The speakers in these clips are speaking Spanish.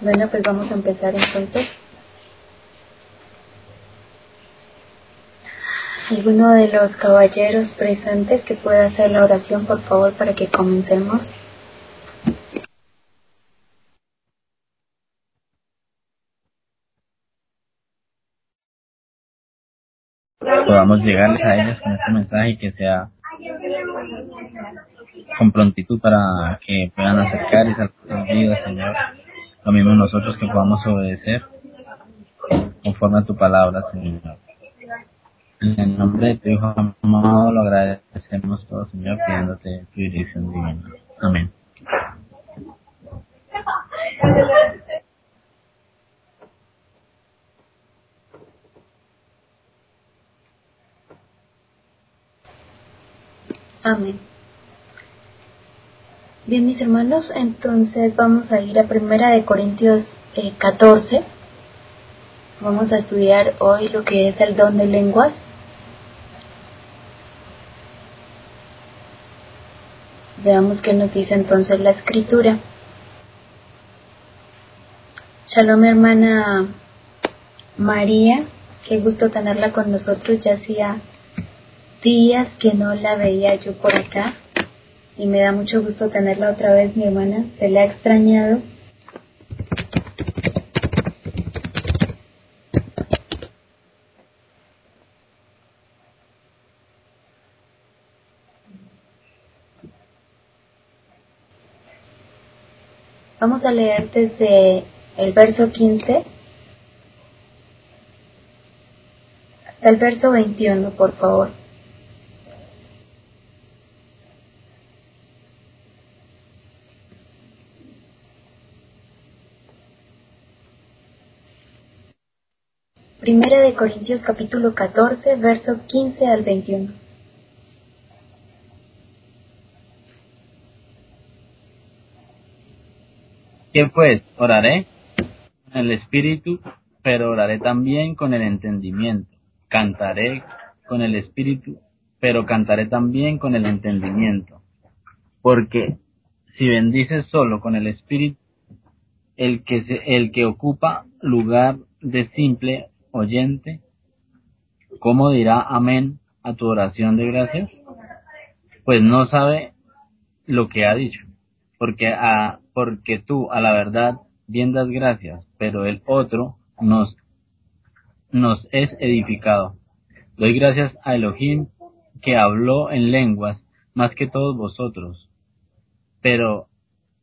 Bueno, pues vamos a empezar entonces. ¿Alguno de los caballeros presentes que pueda hacer la oración, por favor, para que comencemos? podamos llegarles a ellos con este mensaje y que sea con prontitud para que puedan al vida, Señor. Lo mismo nosotros que podamos obedecer conforme a tu palabra, Señor. En el nombre de tu Hijo amado lo agradecemos todo, Señor, pidiéndote tu dirección divina. Amén. Amén. Bien, mis hermanos, entonces vamos a ir a Primera de Corintios 14. Eh, vamos a estudiar hoy lo que es el don de lenguas. Veamos qué nos dice entonces la escritura. Shalom, hermana María. Qué gusto tenerla con nosotros. Ya hacía días que no la veía yo por acá y me da mucho gusto tenerla otra vez, mi hermana. Se le ha extrañado. Vamos a leer desde el verso 15 hasta el verso 21, por favor. Primera de Corintios capítulo 14, verso 15 al 21. ¿Qué pues? Oraré con el espíritu, pero oraré también con el entendimiento. Cantaré con el espíritu, pero cantaré también con el entendimiento. Porque si bendices solo con el espíritu, el que, el que ocupa lugar de simple oyente, ¿cómo dirá amén a tu oración de gracias? Pues no sabe lo que ha dicho, porque, a, porque tú a la verdad bien das gracias, pero el otro nos, nos es edificado. Doy gracias a Elohim que habló en lenguas más que todos vosotros, pero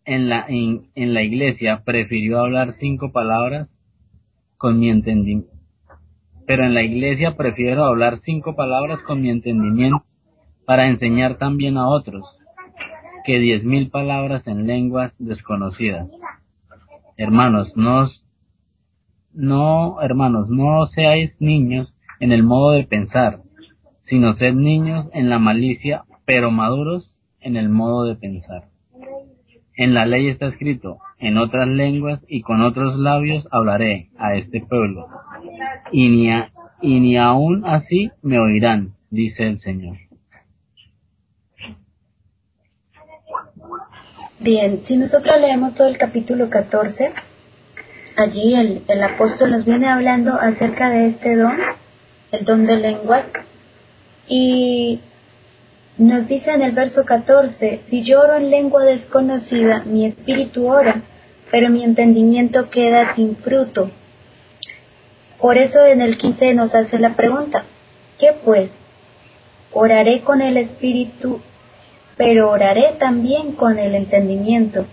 en la, en, en la iglesia prefirió hablar cinco palabras con mi entendimiento pero en la iglesia prefiero hablar cinco palabras con mi entendimiento para enseñar también a otros que diez mil palabras en lenguas desconocidas. Hermanos, no, no, hermanos, no seáis niños en el modo de pensar, sino sed niños en la malicia, pero maduros en el modo de pensar. En la ley está escrito, en otras lenguas y con otros labios hablaré a este pueblo y ni, y ni aún así me oirán, dice el Señor. Bien, si nosotros leemos todo el capítulo 14, allí el, el apóstol nos viene hablando acerca de este don, el don de lenguas, y nos dice en el verso 14, si lloro en lengua desconocida, mi espíritu ora, pero mi entendimiento queda sin fruto. Por eso en el 15 nos hace la pregunta, ¿qué pues? Oraré con el espíritu, pero oraré también con el entendimiento.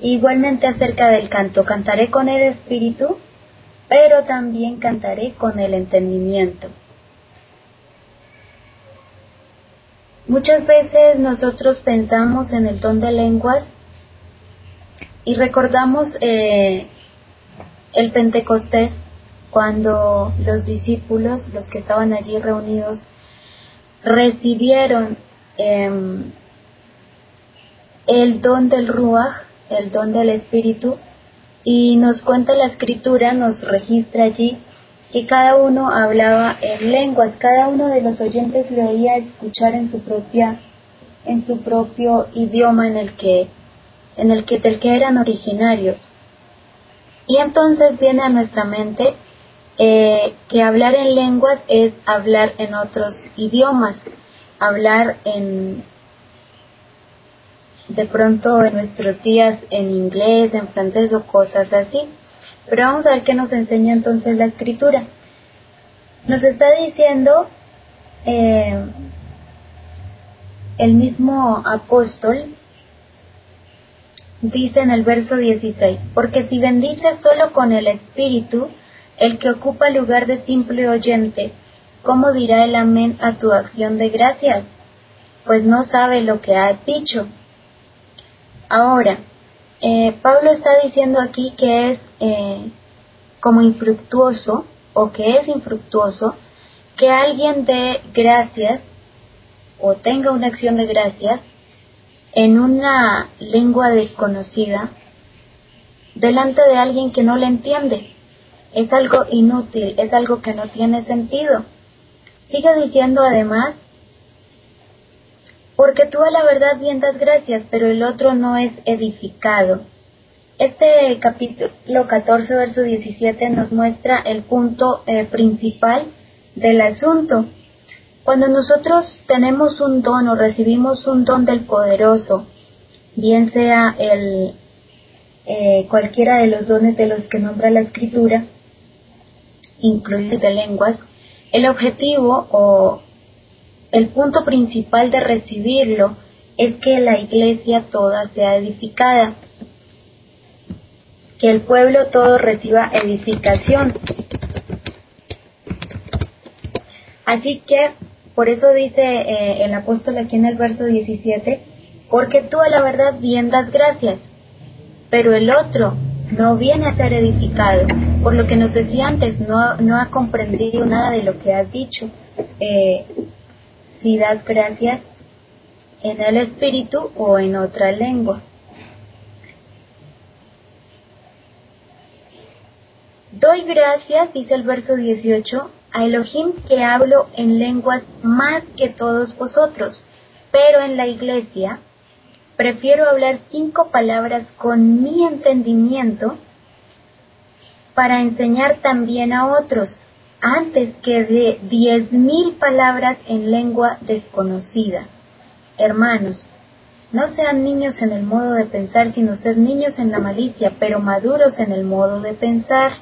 Igualmente acerca del canto, cantaré con el espíritu, pero también cantaré con el entendimiento. Muchas veces nosotros pensamos en el don de lenguas y recordamos eh, el Pentecostés cuando los discípulos, los que estaban allí reunidos, recibieron em, el don del Ruach, el don del Espíritu, y nos cuenta la escritura, nos registra allí que cada uno hablaba en lenguas, cada uno de los oyentes lo oía escuchar en su propia, en su propio idioma en el que, en el que del que eran originarios. Y entonces viene a nuestra mente eh, que hablar en lenguas es hablar en otros idiomas, hablar en de pronto en nuestros días en inglés, en francés o cosas así. Pero vamos a ver qué nos enseña entonces la escritura. Nos está diciendo eh, el mismo apóstol, dice en el verso 16, porque si bendices solo con el Espíritu, el que ocupa lugar de simple oyente, ¿cómo dirá el amén a tu acción de gracias? Pues no sabe lo que has dicho. Ahora, eh, Pablo está diciendo aquí que es eh, como infructuoso o que es infructuoso que alguien dé gracias o tenga una acción de gracias en una lengua desconocida delante de alguien que no le entiende. Es algo inútil, es algo que no tiene sentido. Sigue diciendo además porque tú a la verdad bien das gracias, pero el otro no es edificado. Este capítulo 14, verso 17 nos muestra el punto eh, principal del asunto. Cuando nosotros tenemos un don o recibimos un don del poderoso, bien sea el eh, cualquiera de los dones de los que nombra la escritura, incluidos de lenguas, el objetivo o el punto principal de recibirlo es que la iglesia toda sea edificada, que el pueblo todo reciba edificación. Así que, por eso dice eh, el apóstol aquí en el verso 17, porque tú a la verdad bien das gracias, pero el otro no viene a ser edificado, por lo que nos decía antes, no, no ha comprendido nada de lo que has dicho. Eh, si das gracias en el espíritu o en otra lengua. Doy gracias, dice el verso 18, a Elohim que hablo en lenguas más que todos vosotros, pero en la iglesia prefiero hablar cinco palabras con mi entendimiento para enseñar también a otros, antes que de diez mil palabras en lengua desconocida. Hermanos, no sean niños en el modo de pensar, sino sed niños en la malicia, pero maduros en el modo de pensar.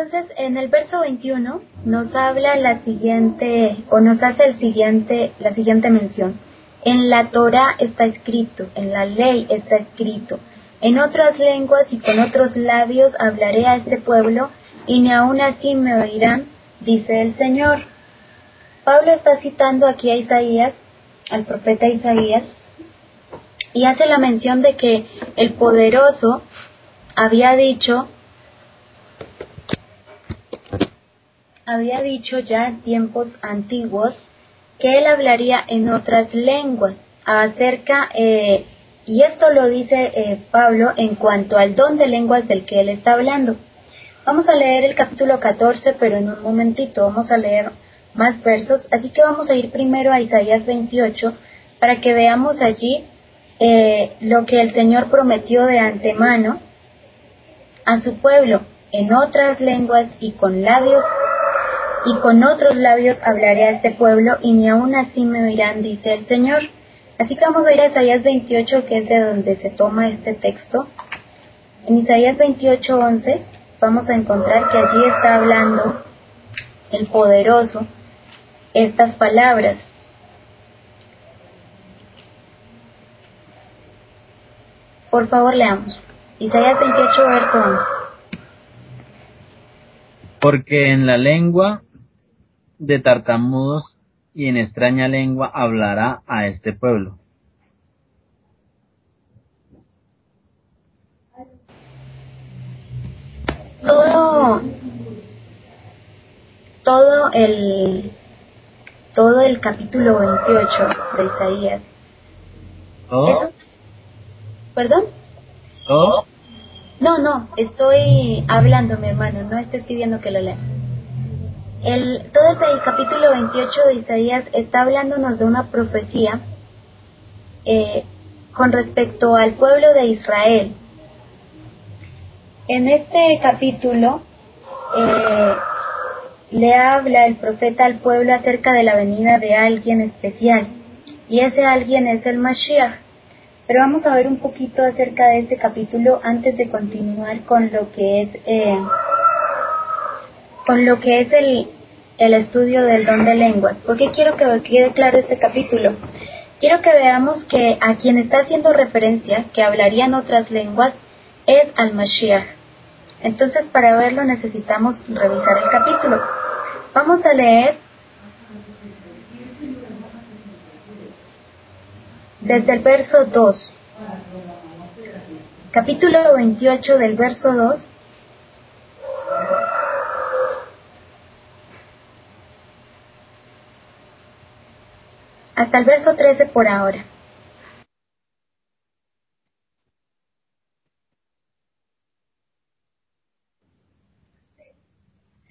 Entonces, en el verso 21 nos habla la siguiente, o nos hace el siguiente, la siguiente mención. En la Torah está escrito, en la ley está escrito. En otras lenguas y con otros labios hablaré a este pueblo, y ni aun así me oirán, dice el Señor. Pablo está citando aquí a Isaías, al profeta Isaías, y hace la mención de que el poderoso había dicho había dicho ya en tiempos antiguos que él hablaría en otras lenguas acerca, eh, y esto lo dice eh, Pablo en cuanto al don de lenguas del que él está hablando. Vamos a leer el capítulo 14, pero en un momentito vamos a leer más versos, así que vamos a ir primero a Isaías 28 para que veamos allí eh, lo que el Señor prometió de antemano a su pueblo en otras lenguas y con labios y con otros labios hablaré a este pueblo, y ni aun así me oirán, dice el Señor. Así que vamos a ir a Isaías 28, que es de donde se toma este texto. En Isaías 28, 11, vamos a encontrar que allí está hablando el poderoso estas palabras. Por favor, leamos. Isaías 28, verso 11. Porque en la lengua de tartamudos y en extraña lengua hablará a este pueblo. todo todo el todo el capítulo 28 de Isaías. ¿Todo? ¿Perdón? ¿Todo? No, no, estoy hablando, mi hermano, no estoy pidiendo que lo lea. El, todo el capítulo 28 de Isaías está hablándonos de una profecía eh, con respecto al pueblo de Israel. En este capítulo eh, le habla el profeta al pueblo acerca de la venida de alguien especial, y ese alguien es el Mashiach. Pero vamos a ver un poquito acerca de este capítulo antes de continuar con lo que es eh, con lo que es el, el estudio del don de lenguas. porque quiero que quede claro este capítulo? Quiero que veamos que a quien está haciendo referencia, que hablarían otras lenguas, es al Mashiach. Entonces, para verlo necesitamos revisar el capítulo. Vamos a leer desde el verso 2. Capítulo 28 del verso 2. Hasta el verso 13 por ahora.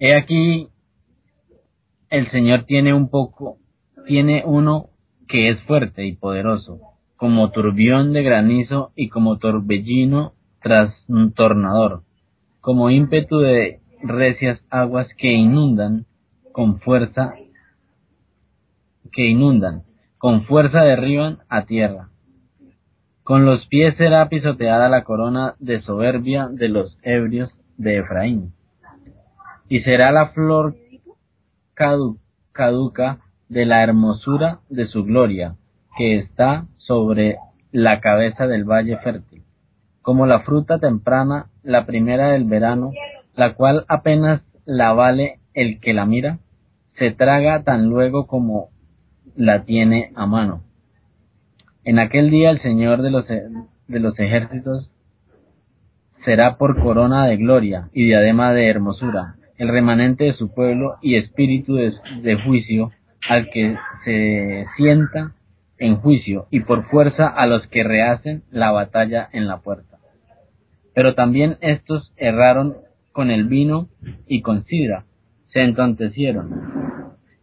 He aquí, el Señor tiene un poco, tiene uno que es fuerte y poderoso, como turbión de granizo y como torbellino trastornador, como ímpetu de recias aguas que inundan con fuerza, que inundan, con fuerza derriban a tierra. Con los pies será pisoteada la corona de soberbia de los ebrios de Efraín y será la flor caduca de la hermosura de su gloria, que está sobre la cabeza del valle fértil, como la fruta temprana, la primera del verano, la cual apenas la vale el que la mira, se traga tan luego como la tiene a mano. En aquel día el Señor de los, de los ejércitos será por corona de gloria y diadema de hermosura, el remanente de su pueblo y espíritu de, juicio al que se sienta en juicio y por fuerza a los que rehacen la batalla en la puerta. Pero también estos erraron con el vino y con sidra, se entontecieron.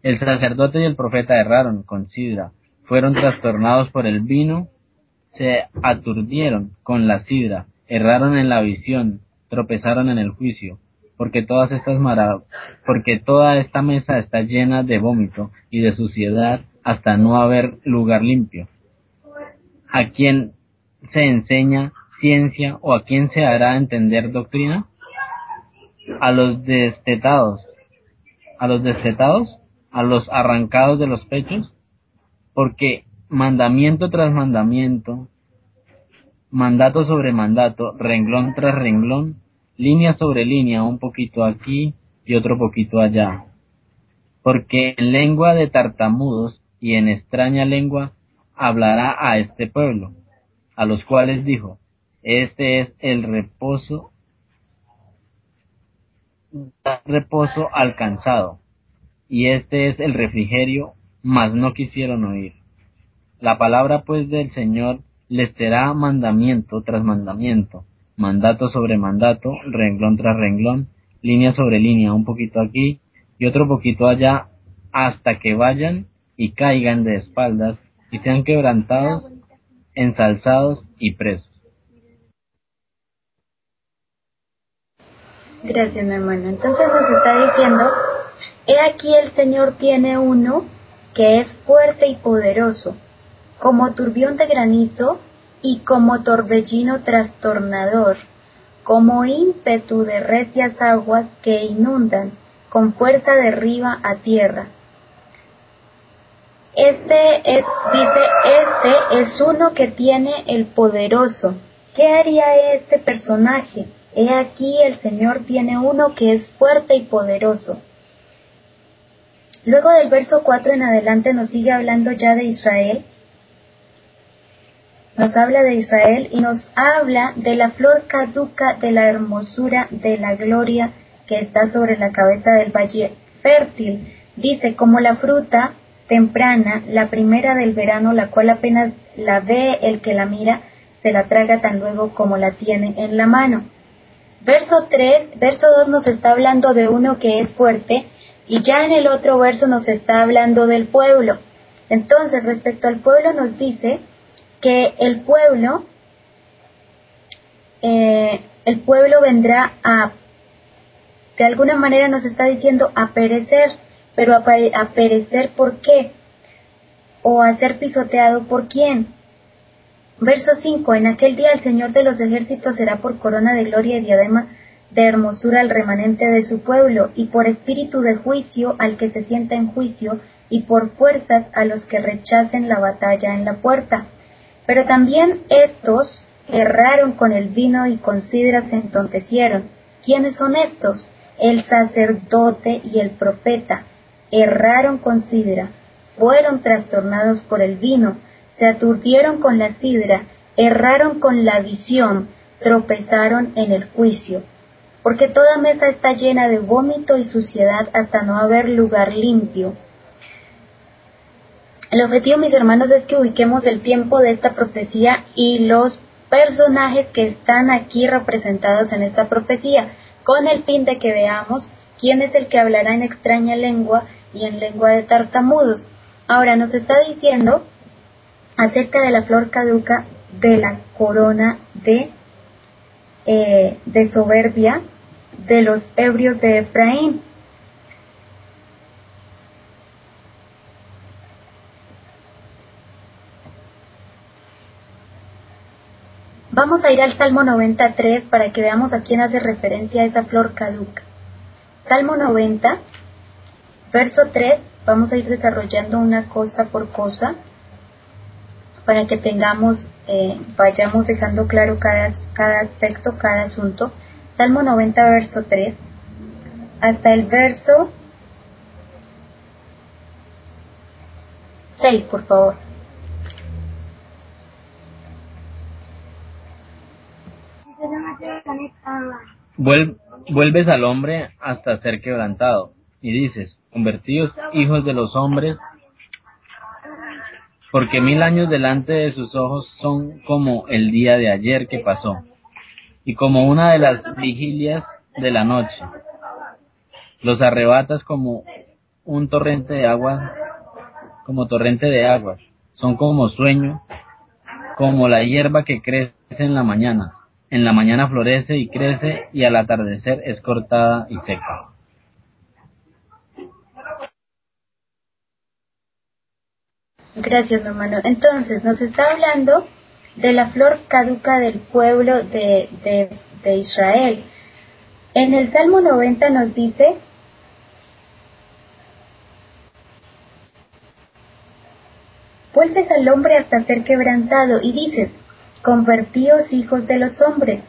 El sacerdote y el profeta erraron con sidra, fueron trastornados por el vino, se aturdieron con la sidra, erraron en la visión, tropezaron en el juicio, porque todas estas porque toda esta mesa está llena de vómito y de suciedad hasta no haber lugar limpio. ¿A quién se enseña ciencia o a quién se hará entender doctrina? A los destetados, a los destetados, a los arrancados de los pechos, porque mandamiento tras mandamiento, mandato sobre mandato, renglón tras renglón, línea sobre línea, un poquito aquí y otro poquito allá. Porque en lengua de tartamudos y en extraña lengua hablará a este pueblo, a los cuales dijo, este es el reposo, reposo alcanzado, y este es el refrigerio, mas no quisieron oír. La palabra pues del Señor les será mandamiento tras mandamiento, mandato sobre mandato, renglón tras renglón, línea sobre línea, un poquito aquí y otro poquito allá, hasta que vayan y caigan de espaldas y sean quebrantados, ensalzados y presos. Gracias, mi hermano. Entonces nos está diciendo, he aquí el Señor tiene uno que es fuerte y poderoso, como turbión de granizo y como torbellino trastornador, como ímpetu de recias aguas que inundan con fuerza de arriba a tierra. Este es, dice, este es uno que tiene el poderoso. ¿Qué haría este personaje? He aquí el Señor tiene uno que es fuerte y poderoso. Luego del verso 4 en adelante nos sigue hablando ya de Israel nos habla de Israel y nos habla de la flor caduca de la hermosura de la gloria que está sobre la cabeza del valle fértil. Dice, como la fruta temprana, la primera del verano, la cual apenas la ve el que la mira, se la traga tan luego como la tiene en la mano. Verso 3, verso 2 nos está hablando de uno que es fuerte y ya en el otro verso nos está hablando del pueblo. Entonces, respecto al pueblo nos dice que el pueblo, eh, el pueblo vendrá a, de alguna manera nos está diciendo a perecer, pero a, a perecer por qué? O a ser pisoteado por quién? Verso 5. En aquel día el Señor de los ejércitos será por corona de gloria y diadema de hermosura al remanente de su pueblo, y por espíritu de juicio al que se sienta en juicio, y por fuerzas a los que rechacen la batalla en la puerta. Pero también estos erraron con el vino y con sidra se entontecieron. ¿Quiénes son estos? El sacerdote y el profeta. Erraron con sidra, fueron trastornados por el vino, se aturdieron con la sidra, erraron con la visión, tropezaron en el juicio. Porque toda mesa está llena de vómito y suciedad hasta no haber lugar limpio. El objetivo, mis hermanos, es que ubiquemos el tiempo de esta profecía y los personajes que están aquí representados en esta profecía, con el fin de que veamos quién es el que hablará en extraña lengua y en lengua de tartamudos. Ahora nos está diciendo acerca de la flor caduca de la corona de, eh, de soberbia de los ebrios de Efraín. Vamos a ir al Salmo 93 para que veamos a quién hace referencia esa flor caduca. Salmo 90, verso 3, vamos a ir desarrollando una cosa por cosa para que tengamos, eh, vayamos dejando claro cada, cada aspecto, cada asunto. Salmo 90, verso 3, hasta el verso 6, por favor. Vuelves al hombre hasta ser quebrantado, y dices, convertidos hijos de los hombres, porque mil años delante de sus ojos son como el día de ayer que pasó, y como una de las vigilias de la noche. Los arrebatas como un torrente de agua, como torrente de agua, son como sueño, como la hierba que crece en la mañana. En la mañana florece y crece y al atardecer es cortada y seca. Gracias, hermano. Entonces, nos está hablando de la flor caduca del pueblo de, de, Israel. En el Salmo 90 nos dice, vuelves al hombre hasta ser quebrantado y dices, convertíos hijos de los hombres.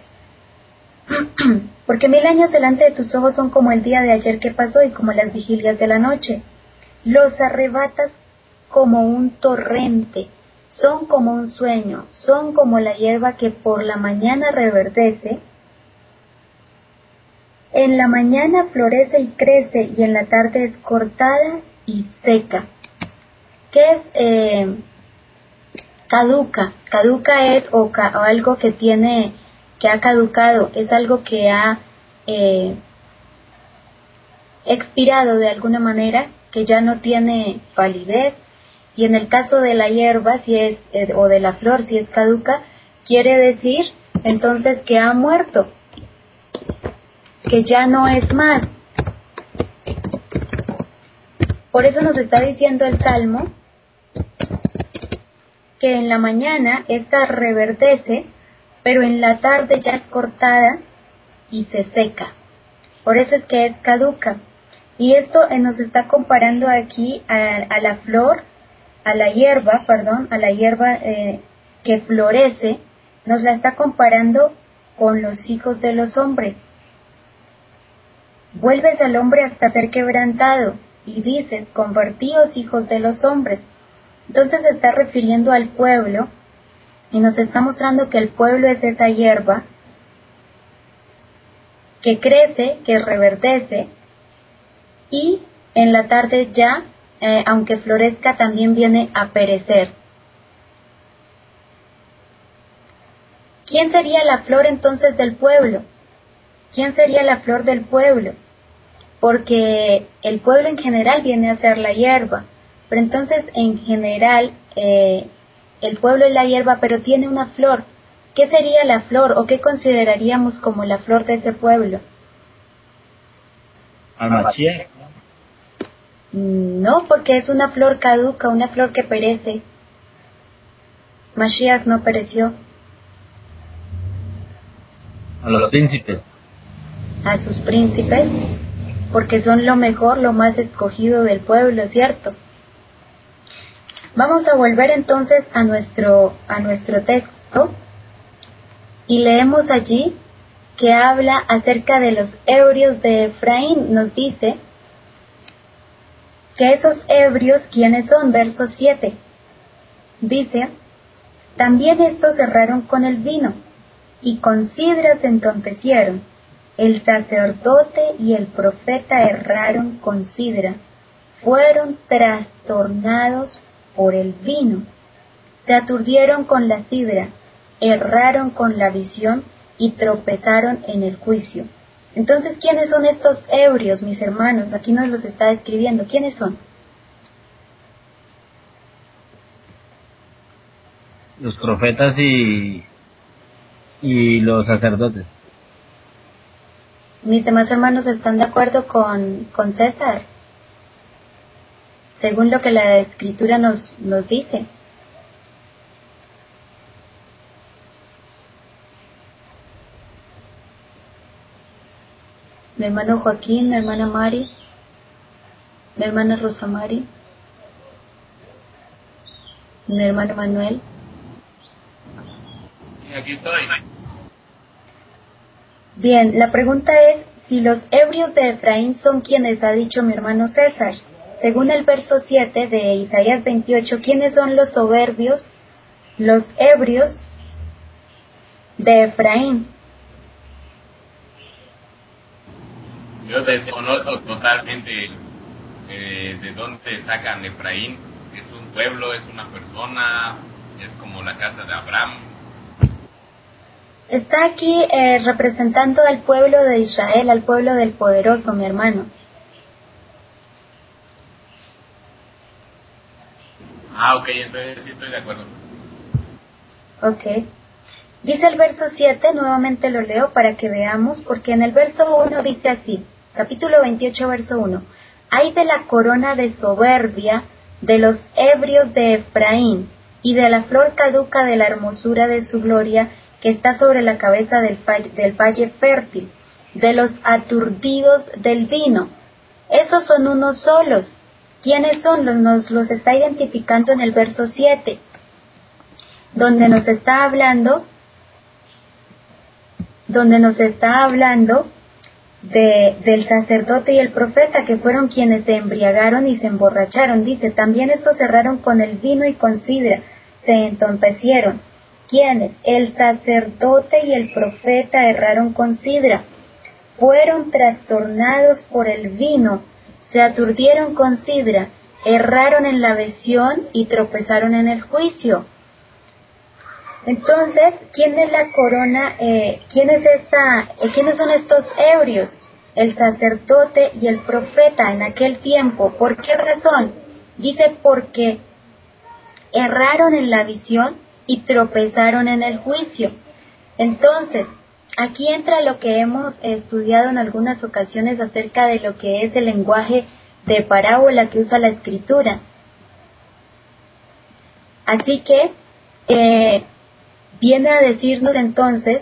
Porque mil años delante de tus ojos son como el día de ayer que pasó y como las vigilias de la noche. Los arrebatas como un torrente, son como un sueño, son como la hierba que por la mañana reverdece, en la mañana florece y crece y en la tarde es cortada y seca. ¿Qué es eh, caduca? Caduca es o, algo que tiene, que ha caducado, es algo que ha eh, expirado de alguna manera, que ya no tiene validez, y en el caso de la hierba, si es, eh, o de la flor, si es caduca, quiere decir entonces que ha muerto, que ya no es más. Por eso nos está diciendo el Salmo que en la mañana esta reverdece, pero en la tarde ya es cortada y se seca. Por eso es que es caduca. Y esto eh, nos está comparando aquí a la flor a la hierba, perdón, a la hierba eh, que florece, nos la está comparando con los hijos de los hombres. Vuelves al hombre hasta ser quebrantado y dices, convertíos hijos de los hombres. Entonces se está refiriendo al pueblo y nos está mostrando que el pueblo es esa hierba que crece, que reverdece y en la tarde ya, eh, aunque florezca, también viene a perecer. ¿Quién sería la flor entonces del pueblo? ¿Quién sería la flor del pueblo? Porque el pueblo en general viene a ser la hierba, pero entonces en general eh, el pueblo es la hierba, pero tiene una flor. ¿Qué sería la flor o qué consideraríamos como la flor de ese pueblo? No, porque es una flor caduca, una flor que perece. Mashiach no pereció. A los príncipes. A sus príncipes, porque son lo mejor, lo más escogido del pueblo, ¿cierto? Vamos a volver entonces a nuestro, a nuestro texto y leemos allí que habla acerca de los ebrios de Efraín. Nos dice que esos ebrios, ¿quiénes son? Verso 7. Dice, también estos cerraron con el vino y con sidra se entontecieron. El sacerdote y el profeta erraron con sidra, fueron trastornados por el vino, se aturdieron con la sidra, erraron con la visión y tropezaron en el juicio. Entonces, ¿quiénes son estos ebrios, mis hermanos? Aquí nos los está describiendo. ¿Quiénes son? Los profetas y, y los sacerdotes. Mis demás hermanos están de acuerdo con, con César según lo que la escritura nos, nos dice. Mi hermano Joaquín, mi hermana Mari, mi hermana Rosa Mari, mi hermano Manuel. Aquí estoy. Bien, la pregunta es si los ebrios de Efraín son quienes ha dicho mi hermano César. Según el verso 7 de Isaías 28, ¿quiénes son los soberbios, los ebrios de Efraín? Yo desconozco totalmente eh, de dónde sacan Efraín. Es un pueblo, es una persona, es como la casa de Abraham. Está aquí eh, representando al pueblo de Israel, al pueblo del poderoso, mi hermano. Ah, ok, entonces sí estoy de acuerdo. Ok. Dice el verso 7, nuevamente lo leo para que veamos, porque en el verso 1 dice así, capítulo 28, verso 1, hay de la corona de soberbia de los ebrios de Efraín y de la flor caduca de la hermosura de su gloria que está sobre la cabeza del, del valle fértil, de los aturdidos del vino. Esos son unos solos, ¿Quiénes son? Nos los está identificando en el verso 7, donde nos está hablando, donde nos está hablando de, del sacerdote y el profeta, que fueron quienes se embriagaron y se emborracharon. Dice, también estos cerraron con el vino y con sidra, se entontecieron. ¿Quiénes? El sacerdote y el profeta erraron con sidra. Fueron trastornados por el vino se aturdieron con sidra, erraron en la visión y tropezaron en el juicio. Entonces, ¿quién es la corona? Eh, ¿Quién es esta? Eh, ¿Quiénes son estos ebrios? El sacerdote y el profeta en aquel tiempo. ¿Por qué razón? Dice porque erraron en la visión y tropezaron en el juicio. Entonces, Aquí entra lo que hemos estudiado en algunas ocasiones acerca de lo que es el lenguaje de parábola que usa la escritura. Así que eh, viene a decirnos entonces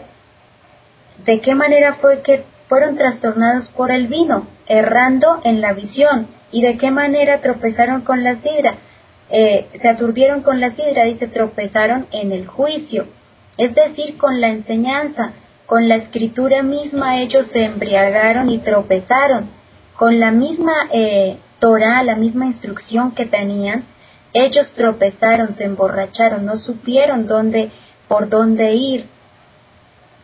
de qué manera fue que fueron trastornados por el vino, errando en la visión, y de qué manera tropezaron con la sidra. Eh, se aturdieron con la sidra, dice, tropezaron en el juicio, es decir, con la enseñanza, con la escritura misma ellos se embriagaron y tropezaron. Con la misma eh, Torah, la misma instrucción que tenían, ellos tropezaron, se emborracharon, no supieron dónde por dónde ir.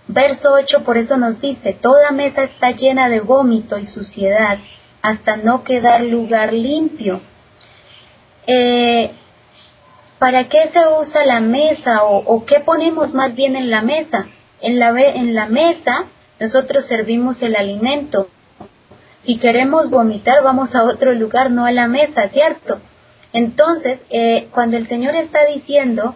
Verso 8 por eso nos dice, toda mesa está llena de vómito y suciedad hasta no quedar lugar limpio. Eh, ¿Para qué se usa la mesa o, o, qué ponemos más bien en la mesa? En la, en la mesa nosotros servimos el alimento. Si queremos vomitar vamos a otro lugar, no a la mesa, ¿cierto? Entonces, eh, cuando el Señor está diciendo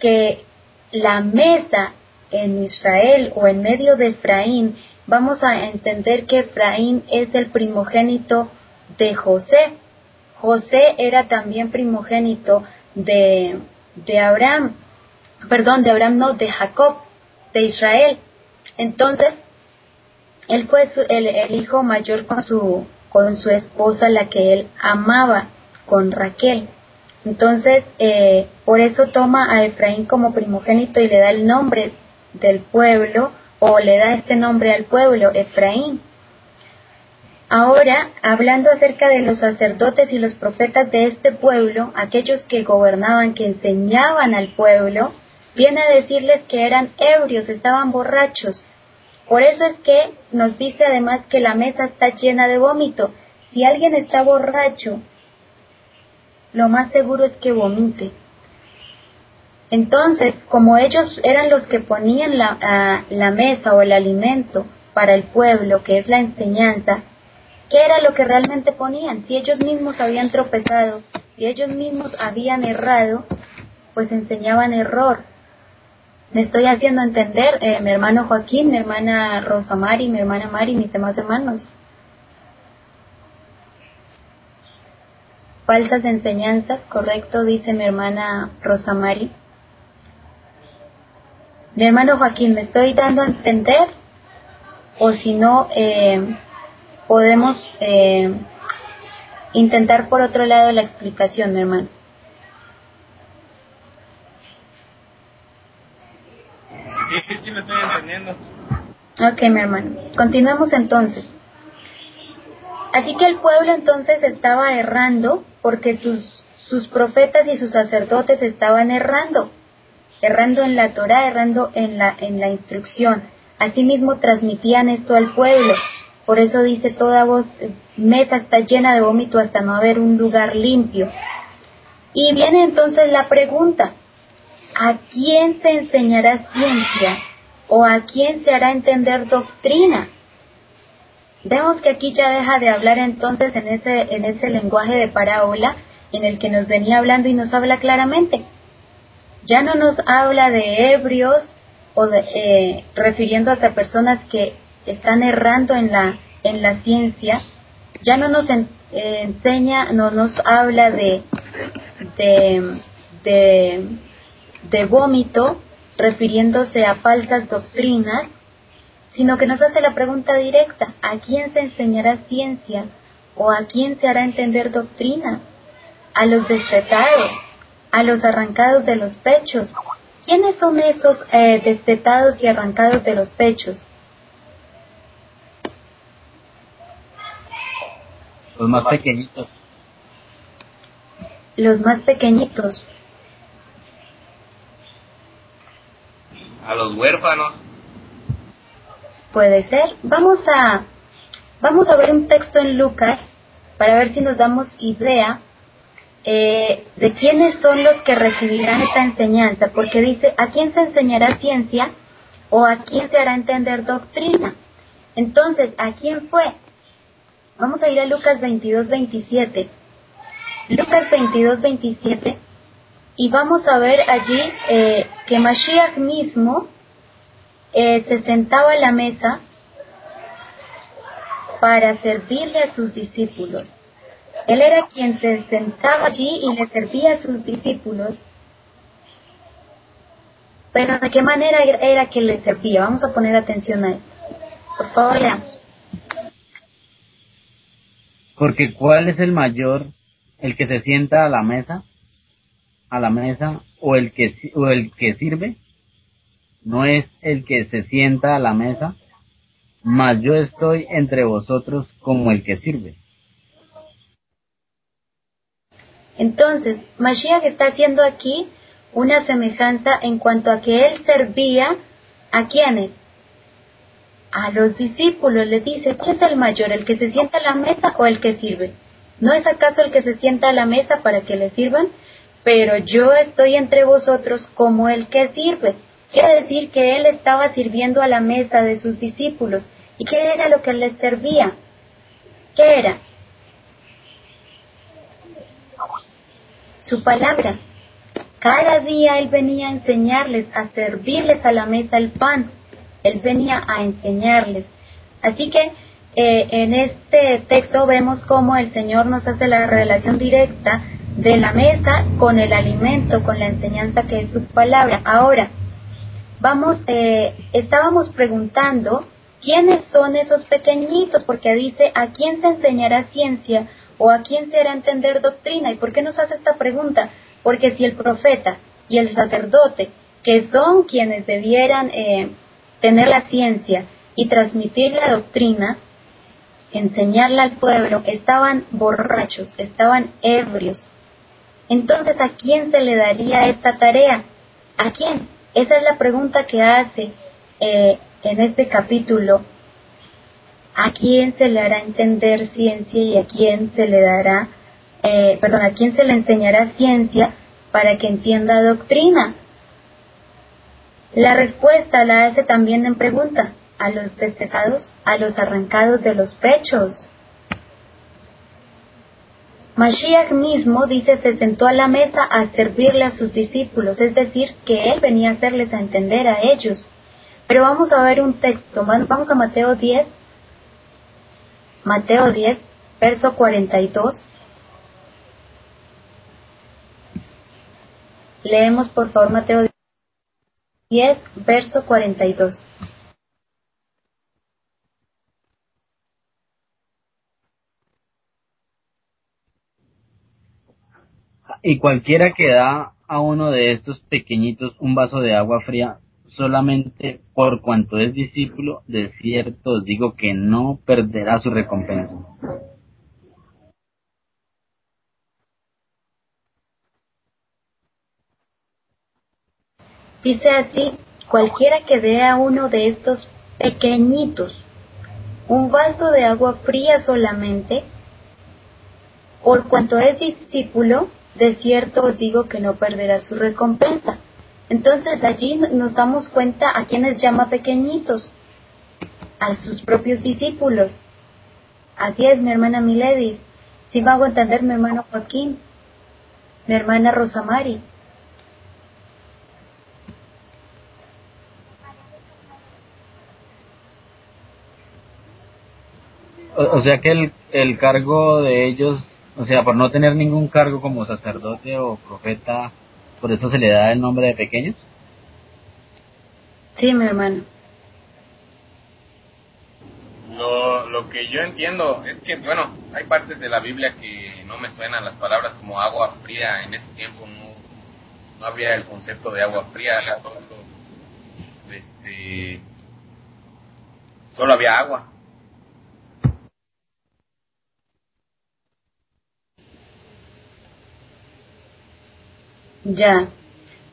que la mesa en Israel o en medio de Efraín, vamos a entender que Efraín es el primogénito de José. José era también primogénito de, de Abraham, perdón, de Abraham no, de Jacob, de Israel. Entonces, él fue el, el, hijo mayor con su, con su esposa, la que él amaba, con Raquel. Entonces, eh, por eso toma a Efraín como primogénito y le da el nombre del pueblo, o le da este nombre al pueblo, Efraín. Ahora, hablando acerca de los sacerdotes y los profetas de este pueblo, aquellos que gobernaban, que enseñaban al pueblo, viene a decirles que eran ebrios, estaban borrachos. Por eso es que nos dice además que la mesa está llena de vómito. Si alguien está borracho, lo más seguro es que vomite. Entonces, como ellos eran los que ponían la, la mesa o el alimento para el pueblo, que es la enseñanza, ¿Qué era lo que realmente ponían? Si ellos mismos habían tropezado, si ellos mismos habían errado, pues enseñaban error. Me estoy haciendo entender, eh, mi hermano Joaquín, mi hermana Rosa Mari, mi hermana Mari, mis demás hermanos. Falsas enseñanzas, correcto, dice mi hermana Rosa Mari. Mi hermano Joaquín, ¿me estoy dando a entender? O si no, eh, podemos eh, intentar por otro lado la explicación, mi hermano. Sí, sí, me estoy entendiendo. Ok, mi hermano. Continuemos entonces. Así que el pueblo entonces estaba errando porque sus, sus profetas y sus sacerdotes estaban errando, errando en la Torah, errando en la, en la instrucción. Asimismo transmitían esto al pueblo por eso dice toda voz, meta está llena de vómito hasta no haber un lugar limpio. Y viene entonces la pregunta, ¿a quién se enseñará ciencia o a quién se hará entender doctrina? Vemos que aquí ya deja de hablar entonces en ese, en ese lenguaje de parábola en el que nos venía hablando y nos habla claramente. Ya no nos habla de ebrios o de, eh, refiriéndose a personas que están errando en la, en la ciencia, ya no nos enseña, no nos habla de, de, de vómito, refiriéndose a falsas doctrinas, sino que nos hace la pregunta directa, ¿a quién se enseñará ciencia o a quién se hará entender doctrina? A los destetados, a los arrancados de los pechos. ¿Quiénes son esos eh, destetados y arrancados de los pechos? Los más pequeñitos. Los más pequeñitos. A los huérfanos. Puede ser. Vamos a vamos a ver un texto en Lucas para ver si nos damos idea eh, de quiénes son los que recibirán esta enseñanza, porque dice, ¿a quién se enseñará ciencia o a quién se hará entender doctrina? Entonces, ¿a quién fue? Vamos a ir a Lucas 22, 27. Lucas 22, 27. Y vamos a ver allí eh, que Mashiach mismo eh, se sentaba a la mesa para servirle a sus discípulos. Él era quien se sentaba allí y le servía a sus discípulos. Pero ¿de qué manera era que le servía? Vamos a poner atención a esto. Por favor. Porque ¿cuál es el mayor? ¿El que se sienta a la mesa? ¿A la mesa? ¿O el que, o el que sirve? ¿No es el que se sienta a la mesa? Mas yo estoy entre vosotros como el que sirve. Entonces, Mashiach está haciendo aquí una semejanza en cuanto a que él servía a quienes? A los discípulos. Le dice, ¿cuál es el mayor, el que se sienta a la mesa o el que sirve? ¿No es acaso el que se sienta a la mesa para que le sirvan? Pero yo estoy entre vosotros como el que sirve. Quiere decir que él estaba sirviendo a la mesa de sus discípulos. ¿Y qué era lo que les servía? ¿Qué era? Su palabra. Cada día Él venía a enseñarles, a servirles a la mesa el pan. Él venía a enseñarles. Así que eh, en este texto vemos cómo el Señor nos hace la relación directa de la mesa con el alimento, con la enseñanza que es su palabra. Ahora, vamos, eh, estábamos preguntando quiénes son esos pequeñitos, porque dice a quién se enseñará ciencia o a quién se hará entender doctrina. ¿Y por qué nos hace esta pregunta? Porque si el profeta y el sacerdote, que son quienes debieran eh, tener la ciencia y transmitir la doctrina, enseñarla al pueblo, estaban borrachos, estaban ebrios. Entonces, ¿a quién se le daría esta tarea? ¿A quién? Esa es la pregunta que hace eh, en este capítulo. ¿A quién se le hará entender ciencia y a quién se le dará eh, perdón, ¿a quién se le enseñará ciencia para que entienda doctrina? La respuesta la hace también en pregunta, a los destecados, a los arrancados de los pechos. Mashiach mismo dice se sentó a la mesa a servirle a sus discípulos, es decir, que él venía a hacerles a entender a ellos. Pero vamos a ver un texto, vamos a Mateo 10, Mateo 10, verso 42. Leemos por favor Mateo 10, verso 42. Y cualquiera que da a uno de estos pequeñitos un vaso de agua fría solamente por cuanto es discípulo, de cierto os digo que no perderá su recompensa. Dice así, cualquiera que dé a uno de estos pequeñitos un vaso de agua fría solamente, por cuanto es discípulo, de cierto os digo que no perderá su recompensa. Entonces allí nos damos cuenta a quienes llama pequeñitos, a sus propios discípulos. Así es, mi hermana Milady. Si me hago entender mi hermano Joaquín, mi hermana Rosamari. O, sea que el, el cargo de ellos, o sea, por no tener ningún cargo como sacerdote o profeta, por eso se le da el nombre de pequeños. Sí, mi hermano. Lo, lo que yo entiendo es que, bueno, hay partes de la Biblia que no me suenan las palabras como agua fría. En ese tiempo no, no había el concepto de agua fría, solo, este, solo había agua. Ya.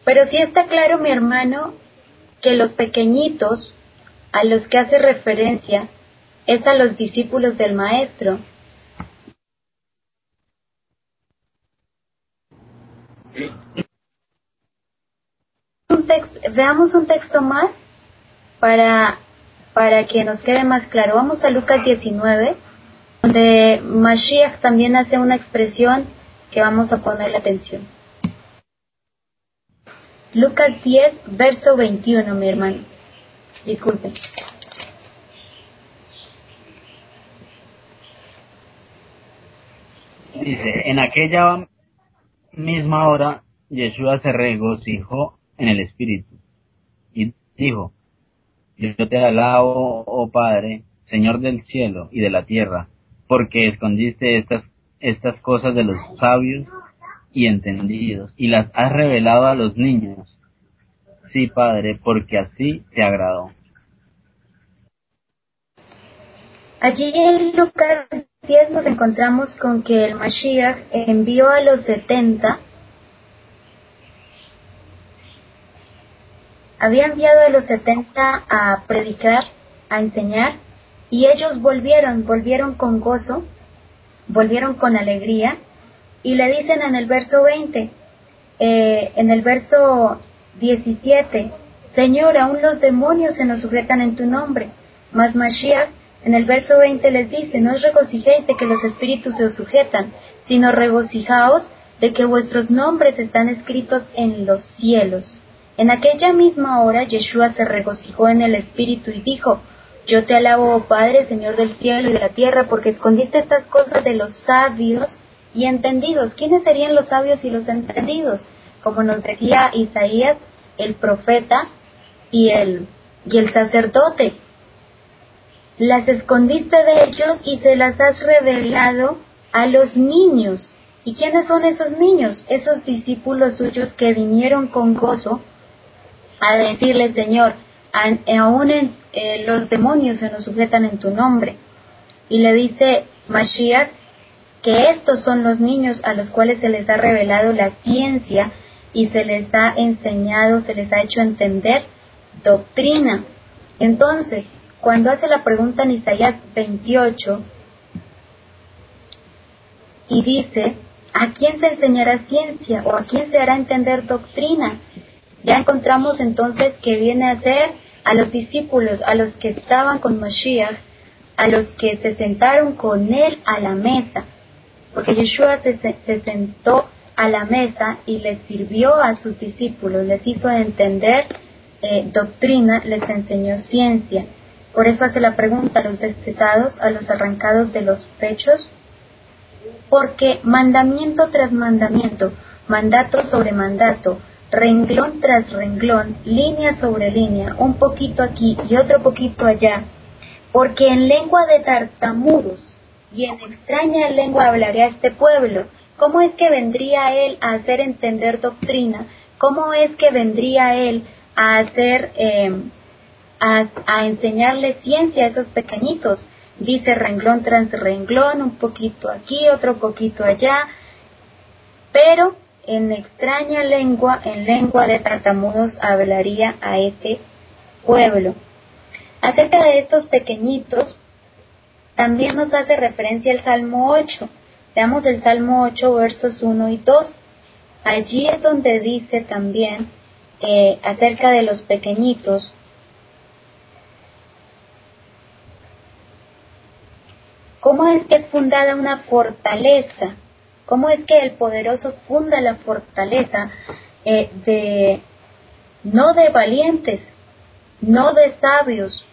Pero sí está claro, mi hermano, que los pequeñitos a los que hace referencia es a los discípulos del Maestro. Sí. Un texto, veamos un texto más para, para que nos quede más claro. Vamos a Lucas 19, donde Mashiach también hace una expresión que vamos a ponerle atención. Lucas 10, verso 21, mi hermano. Disculpe. Dice, en aquella misma hora Yeshua se regocijó en el Espíritu y dijo, yo te alabo, oh Padre, Señor del cielo y de la tierra, porque escondiste estas, estas cosas de los sabios y entendidos, y las has revelado a los niños. Sí, Padre, porque así te agradó. Allí en Lucas 10 nos encontramos con que el Mashiach envió a los 70 había enviado a los setenta a predicar, a enseñar, y ellos volvieron, volvieron con gozo, volvieron con alegría, y le dicen en el verso 20, eh, en el verso 17, Señor, aún los demonios se nos sujetan en tu nombre. Mas Mashiach en el verso 20 les dice, no os regocijéis de que los espíritus se os sujetan, sino regocijaos de que vuestros nombres están escritos en los cielos. En aquella misma hora Yeshua se regocijó en el espíritu y dijo, yo te alabo, oh Padre, Señor del cielo y de la tierra, porque escondiste estas cosas de los sabios y entendidos. ¿Quiénes serían los sabios y los entendidos? Como nos decía Isaías, el profeta y el, y el sacerdote. Las escondiste de ellos y se las has revelado a los niños. ¿Y quiénes son esos niños? Esos discípulos suyos que vinieron con gozo a decirle, Señor, aún eh, los demonios se nos sujetan en tu nombre. Y le dice Mashiach que estos son los niños a los cuales se les ha revelado la ciencia y se les ha enseñado, se les ha hecho entender doctrina. Entonces, cuando hace la pregunta en Isaías 28 y dice, ¿a quién se enseñará ciencia o a quién se hará entender doctrina? Ya encontramos entonces que viene a ser a los discípulos, a los que estaban con Mashiach, a los que se sentaron con él a la mesa, porque Yeshua se, se sentó a la mesa y les sirvió a sus discípulos, les hizo entender eh, doctrina, les enseñó ciencia. Por eso hace la pregunta a los destetados, a los arrancados de los pechos, porque mandamiento tras mandamiento, mandato sobre mandato, renglón tras renglón, línea sobre línea, un poquito aquí y otro poquito allá, porque en lengua de tartamudos y en extraña lengua hablaré a este pueblo. ¿Cómo es que vendría él a hacer entender doctrina? ¿Cómo es que vendría él a hacer eh, a, enseñarle ciencia a esos pequeñitos. Dice renglón tras renglón, un poquito aquí, otro poquito allá, pero en extraña lengua, en lengua de tartamudos, hablaría a este pueblo. Acerca de estos pequeñitos, también nos hace referencia el Salmo 8. Veamos el Salmo 8, versos 1 y 2. Allí es donde dice también eh, acerca de los pequeñitos, ¿Cómo es que es fundada una fortaleza? ¿Cómo es que el poderoso funda la fortaleza eh, de no de valientes, no de sabios,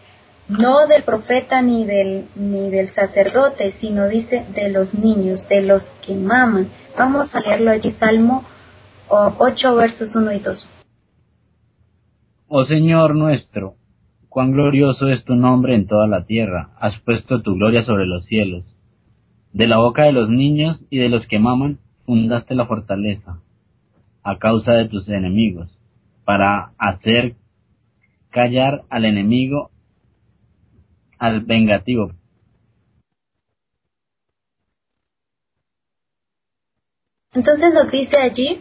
no del profeta ni del ni del sacerdote, sino dice de los niños, de los que maman. Vamos a leerlo allí Salmo 8 versos 1 y 2. Oh Señor nuestro, Cuán glorioso es tu nombre en toda la tierra, has puesto tu gloria sobre los cielos. De la boca de los niños y de los que maman, fundaste la fortaleza, a causa de tus enemigos, para hacer callar al enemigo, al vengativo. Entonces nos dice allí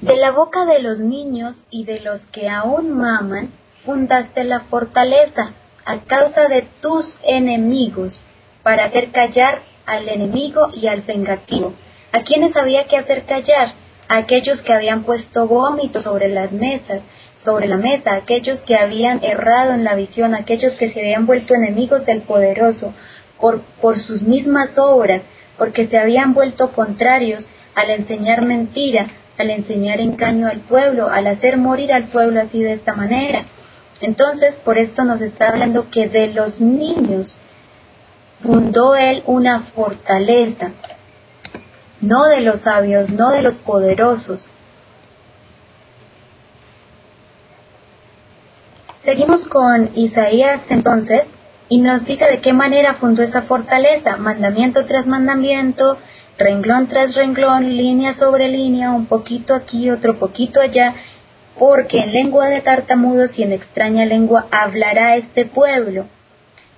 de la boca de los niños y de los que aún maman, fundaste la fortaleza a causa de tus enemigos, para hacer callar al enemigo y al vengativo. ¿A quienes había que hacer callar? A aquellos que habían puesto vómito sobre las mesas, sobre la mesa, aquellos que habían errado en la visión, aquellos que se habían vuelto enemigos del poderoso por, por sus mismas obras, porque se habían vuelto contrarios al enseñar mentira, al enseñar engaño al pueblo, al hacer morir al pueblo así de esta manera. Entonces, por esto nos está hablando que de los niños fundó él una fortaleza, no de los sabios, no de los poderosos. Seguimos con Isaías entonces y nos dice de qué manera fundó esa fortaleza, mandamiento tras mandamiento, renglón tras renglón, línea sobre línea, un poquito aquí, otro poquito allá, porque en lengua de tartamudos y en extraña lengua hablará este pueblo,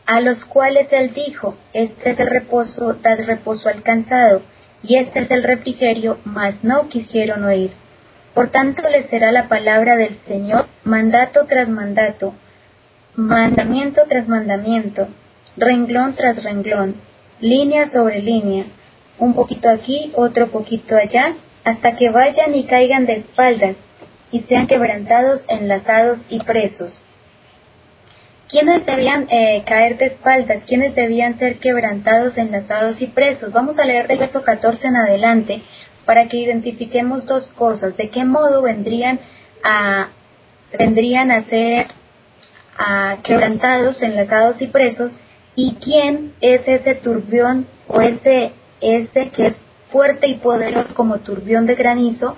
a los cuales él dijo, este es el reposo, dad reposo alcanzado, y este es el refrigerio, mas no quisieron oír. Por tanto le será la palabra del Señor mandato tras mandato, mandamiento tras mandamiento, renglón tras renglón, línea sobre línea, un poquito aquí, otro poquito allá, hasta que vayan y caigan de espaldas y sean quebrantados, enlazados y presos. ¿Quiénes debían eh, caer de espaldas? ¿Quiénes debían ser quebrantados, enlazados y presos? Vamos a leer del verso 14 en adelante para que identifiquemos dos cosas. ¿De qué modo vendrían a, vendrían a ser quebrantados, enlazados y presos? ¿Y quién es ese turbión o ese, ese que es fuerte y poderoso como turbión de granizo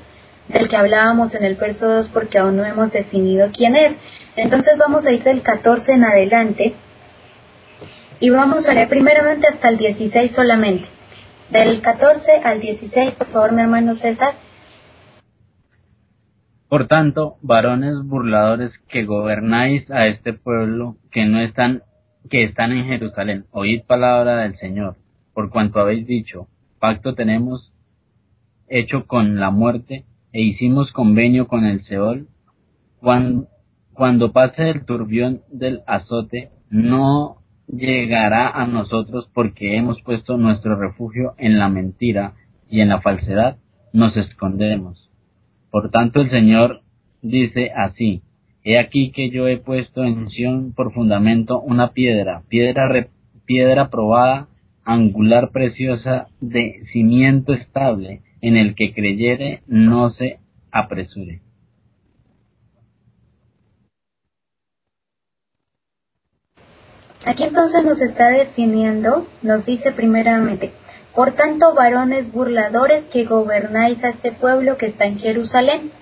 del que hablábamos en el verso 2 porque aún no hemos definido quién es? Entonces vamos a ir del 14 en adelante y vamos a leer primeramente hasta el 16 solamente. Del 14 al 16, por favor, mi hermano César. Por tanto, varones burladores que gobernáis a este pueblo que no están que están en Jerusalén, oíd palabra del Señor, por cuanto habéis dicho, pacto tenemos hecho con la muerte e hicimos convenio con el Seol, cuando, cuando pase el turbión del azote, no llegará a nosotros porque hemos puesto nuestro refugio en la mentira y en la falsedad nos escondemos. Por tanto el Señor dice así, He aquí que yo he puesto en Sion por fundamento una piedra, piedra, piedra probada, angular preciosa, de cimiento estable, en el que creyere no se apresure. Aquí entonces nos está definiendo, nos dice primeramente, por tanto varones burladores que gobernáis a este pueblo que está en Jerusalén.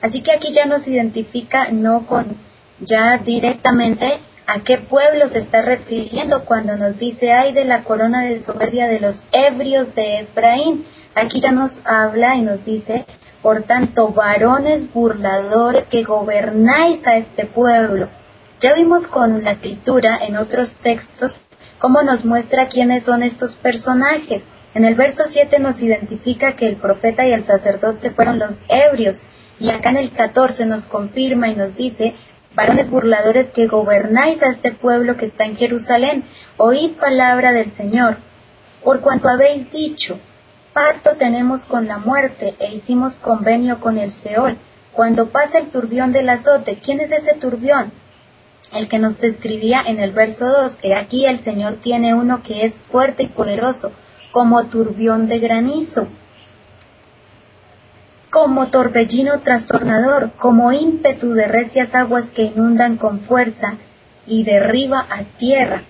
Así que aquí ya nos identifica no con ya directamente a qué pueblo se está refiriendo cuando nos dice ay de la corona de soberbia de los ebrios de Efraín. Aquí ya nos habla y nos dice, por tanto varones burladores que gobernáis a este pueblo. Ya vimos con la escritura en otros textos cómo nos muestra quiénes son estos personajes. En el verso 7 nos identifica que el profeta y el sacerdote fueron los ebrios y acá en el 14 nos confirma y nos dice, varones burladores que gobernáis a este pueblo que está en Jerusalén, oíd palabra del Señor, por cuanto habéis dicho, pacto tenemos con la muerte e hicimos convenio con el Seol. Cuando pasa el turbión del azote, ¿quién es ese turbión? El que nos describía en el verso 2, que aquí el Señor tiene uno que es fuerte y poderoso, como turbión de granizo, como torbellino trastornador, como ímpetu de recias aguas que inundan con fuerza y derriba a tierra.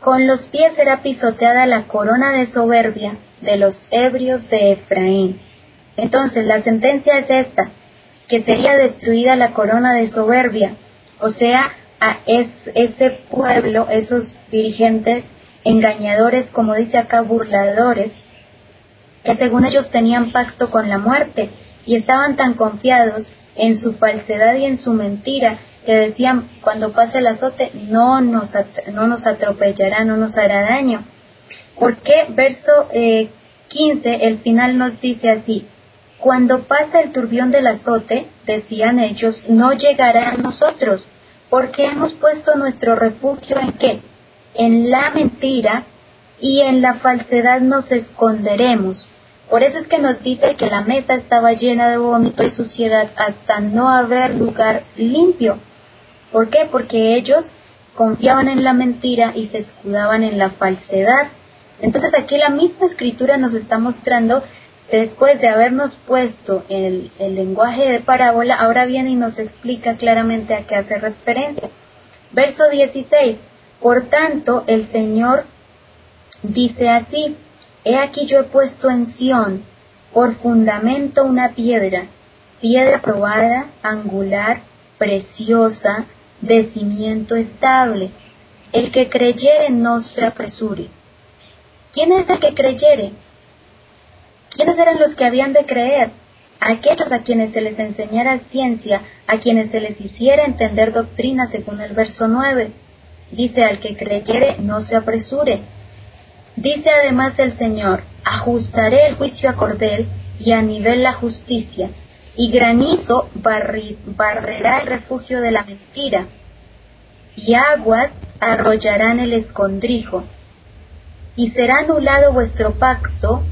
Con los pies será pisoteada la corona de soberbia de los ebrios de Efraín. Entonces la sentencia es esta, que sería destruida la corona de soberbia o sea, a ese pueblo, esos dirigentes engañadores, como dice acá, burladores, que según ellos tenían pacto con la muerte y estaban tan confiados en su falsedad y en su mentira que decían cuando pase el azote no nos, no nos atropellará, no nos hará daño. ¿Por qué? Verso 15, eh, el final nos dice así, cuando pase el turbión del azote, decían ellos, no llegará a nosotros, porque hemos puesto nuestro refugio en qué? En la mentira y en la falsedad nos esconderemos. Por eso es que nos dice que la mesa estaba llena de vómito y suciedad hasta no haber lugar limpio. ¿Por qué? Porque ellos confiaban en la mentira y se escudaban en la falsedad. Entonces aquí la misma escritura nos está mostrando después de habernos puesto el, el, lenguaje de parábola, ahora viene y nos explica claramente a qué hace referencia. Verso 16. Por tanto, el Señor dice así, He aquí yo he puesto en Sión por fundamento una piedra, piedra probada, angular, preciosa, de cimiento estable. El que creyere no se apresure. ¿Quién es el que creyere? ¿Quiénes eran los que habían de creer? Aquellos a quienes se les enseñara ciencia, a quienes se les hiciera entender doctrina según el verso 9. Dice al que creyere, no se apresure. Dice además el Señor, ajustaré el juicio a cordel y a nivel la justicia, y granizo barrerá el refugio de la mentira, y aguas arrollarán el escondrijo, y será anulado vuestro pacto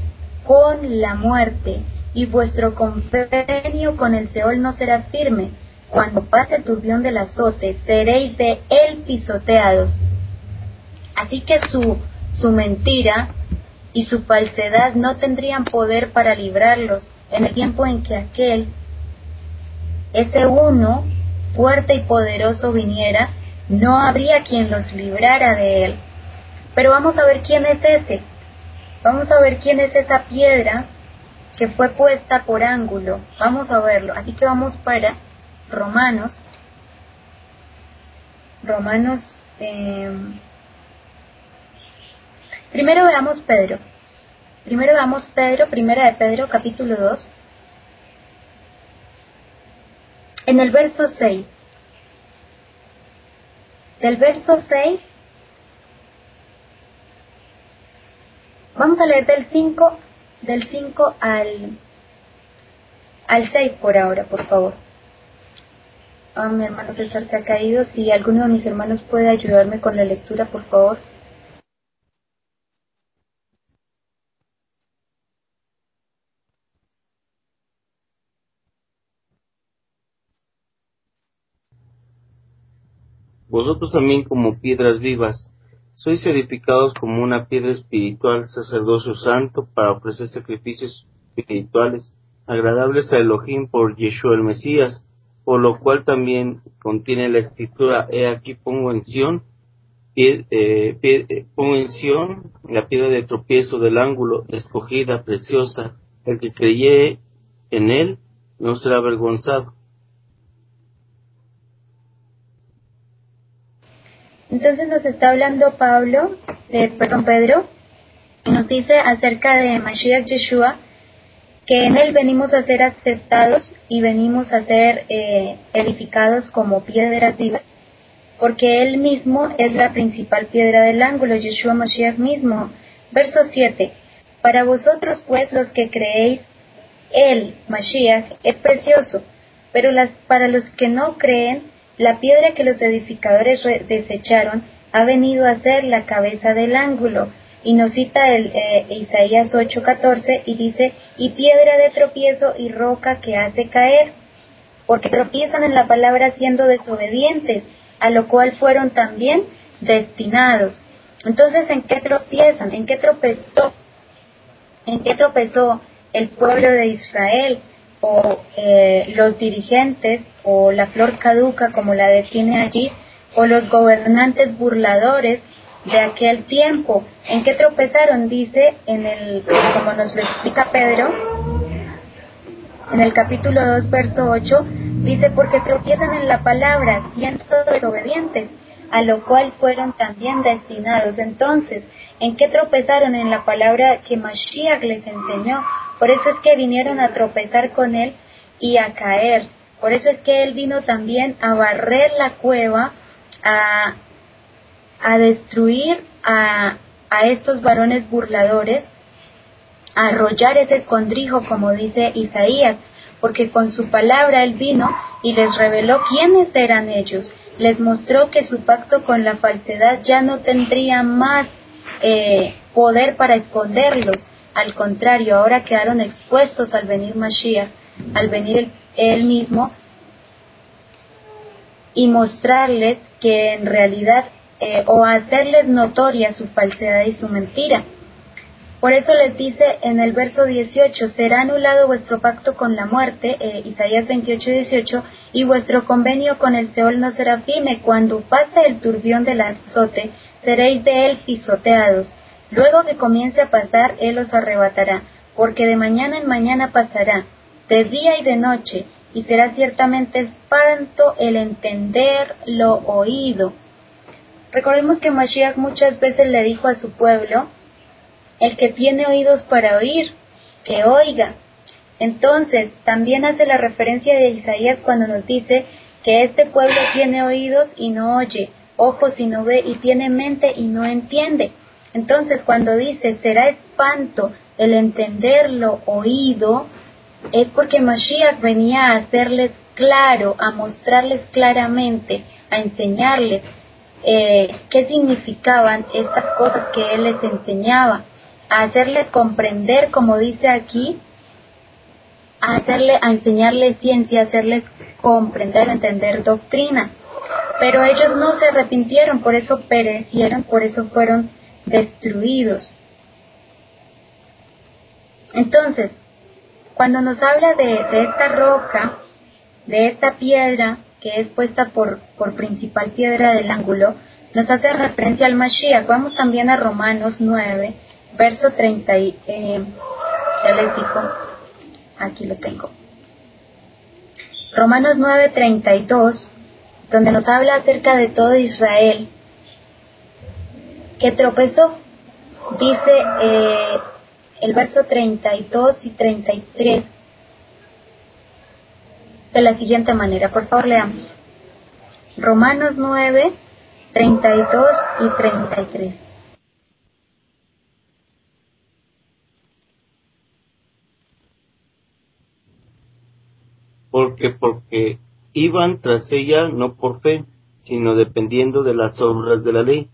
con la muerte, y vuestro convenio con el Seol no será firme. Cuando pase el turbión del azote, seréis de él pisoteados. Así que su, su mentira y su falsedad no tendrían poder para librarlos en el tiempo en que aquel, ese uno, fuerte y poderoso viniera, no habría quien los librara de él. Pero vamos a ver quién es ese. Vamos a ver quién es esa piedra que fue puesta por ángulo. Vamos a verlo. Así que vamos para Romanos. Romanos. Eh, primero veamos Pedro. Primero veamos Pedro, primera de Pedro, capítulo 2. En el verso 6. Del verso 6 Vamos a leer del 5 del 5 al al 6 por ahora, por favor. Ah, mi hermano César se ha caído. Si alguno de mis hermanos puede ayudarme con la lectura, por favor. Vosotros también como piedras vivas, sois edificados como una piedra espiritual, sacerdocio santo, para ofrecer sacrificios espirituales agradables a Elohim por Yeshua el Mesías, por lo cual también contiene la escritura, he aquí pongo en Sion, eh, eh, pongo en Sion la piedra de tropiezo del ángulo, escogida, preciosa, el que creyere en él no será avergonzado. Entonces nos está hablando Pablo, eh, perdón Pedro, y nos dice acerca de Mashiach Yeshua, que en él venimos a ser aceptados y venimos a ser eh, edificados como piedras vivas, porque él mismo es la principal piedra del ángulo, Yeshua Mashiach mismo. Verso 7. Para vosotros pues los que creéis, él, Mashiach, es precioso, pero las, para los que no creen, la piedra que los edificadores desecharon ha venido a ser la cabeza del ángulo. Y nos cita el eh, Isaías 8:14 y dice, y piedra de tropiezo y roca que hace caer, porque tropiezan en la palabra siendo desobedientes, a lo cual fueron también destinados. Entonces, ¿en qué tropiezan? ¿En qué tropezó? ¿En qué tropezó el pueblo de Israel? O eh, los dirigentes o la flor caduca como la define allí o los gobernantes burladores de aquel tiempo. ¿En qué tropezaron? Dice en el, como nos lo explica Pedro, en el capítulo 2, verso 8, dice, porque tropiezan en la palabra, siendo desobedientes, a lo cual fueron también destinados. Entonces, ¿en qué tropezaron? En la palabra que Mashiach les enseñó, por eso es que vinieron a tropezar con él y a caer. Por eso es que él vino también a barrer la cueva, a, destruir a, a estos varones burladores, a arrollar ese escondrijo, como dice Isaías, porque con su palabra él vino y les reveló quiénes eran ellos, les mostró que su pacto con la falsedad ya no tendría más eh, poder para esconderlos, al contrario, ahora quedaron expuestos al venir Mashiach, al venir él mismo, y mostrarles que en realidad, eh, o hacerles notoria su falsedad y su mentira. Por eso les dice en el verso 18, será anulado vuestro pacto con la muerte, eh, Isaías 28, 18, y vuestro convenio con el Seol no será firme. Cuando pase el turbión del azote, seréis de él pisoteados. Luego que comience a pasar, Él os arrebatará, porque de mañana en mañana pasará, de día y de noche, y será ciertamente espanto el entender lo oído. Recordemos que Mashiach muchas veces le dijo a su pueblo, el que tiene oídos para oír, que oiga. Entonces, también hace la referencia de Isaías cuando nos dice que este pueblo tiene oídos y no oye, ojos y no ve, y tiene mente y no entiende. Entonces, cuando dice será espanto el entender lo oído, es porque Mashiach venía a hacerles claro, a mostrarles claramente, a enseñarles eh, qué significaban estas cosas que él les enseñaba, a hacerles comprender, como dice aquí, a hacerle, a enseñarles ciencia, a hacerles comprender, entender doctrina. Pero ellos no se arrepintieron, por eso perecieron, por eso fueron destruidos. Entonces, cuando nos habla de, esta roca, de esta piedra que es puesta por, por principal piedra del ángulo, nos hace referencia al Mashiach. Vamos también a Romanos 9, verso 30 y, eh, aquí lo tengo. Romanos 9, 32, donde nos habla acerca de todo Israel que tropezó. Dice eh, el verso 32 y 33 de la siguiente manera. Por favor, leamos. Romanos 9, 32 y 33. Porque, porque iban tras ella no por fe, sino dependiendo de las obras de la ley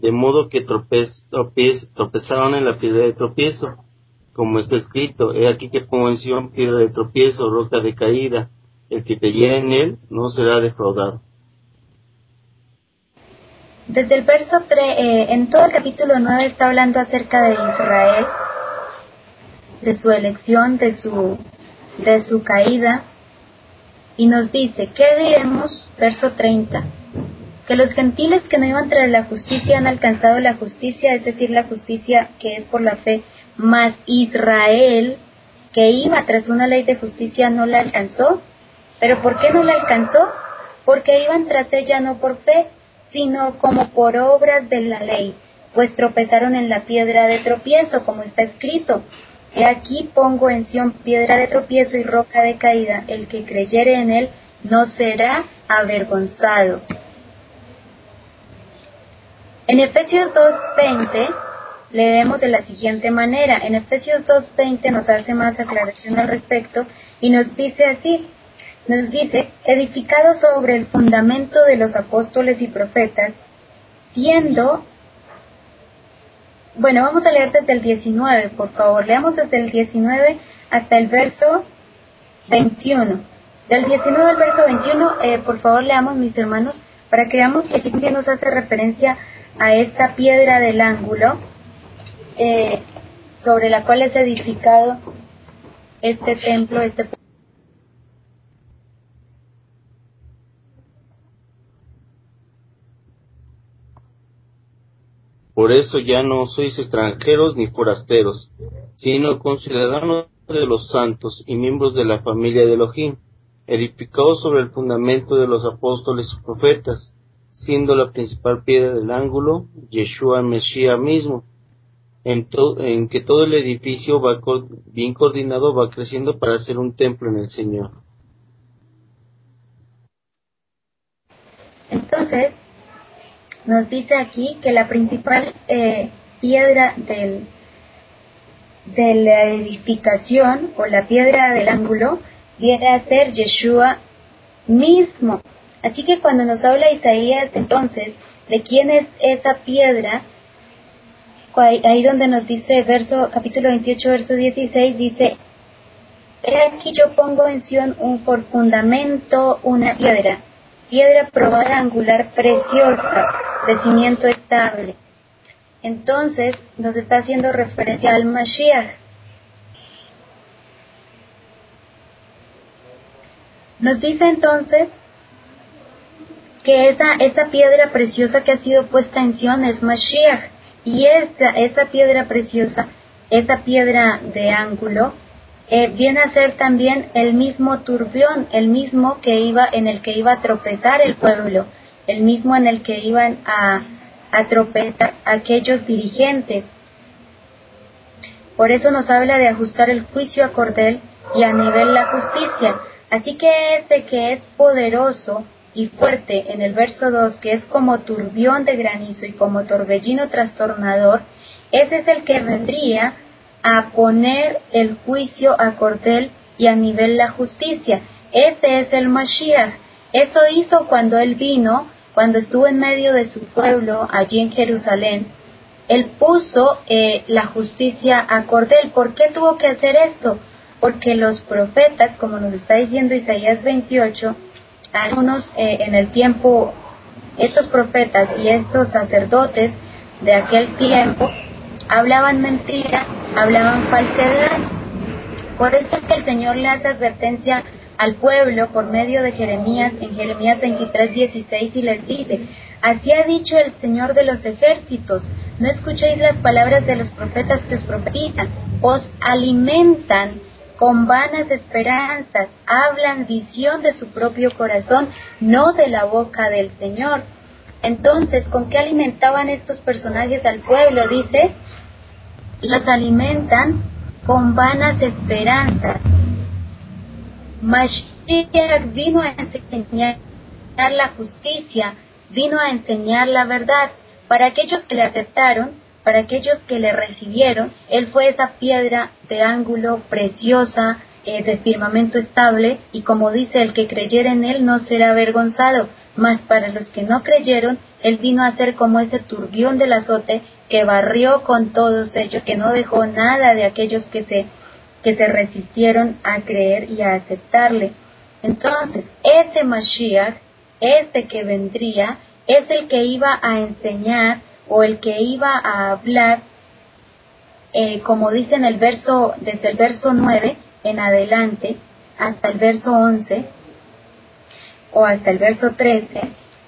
de modo que tropez, tropezaron en la piedra de tropiezo, como está escrito, he aquí que pongo en piedra de tropiezo, roca de caída, el que creyera en él no será defraudado. Desde el verso 3, eh, en todo el capítulo 9 está hablando acerca de Israel, de su elección, de su, de su caída, y nos dice, ¿qué diremos? Verso 30 que los gentiles que no iban tras la justicia han alcanzado la justicia, es decir, la justicia que es por la fe, mas Israel, que iba tras una ley de justicia, no la alcanzó. ¿Pero por qué no la alcanzó? Porque iban tras ella no por fe, sino como por obras de la ley, pues tropezaron en la piedra de tropiezo, como está escrito. He aquí pongo en Sión piedra de tropiezo y roca de caída, el que creyere en él no será avergonzado. En Efesios 2.20 leemos de la siguiente manera. En Efesios 2.20 nos hace más aclaración al respecto y nos dice así. Nos dice, edificado sobre el fundamento de los apóstoles y profetas, siendo... Bueno, vamos a leer desde el 19, por favor. Leamos desde el 19 hasta el verso 21. Del 19 al verso 21, eh, por favor, leamos, mis hermanos, para que veamos que aquí nos hace referencia a esta piedra del ángulo eh, sobre la cual es edificado este templo, este Por eso ya no sois extranjeros ni forasteros, sino conciudadanos de los santos y miembros de la familia de Elohim, edificados sobre el fundamento de los apóstoles y profetas, siendo la principal piedra del ángulo Yeshua Mesías mismo, en, en, que todo el edificio va bien coordinado va creciendo para ser un templo en el Señor. Entonces, nos dice aquí que la principal eh, piedra del, de la edificación o la piedra del ángulo viene a ser Yeshua mismo. Así que cuando nos habla Isaías entonces de quién es esa piedra, ahí donde nos dice verso capítulo 28 verso 16 dice aquí yo pongo en Sion un por fundamento una piedra, piedra probada angular preciosa, de cimiento estable. Entonces nos está haciendo referencia al Mashiach. Nos dice entonces que esa, esa piedra preciosa que ha sido puesta en Sion es Mashiach. Y esa, esa piedra preciosa, esa piedra de ángulo, eh, viene a ser también el mismo turbión, el mismo que iba, en el que iba a tropezar el pueblo, el mismo en el que iban a, a tropezar aquellos dirigentes. Por eso nos habla de ajustar el juicio a cordel y a nivel la justicia. Así que este que es poderoso y fuerte en el verso 2, que es como turbión de granizo y como torbellino trastornador, ese es el que vendría a poner el juicio a cordel y a nivel la justicia. Ese es el Mashiach. Eso hizo cuando él vino, cuando estuvo en medio de su pueblo allí en Jerusalén. Él puso eh, la justicia a cordel. ¿Por qué tuvo que hacer esto? Porque los profetas, como nos está diciendo Isaías 28, algunos eh, en el tiempo, estos profetas y estos sacerdotes de aquel tiempo hablaban mentira, hablaban falsedad. Por eso es que el Señor le hace advertencia al pueblo por medio de Jeremías en Jeremías 23, 16 y les dice, así ha dicho el Señor de los ejércitos, no escuchéis las palabras de los profetas que os profetizan, os alimentan con vanas esperanzas, hablan visión de su propio corazón, no de la boca del Señor. Entonces, ¿con qué alimentaban estos personajes al pueblo? Dice, los alimentan con vanas esperanzas. Mashiach vino a enseñar la justicia, vino a enseñar la verdad. Para aquellos que le aceptaron, para aquellos que le recibieron, Él fue esa piedra de ángulo preciosa, eh, de firmamento estable, y como dice, el que creyera en Él no será avergonzado, mas para los que no creyeron, Él vino a ser como ese turbión del azote que barrió con todos ellos, que no dejó nada de aquellos que se, que se resistieron a creer y a aceptarle. Entonces, ese Mashiach, este que vendría, es el que iba a enseñar o el que iba a hablar, eh, como dice en el verso, desde el verso 9 en adelante hasta el verso 11 o hasta el verso 13,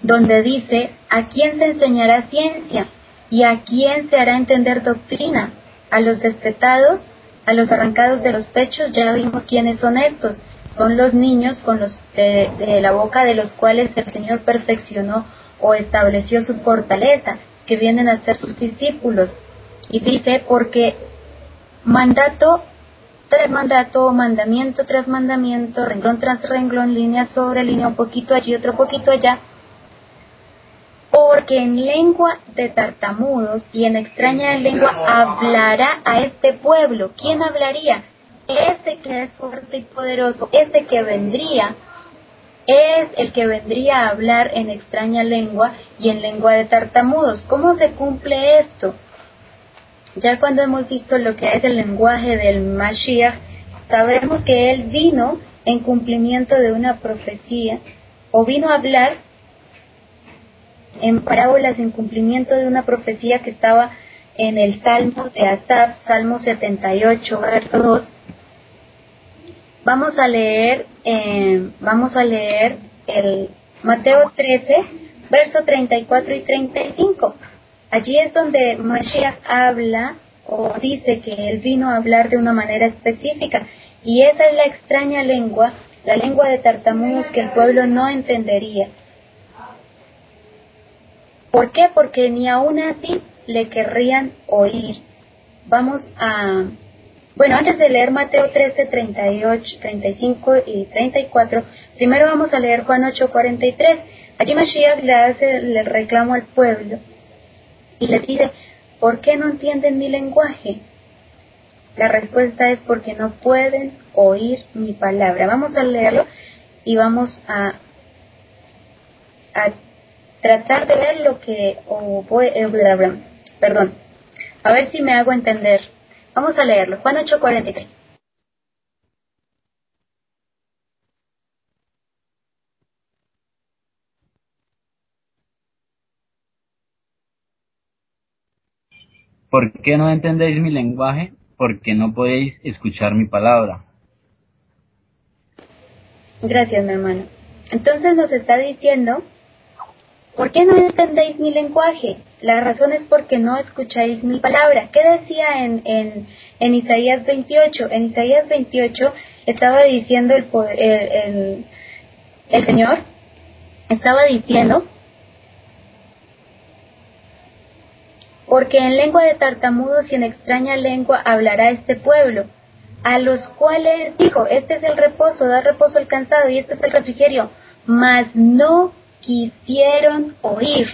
donde dice, ¿a quién se enseñará ciencia? ¿Y a quién se hará entender doctrina? A los destetados, a los arrancados de los pechos, ya vimos quiénes son estos. Son los niños con los de la boca de los cuales el Señor perfeccionó o estableció su fortaleza que vienen a ser sus discípulos. Y dice, porque mandato tras mandato, mandamiento tras mandamiento, renglón tras renglón, línea sobre línea, un poquito allí, otro poquito allá, porque en lengua de tartamudos y en extraña lengua hablará a este pueblo. ¿Quién hablaría? Ese que es fuerte y poderoso, ese que vendría es el que vendría a hablar en extraña lengua y en lengua de tartamudos. ¿Cómo se cumple esto? Ya cuando hemos visto lo que es el lenguaje del Mashiach, sabemos que él vino en cumplimiento de una profecía o vino a hablar en parábolas en cumplimiento de una profecía que estaba en el Salmo de Asaf, Salmo 78, verso 2, Vamos a leer, eh, vamos a leer el Mateo 13, verso 34 y 35. Allí es donde Mashiach habla o dice que él vino a hablar de una manera específica y esa es la extraña lengua, la lengua de tartamudos que el pueblo no entendería. ¿Por qué? Porque ni aún así le querrían oír. Vamos a bueno, antes de leer Mateo 13, 38, 35 y 34, primero vamos a leer Juan 8, 43. Allí Mashiach le hace el reclamo al pueblo y le dice, ¿por qué no entienden mi lenguaje? La respuesta es porque no pueden oír mi palabra. Vamos a leerlo y vamos a, a tratar de ver lo que, o, eh, perdón, a ver si me hago entender Vamos a leerlo. Juan 8:43. ¿Por qué no entendéis mi lenguaje? Porque no podéis escuchar mi palabra. Gracias, mi hermano. Entonces nos está diciendo ¿Por qué no entendéis mi lenguaje? La razón es porque no escucháis mi palabra. ¿Qué decía en, en, en Isaías 28? En Isaías 28 estaba diciendo el, el, el Señor, estaba diciendo, porque en lengua de tartamudos y en extraña lengua hablará este pueblo, a los cuales dijo, este es el reposo, da reposo al cansado y este es el refrigerio, mas no quisieron oír.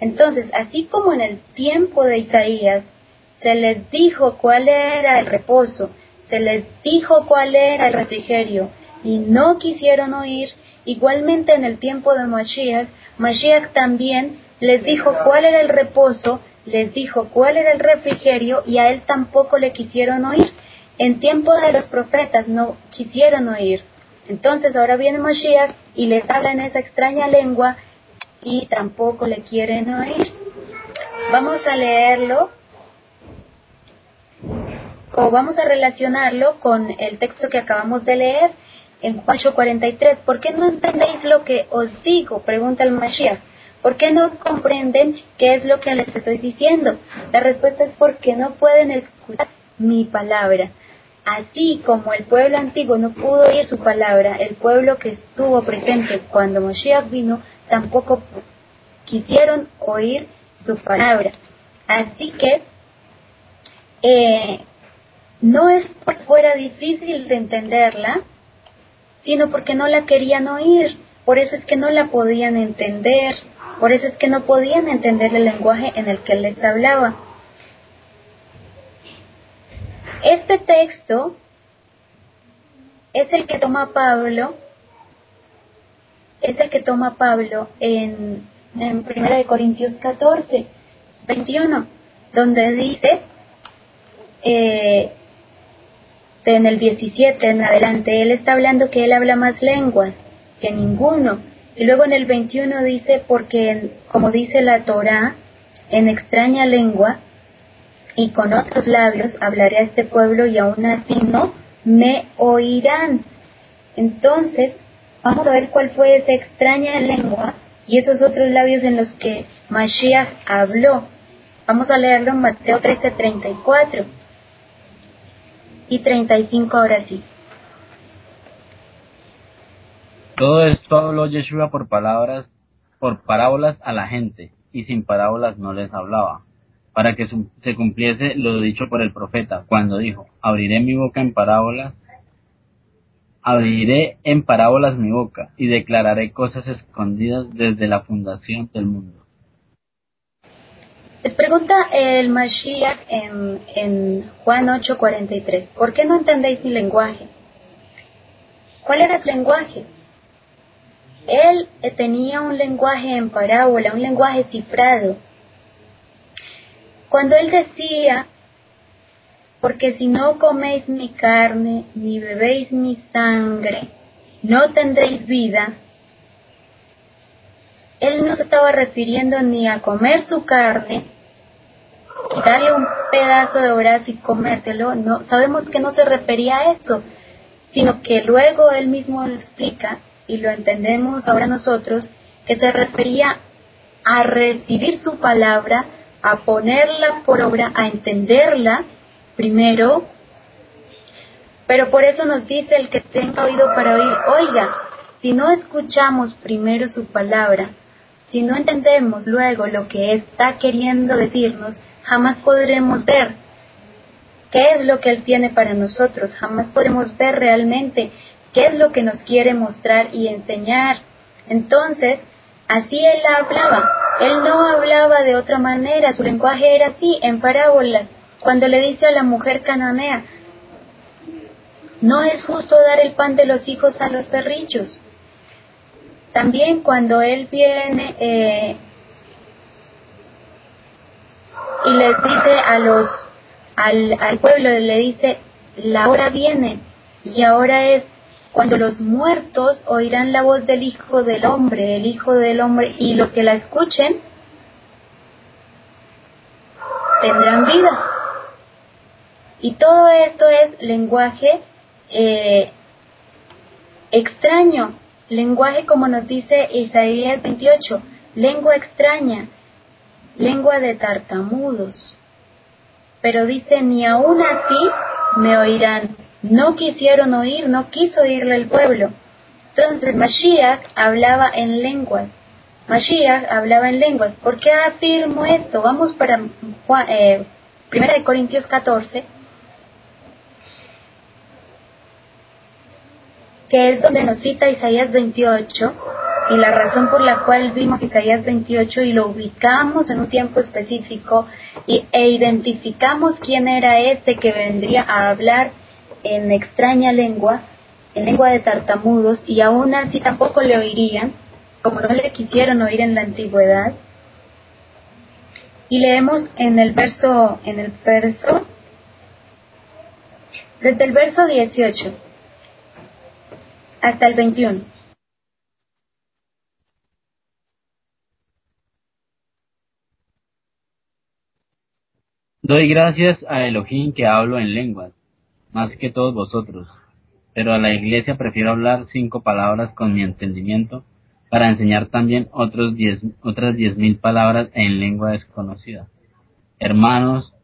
Entonces, así como en el tiempo de Isaías se les dijo cuál era el reposo, se les dijo cuál era el refrigerio y no quisieron oír, igualmente en el tiempo de Mashiach, Mashiach también les dijo cuál era el reposo, les dijo cuál era el refrigerio y a él tampoco le quisieron oír. En tiempo de los profetas no quisieron oír. Entonces ahora viene Mashiach y les habla en esa extraña lengua y tampoco le quieren oír. Vamos a leerlo o vamos a relacionarlo con el texto que acabamos de leer en Juan 43. ¿Por qué no entendéis lo que os digo? Pregunta el Mashiach. ¿Por qué no comprenden qué es lo que les estoy diciendo? La respuesta es porque no pueden escuchar mi palabra. Así como el pueblo antiguo no pudo oír su palabra, el pueblo que estuvo presente cuando Mashiach vino tampoco quisieron oír su palabra. Así que eh, no es porque fuera difícil de entenderla, sino porque no la querían oír. Por eso es que no la podían entender. Por eso es que no podían entender el lenguaje en el que él les hablaba. Este texto es el que toma Pablo, es el que toma Pablo en, en 1 Corintios 14, 21, donde dice, eh, en el 17 en adelante, él está hablando que él habla más lenguas que ninguno. Y luego en el 21 dice, porque como dice la Torah, en extraña lengua y con otros labios hablaré a este pueblo y aún así no me oirán. Entonces, vamos a ver cuál fue esa extraña lengua y esos otros labios en los que Mashiach habló. Vamos a leerlo en Mateo 13:34 y 35 ahora sí. Todo esto habló Yeshua por palabras, por parábolas a la gente, y sin parábolas no les hablaba, para que se cumpliese lo dicho por el profeta, cuando dijo, abriré mi boca en parábolas, abriré en parábolas mi boca, y declararé cosas escondidas desde la fundación del mundo. Les pregunta el Mashiach en, en Juan 8:43, ¿por qué no entendéis mi lenguaje? ¿Cuál era su lenguaje? Él tenía un lenguaje en parábola, un lenguaje cifrado. Cuando él decía, porque si no coméis mi carne, ni bebéis mi sangre, no tendréis vida, él no se estaba refiriendo ni a comer su carne, darle un pedazo de brazo y comérselo, no, sabemos que no se refería a eso, sino que luego él mismo lo explica y lo entendemos ahora nosotros, que se refería a recibir su palabra, a ponerla por obra, a entenderla primero, pero por eso nos dice el que tenga oído para oír, oiga, si no escuchamos primero su palabra, si no entendemos luego lo que está queriendo decirnos, jamás podremos ver qué es lo que Él tiene para nosotros, jamás podremos ver realmente qué es lo que nos quiere mostrar y enseñar. Entonces, así Él hablaba, Él no hablaba de otra manera, su lenguaje era así, en parábolas, cuando le dice a la mujer cananea, no es justo dar el pan de los hijos a los perrillos. También cuando Él viene eh, y les dice a los al, al pueblo le dice la hora viene y ahora es cuando los muertos oirán la voz del Hijo del Hombre, el Hijo del Hombre, y los que la escuchen tendrán vida. Y todo esto es lenguaje eh, extraño, lenguaje como nos dice Isaías 28, lengua extraña, lengua de tartamudos. Pero dice, ni aún así me oirán. No quisieron oír, no quiso oírle el pueblo. Entonces Mashiach hablaba en lenguas. Mashiach hablaba en lenguas. ¿Por qué afirmo esto? Vamos para eh, 1 Corintios 14, que es donde nos cita Isaías 28, y la razón por la cual vimos Isaías 28 y lo ubicamos en un tiempo específico y, e identificamos quién era este que vendría a hablar en extraña lengua, en lengua de tartamudos, y aún así tampoco le oirían, como no le quisieron oír en la antigüedad. Y leemos en el verso, en el verso, desde el verso 18 hasta el 21. Doy gracias a Elohim que hablo en lenguas, más que todos vosotros, pero a la iglesia prefiero hablar cinco palabras con mi entendimiento para enseñar también otros diez, otras diez mil palabras en lengua desconocida. Hermanos,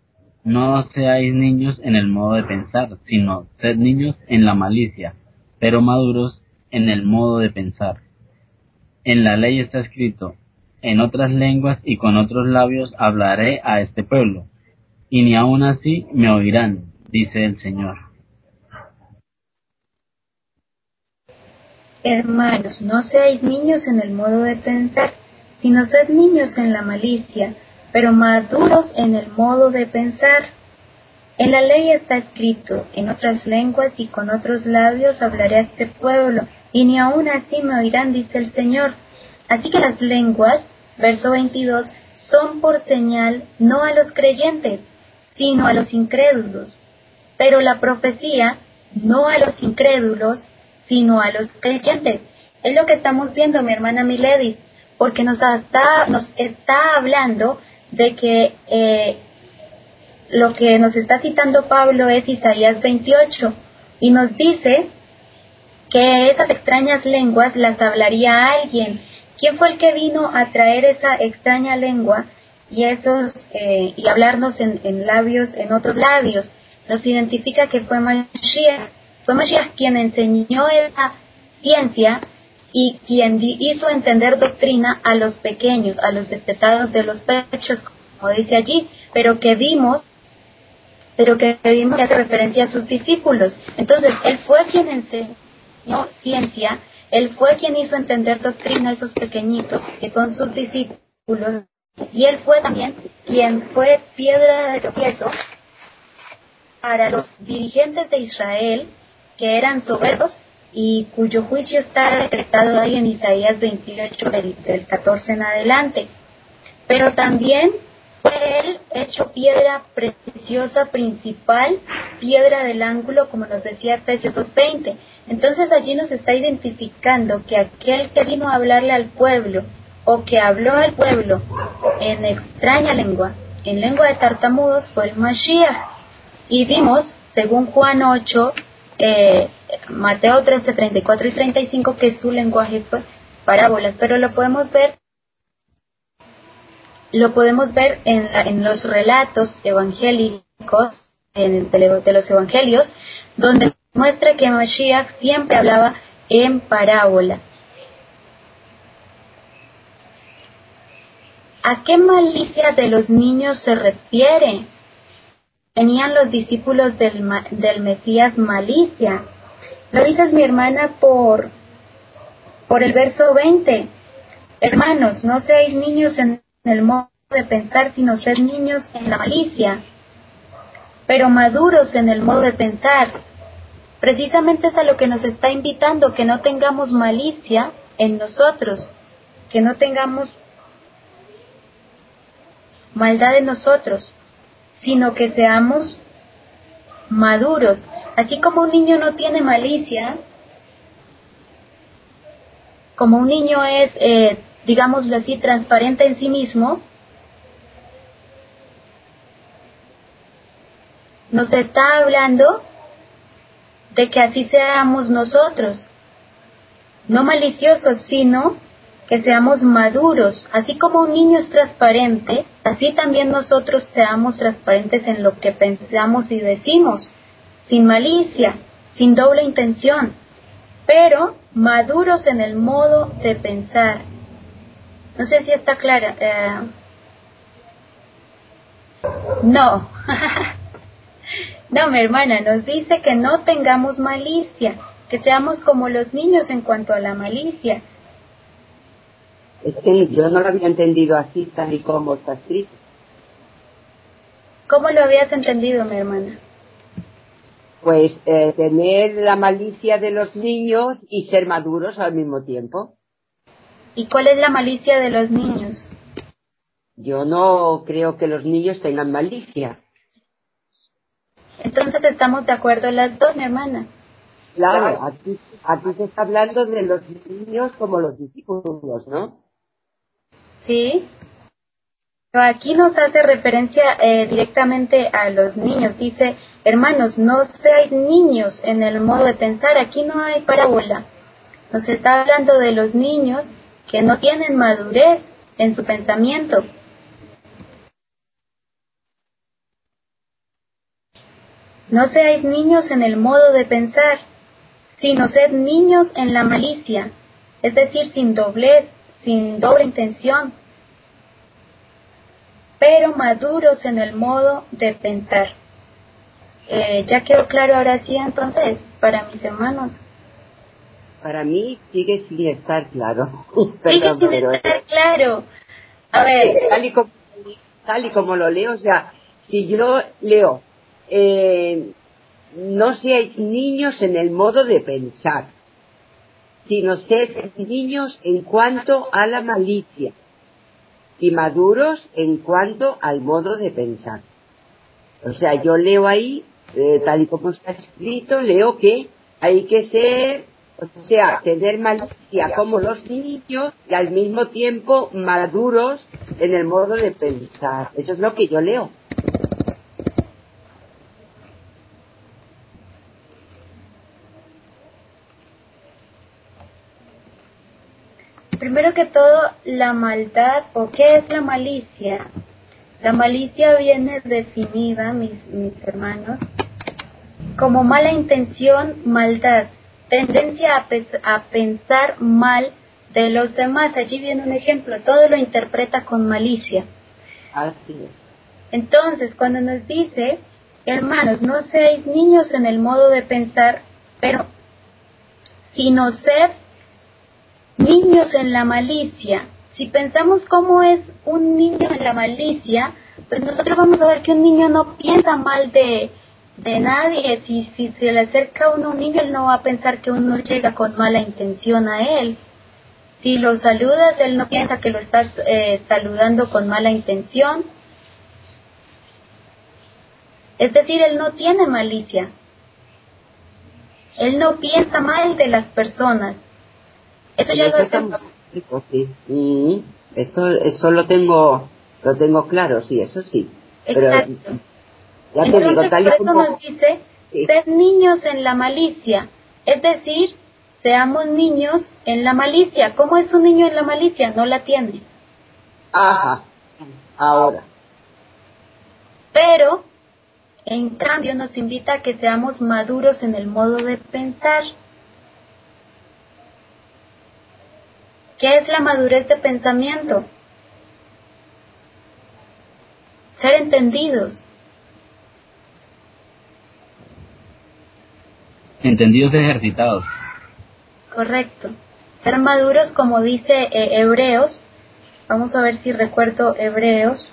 no seáis niños en el modo de pensar, sino sed niños en la malicia, pero maduros en el modo de pensar. En la ley está escrito, en otras lenguas y con otros labios hablaré a este pueblo, y ni aun así me oirán, dice el Señor. Hermanos, no seáis niños en el modo de pensar, sino sed niños en la malicia, pero maduros en el modo de pensar en la ley está escrito, en otras lenguas y con otros labios hablaré a este pueblo, y ni aun así me oirán, dice el Señor. Así que las lenguas, verso 22, son por señal no a los creyentes, sino a los incrédulos. Pero la profecía, no a los incrédulos, sino a los creyentes. Es lo que estamos viendo, mi hermana Miledis, porque nos está, hablando de que eh, lo que nos está citando Pablo es Isaías 28 y nos dice que esas extrañas lenguas las hablaría alguien. ¿Quién fue el que vino a traer esa extraña lengua y esos eh, y hablarnos en, labios, en otros labios? Nos identifica que fue Mashiach. Fue Mashiach quien enseñó esa ciencia y quien hizo entender doctrina a los pequeños, a los destetados de los pechos, como dice allí, pero que vimos pero que vimos que hace referencia a sus discípulos. Entonces, él fue quien enseñó ciencia, él fue quien hizo entender doctrina a esos pequeñitos que son sus discípulos, y él fue también quien fue piedra de tropiezo para los dirigentes de Israel que eran soberbios y cuyo juicio está decretado ahí en Isaías 28 del, del 14 en adelante. Pero también fue él hecho piedra preciosa principal, piedra del ángulo, como nos decía Efesios 2.20. Entonces allí nos está identificando que aquel que vino a hablarle al pueblo, o que habló al pueblo en extraña lengua, en lengua de tartamudos, fue el Mashiach. Y vimos, según Juan 8, eh, Mateo 13, 34 y 35, que su lenguaje fue parábolas, pero lo podemos ver lo podemos ver en, en los relatos evangélicos en, de, de, los evangelios, donde muestra que Mashiach siempre hablaba en parábola. ¿A qué malicia de los niños se refiere? Tenían los discípulos del, del Mesías malicia. Lo dices mi hermana por, por el verso 20. Hermanos, no seáis niños en en el modo de pensar, sino ser niños en la malicia, pero maduros en el modo de pensar. Precisamente es a lo que nos está invitando, que no tengamos malicia en nosotros, que no tengamos maldad en nosotros, sino que seamos maduros. Así como un niño no tiene malicia, como un niño es eh, digámoslo así, transparente en sí mismo, nos está hablando de que así seamos nosotros, no maliciosos, sino que seamos maduros. Así como un niño es transparente, así también nosotros seamos transparentes en lo que pensamos y decimos, sin malicia, sin doble intención, pero maduros en el modo de pensar, no sé si está clara. Eh, no. no, mi hermana, nos dice que no tengamos malicia, que seamos como los niños en cuanto a la malicia. Es que yo no lo había entendido así, tal y como está escrito. ¿Cómo lo habías entendido, mi hermana? Pues eh, tener la malicia de los niños y ser maduros al mismo tiempo. ¿Y cuál es la malicia de los niños? Yo no creo que los niños tengan malicia. Entonces estamos de acuerdo las dos, mi hermana. Claro, aquí, aquí se está hablando de los niños como los discípulos, ¿no? Sí. Pero aquí nos hace referencia eh, directamente a los niños. Dice, hermanos, no seáis niños en el modo de pensar. Aquí no hay parábola. Nos está hablando de los niños que no tienen madurez en su pensamiento. No seáis niños en el modo de pensar, sino sed niños en la malicia, es decir, sin doblez, sin doble intención, pero maduros en el modo de pensar. Eh, ya quedó claro ahora sí entonces para mis hermanos. Para mí sigue sin estar claro. sigue sin estar claro. A ver. Tal y, como, tal y como lo leo, o sea, si yo leo, eh, no seáis niños en el modo de pensar, sino sed niños en cuanto a la malicia y maduros en cuanto al modo de pensar. O sea, yo leo ahí, eh, tal y como está escrito, leo que hay que ser, o sea, tener malicia como los niños y al mismo tiempo maduros en el modo de pensar. Eso es lo que yo leo. primero que todo, la maldad o qué es la malicia. La malicia viene definida, mis, mis hermanos, como mala intención, maldad, tendencia a, a pensar mal de los demás. Allí viene un ejemplo, todo lo interpreta con malicia. Así es. Entonces, cuando nos dice, hermanos, no seáis niños en el modo de pensar, pero sino ser niños en la malicia. Si pensamos cómo es un niño en la malicia, pues nosotros vamos a ver que un niño no piensa mal de, de nadie. Si, si se le acerca a uno un niño, él no va a pensar que uno llega con mala intención a él. Si lo saludas, él no piensa que lo estás eh, saludando con mala intención. Es decir, él no tiene malicia. Él no piensa mal de las personas. Eso ya lo Sí. Mm, eso, eso lo tengo, lo tengo claro, sí, eso sí. Exacto. Ya te digo, tal por eso nos dice, sed niños en la malicia. Es decir, seamos niños en la malicia. ¿Cómo es un niño en la malicia? No la tiene. Ajá, ahora. Pero, en cambio, nos invita a que seamos maduros en el modo de pensar. ¿Qué es la madurez de pensamiento? Ser entendidos. Entendidos ejercitados. Correcto. Ser maduros, como dice eh, Hebreos. Vamos a ver si recuerdo Hebreos.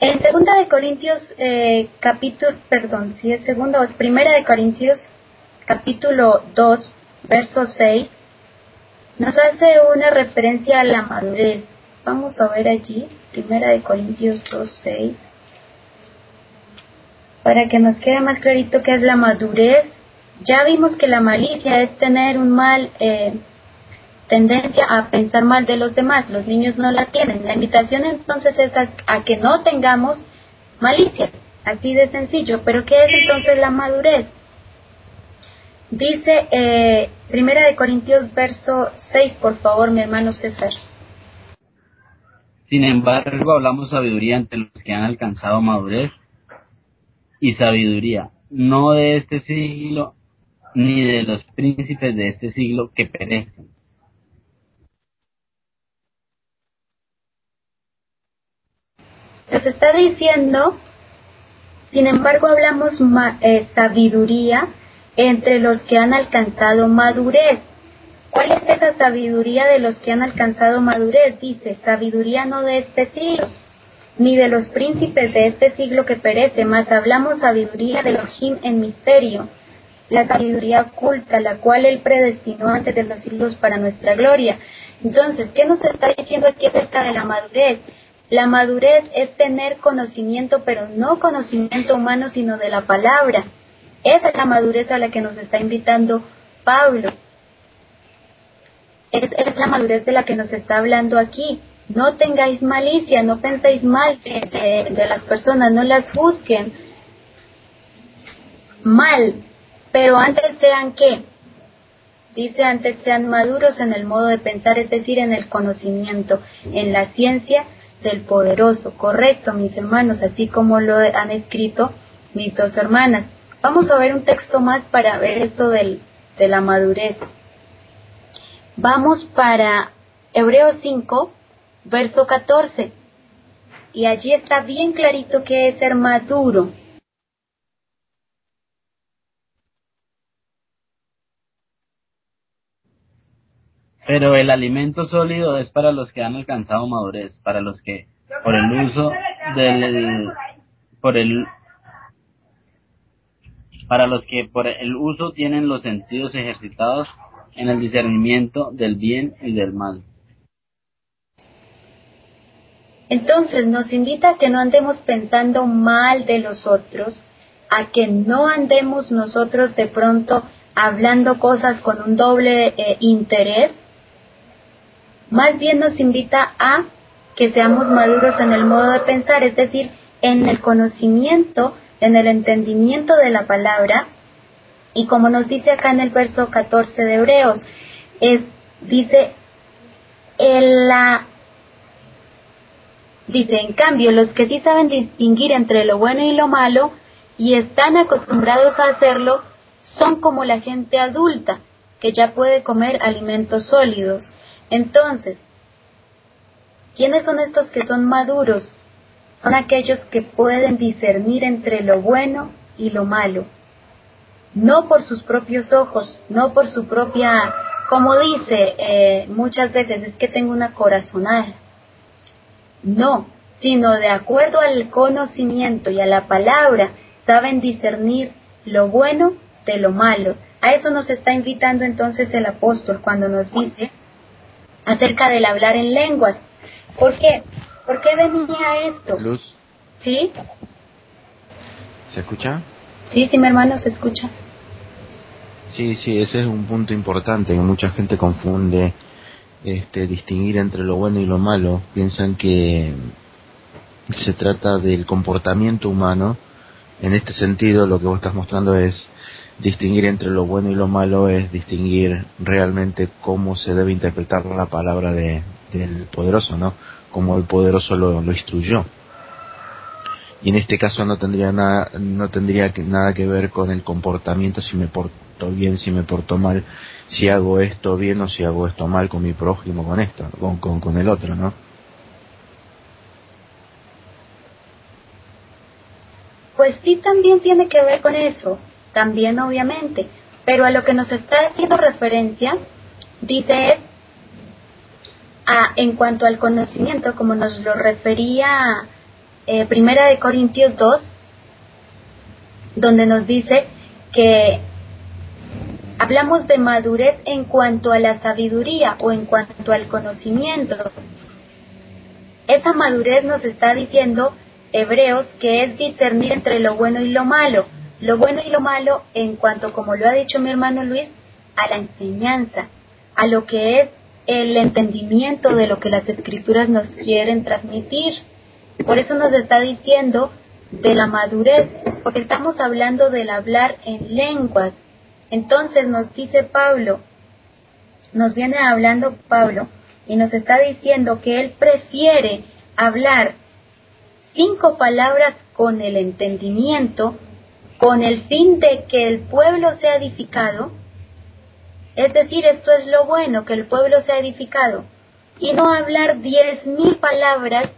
En segunda de Corintios, eh, capítulo, perdón, si es segunda o es primera de Corintios, capítulo 2, verso 6, nos hace una referencia a la madurez. Vamos a ver allí, Primera de Corintios 2.6, para que nos quede más clarito qué es la madurez. Ya vimos que la malicia es tener un mal eh, tendencia a pensar mal de los demás. Los niños no la tienen. La invitación entonces es a que no tengamos malicia, así de sencillo. Pero ¿qué es entonces la madurez? Dice eh, Primera de Corintios verso 6, por favor, mi hermano César. Sin embargo, hablamos sabiduría entre los que han alcanzado madurez y sabiduría, no de este siglo ni de los príncipes de este siglo que perecen. Nos está diciendo, sin embargo, hablamos eh, sabiduría entre los que han alcanzado madurez. ¿Cuál es esa sabiduría de los que han alcanzado madurez? Dice, sabiduría no de este siglo. ni de los príncipes de este siglo que perece, mas hablamos sabiduría de Elohim en misterio, la sabiduría oculta, la cual Él predestinó antes de los siglos para nuestra gloria. Entonces, ¿qué nos está diciendo aquí acerca de la madurez? La madurez es tener conocimiento, pero no conocimiento humano, sino de la palabra. Esa es la madurez a la que nos está invitando Pablo. Es, es la madurez de la que nos está hablando aquí. No tengáis malicia, no penséis mal de, de las personas, no las juzguen mal, pero antes sean qué? Dice antes sean maduros en el modo de pensar, es decir, en el conocimiento, en la ciencia del poderoso. Correcto, mis hermanos, así como lo han escrito mis dos hermanas. Vamos a ver un texto más para ver esto del, de la madurez. Vamos para Hebreos 5, verso 14. Y allí está bien clarito que es ser maduro. Pero el alimento sólido es para los que han alcanzado madurez, para los que por el uso del por el para los que por el uso tienen los sentidos ejercitados en el discernimiento del bien y del mal. Entonces nos invita a que no andemos pensando mal de los otros, a que no andemos nosotros de pronto hablando cosas con un doble eh, interés, más bien nos invita a que seamos maduros en el modo de pensar, es decir, en el conocimiento, en el entendimiento de la palabra, y como nos dice acá en el verso 14 de Hebreos, es, dice, en la, dice, en cambio, los que sí saben distinguir entre lo bueno y lo malo, y están acostumbrados a hacerlo, son como la gente adulta, que ya puede comer alimentos sólidos. Entonces, ¿quiénes son estos que son maduros? Son aquellos que pueden discernir entre lo bueno y lo malo. No por sus propios ojos, no por su propia, como dice eh, muchas veces, es que tengo una corazonada. No, sino de acuerdo al conocimiento y a la palabra, saben discernir lo bueno de lo malo. A eso nos está invitando entonces el apóstol cuando nos dice acerca del hablar en lenguas. ¿Por qué? ¿Por qué venía esto? Luz. ¿Sí? ¿Se escucha? Sí, sí, mi hermano, se escucha. Sí, sí, ese es un punto importante que mucha gente confunde este, distinguir entre lo bueno y lo malo. Piensan que se trata del comportamiento humano. En este sentido, lo que vos estás mostrando es distinguir entre lo bueno y lo malo es distinguir realmente cómo se debe interpretar la palabra de, del poderoso, ¿no? Como el poderoso lo, lo instruyó. Y en este caso no tendría nada, no tendría que, nada que ver con el comportamiento, si me porto bien, si me porto mal, si hago esto bien o si hago esto mal con mi prójimo, con esto, con, con, con el otro, ¿no? Pues sí, también tiene que ver con eso también obviamente, pero a lo que nos está haciendo referencia, dice a, en cuanto al conocimiento, como nos lo refería eh, Primera de Corintios 2, donde nos dice que hablamos de madurez en cuanto a la sabiduría o en cuanto al conocimiento. Esa madurez nos está diciendo Hebreos que es discernir entre lo bueno y lo malo lo bueno y lo malo en cuanto, como lo ha dicho mi hermano Luis, a la enseñanza, a lo que es el entendimiento de lo que las escrituras nos quieren transmitir. Por eso nos está diciendo de la madurez, porque estamos hablando del hablar en lenguas. Entonces nos dice Pablo, nos viene hablando Pablo y nos está diciendo que él prefiere hablar cinco palabras con el entendimiento con el fin de que el pueblo sea edificado, es decir, esto es lo bueno, que el pueblo sea edificado, y no hablar diez mil palabras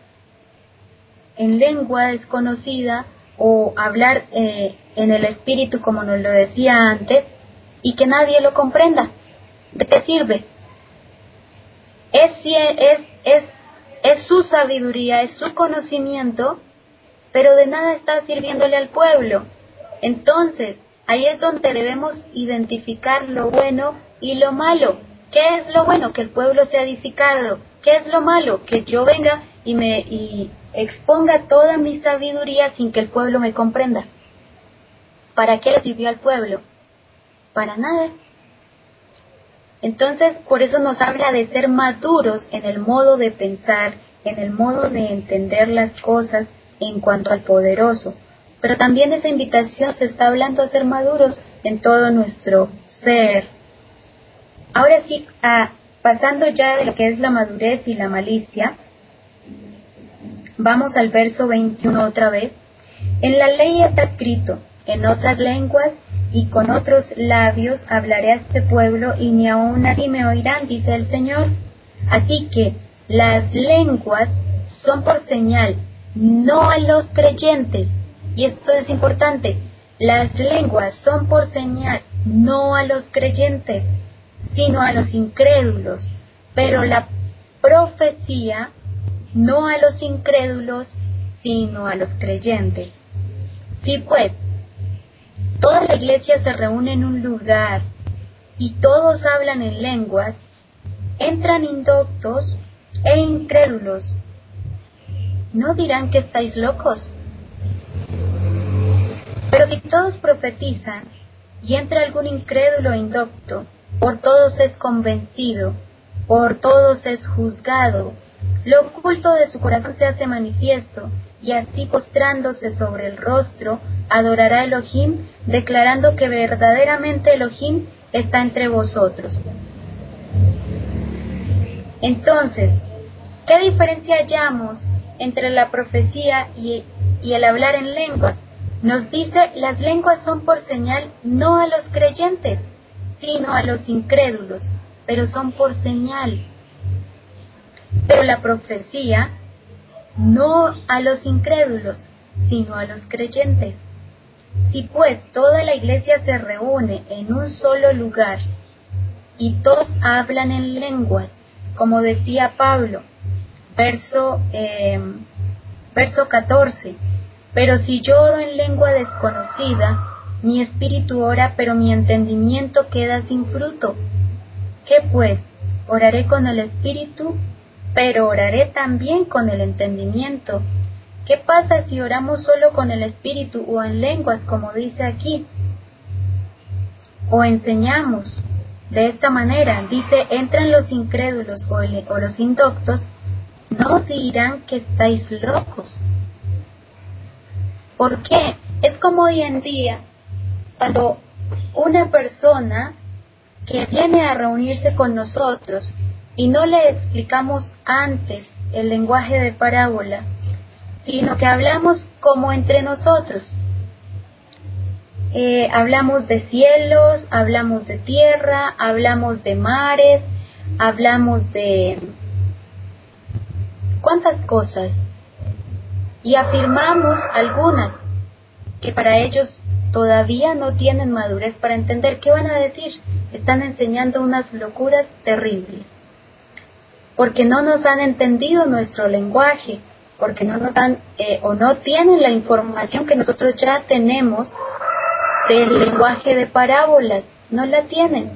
en lengua desconocida o hablar eh, en el espíritu como nos lo decía antes y que nadie lo comprenda. ¿De qué sirve? Es, es, es es su sabiduría, es su conocimiento, pero de nada está sirviéndole al pueblo. Entonces, ahí es donde debemos identificar lo bueno y lo malo. ¿Qué es lo bueno? Que el pueblo sea edificado. ¿Qué es lo malo? Que yo venga y me y exponga toda mi sabiduría sin que el pueblo me comprenda. ¿Para qué le sirvió al pueblo? Para nada. Entonces, por eso nos habla de ser maduros en el modo de pensar, en el modo de entender las cosas en cuanto al poderoso. Pero también esa invitación se está hablando a ser maduros en todo nuestro ser. Ahora sí, ah, pasando ya de lo que es la madurez y la malicia, vamos al verso 21 otra vez. En la ley está escrito, en otras lenguas y con otros labios hablaré a este pueblo y ni aun así me oirán, dice el Señor. Así que las lenguas son por señal, no a los creyentes. Y esto es importante, las lenguas son por señal, no a los creyentes, sino a los incrédulos. Pero la profecía no a los incrédulos, sino a los creyentes. Sí, pues, toda la iglesia se reúne en un lugar y todos hablan en lenguas, entran indoctos e incrédulos. ¿No dirán que estáis locos? Pero si todos profetizan y entra algún incrédulo e indocto, por todos es convencido, por todos es juzgado, lo oculto de su corazón se hace manifiesto, y así postrándose sobre el rostro, adorará a Elohim, declarando que verdaderamente Elohim está entre vosotros. Entonces, ¿qué diferencia hallamos entre la profecía y, y el hablar en lenguas? Nos dice, las lenguas son por señal no a los creyentes, sino a los incrédulos, pero son por señal. Pero la profecía no a los incrédulos, sino a los creyentes. Si pues toda la iglesia se reúne en un solo lugar y todos hablan en lenguas, como decía Pablo, verso, eh, verso 14, pero si yo oro en lengua desconocida, mi espíritu ora, pero mi entendimiento queda sin fruto. ¿Qué pues? ¿Oraré con el espíritu? pero oraré también con el entendimiento. ¿Qué pasa si oramos solo con el espíritu o en lenguas, como dice aquí? O enseñamos. De esta manera, dice, entran los incrédulos o, o los indoctos, no dirán que estáis locos. ¿Por qué? Es como hoy en día, cuando una persona que viene a reunirse con nosotros y no le explicamos antes el lenguaje de parábola, sino que hablamos como entre nosotros. Eh, hablamos de cielos, hablamos de tierra, hablamos de mares, hablamos de cuántas cosas y afirmamos algunas que para ellos todavía no tienen madurez para entender qué van a decir. Están enseñando unas locuras terribles porque no nos han entendido nuestro lenguaje, porque no nos han eh, o no tienen la información que nosotros ya tenemos del lenguaje de parábolas, no la tienen.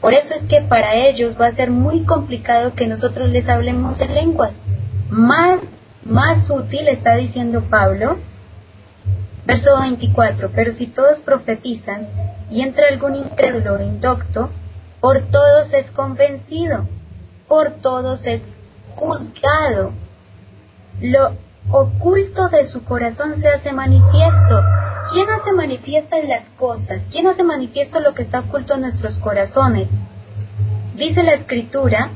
Por eso es que para ellos va a ser muy complicado que nosotros les hablemos en lenguas. Más, más útil está diciendo Pablo, verso 24, pero si todos profetizan y entra algún incrédulo o indocto, por todos es convencido por todos es juzgado. Lo oculto de su corazón se hace manifiesto. ¿Quién hace manifiesta las cosas? ¿Quién hace manifiesto lo que está oculto en nuestros corazones? Dice la escritura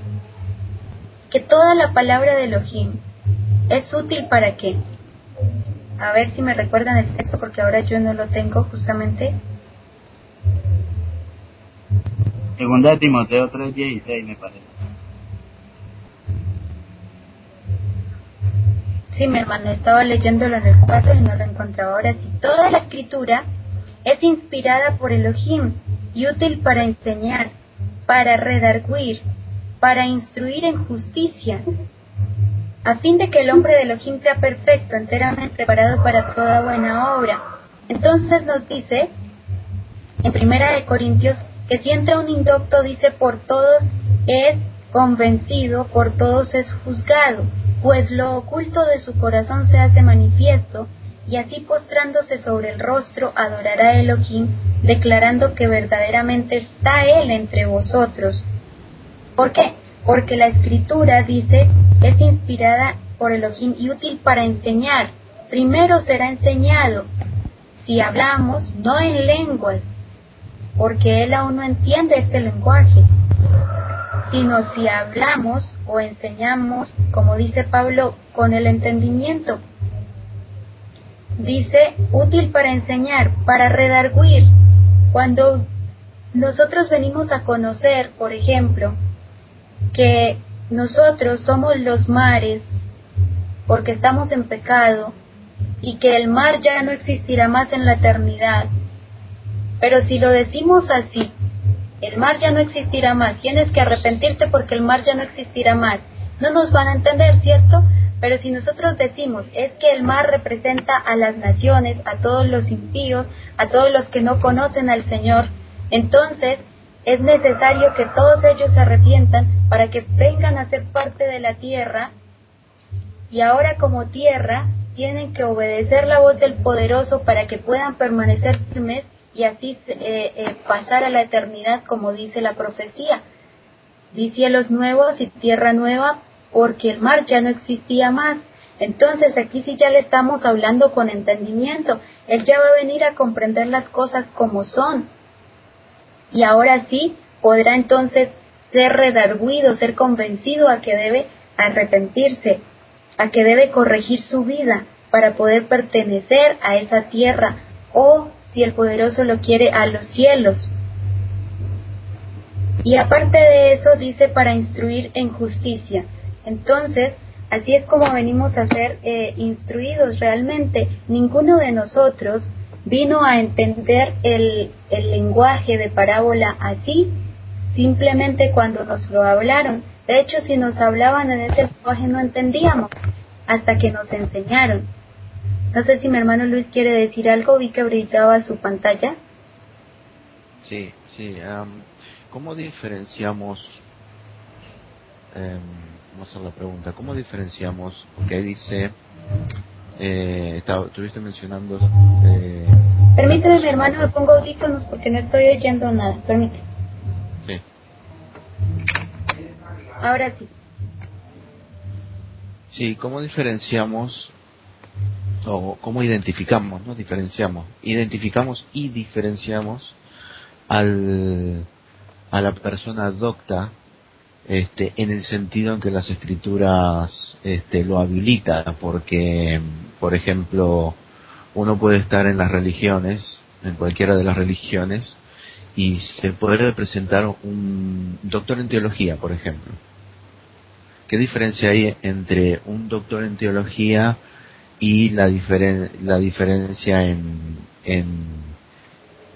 que toda la palabra de Elohim es útil para qué? A ver si me recuerdan el texto porque ahora yo no lo tengo justamente. Segunda de Timoteo 3:16 me parece. Sí, mi hermano, estaba leyéndolo en el 4 y no lo encontraba. Ahora sí, toda la escritura es inspirada por Elohim y útil para enseñar, para redarguir, para instruir en justicia, a fin de que el hombre de Elohim sea perfecto, enteramente preparado para toda buena obra. Entonces nos dice, en Primera de Corintios, que si entra un indocto, dice, por todos es convencido, por todos es juzgado, pues lo oculto de su corazón se hace manifiesto, y así postrándose sobre el rostro adorará a Elohim, declarando que verdaderamente está Él entre vosotros. ¿Por qué? Porque la escritura dice es inspirada por Elohim y útil para enseñar. Primero será enseñado si hablamos no en lenguas, porque Él aún no entiende este lenguaje, sino si hablamos o enseñamos, como dice Pablo, con el entendimiento, dice útil para enseñar, para redarguir. Cuando nosotros venimos a conocer, por ejemplo, que nosotros somos los mares porque estamos en pecado y que el mar ya no existirá más en la eternidad. Pero si lo decimos así, el mar ya no existirá más, tienes que arrepentirte porque el mar ya no existirá más. No nos van a entender, ¿cierto? Pero si nosotros decimos es que el mar representa a las naciones, a todos los impíos, a todos los que no conocen al Señor, entonces es necesario que todos ellos se arrepientan para que vengan a ser parte de la tierra y ahora como tierra tienen que obedecer la voz del poderoso para que puedan permanecer firmes y así eh, eh, pasar a la eternidad como dice la profecía. Vi cielos nuevos y tierra nueva porque el mar ya no existía más. Entonces aquí sí ya le estamos hablando con entendimiento. Él ya va a venir a comprender las cosas como son. Y ahora sí podrá entonces ser redarguido, ser convencido a que debe arrepentirse, a que debe corregir su vida para poder pertenecer a esa tierra o, si el poderoso lo quiere, a los cielos. Y aparte de eso dice para instruir en justicia. Entonces, así es como venimos a ser eh, instruidos realmente. Ninguno de nosotros vino a entender el, el lenguaje de parábola así, simplemente cuando nos lo hablaron. De hecho, si nos hablaban en ese lenguaje no entendíamos, hasta que nos enseñaron. No sé si mi hermano Luis quiere decir algo, vi que brillaba su pantalla. Sí, sí. ¿Cómo diferenciamos eh, vamos a hacer la pregunta, ¿cómo diferenciamos? Porque dice, eh, estuviste mencionando... Eh, Permíteme, mi hermano, me pongo audífonos porque no estoy oyendo nada. Permíteme. Sí. Ahora sí. Sí, ¿cómo diferenciamos o cómo identificamos, no diferenciamos, identificamos y diferenciamos al, a la persona docta este, en el sentido en que las escrituras este, lo habilitan, porque, por ejemplo, uno puede estar en las religiones, en cualquiera de las religiones, y se puede representar un doctor en teología, por ejemplo. ¿Qué diferencia hay entre un doctor en teología y la, la diferencia en, en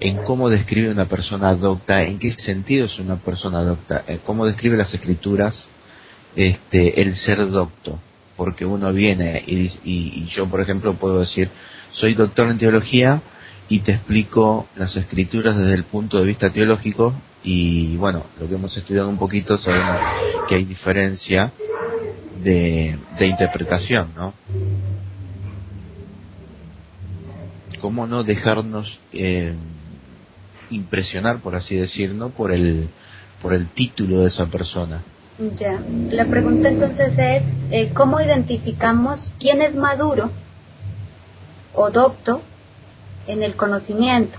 en cómo describe una persona docta, en qué sentido es una persona docta, eh, cómo describe las escrituras este, el ser docto, porque uno viene y, y, yo, por ejemplo, puedo decir, soy doctor en teología y te explico las escrituras desde el punto de vista teológico y bueno, lo que hemos estudiado un poquito sabemos que hay diferencia de, de interpretación, ¿no? ¿Cómo no dejarnos eh, impresionar, por así decirlo, por el, por el título de esa persona. Ya, la pregunta entonces es, eh, ¿cómo identificamos quién es maduro o docto en el conocimiento?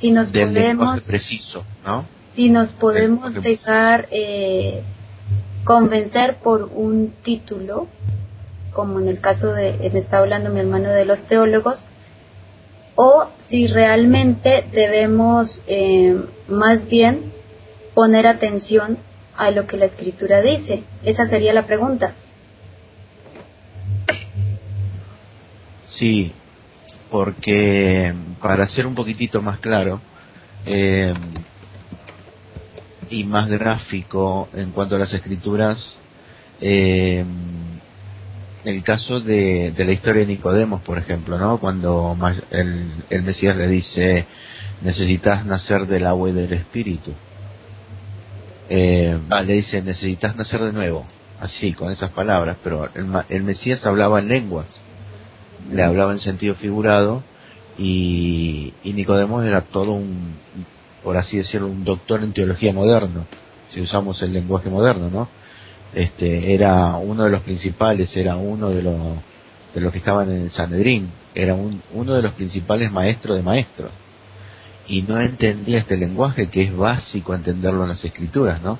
Si nos podemos... preciso, ¿no? Si nos podemos dejar eh, convencer por un título, como en el caso de, me está hablando mi hermano de los teólogos, o si realmente debemos eh, más bien poner atención a lo que la escritura dice. Esa sería la pregunta. Sí, porque para ser un poquitito más claro eh, y más gráfico en cuanto a las escrituras, Eh, el caso de, de, la historia de Nicodemos, por ejemplo, ¿no? Cuando el, el Mesías le dice, necesitas nacer del agua y del espíritu. Eh, le dice, necesitas nacer de nuevo, así, con esas palabras, pero el, el Mesías hablaba en lenguas, le hablaba en sentido figurado, y, y Nicodemos era todo un, por así decirlo, un doctor en teología moderno, si usamos el lenguaje moderno, ¿no? Este, era uno de los principales, era uno de los, de los que estaban en el Sanedrín, era un, uno de los principales maestros de maestros. Y no entendía este lenguaje que es básico entenderlo en las escrituras, ¿no?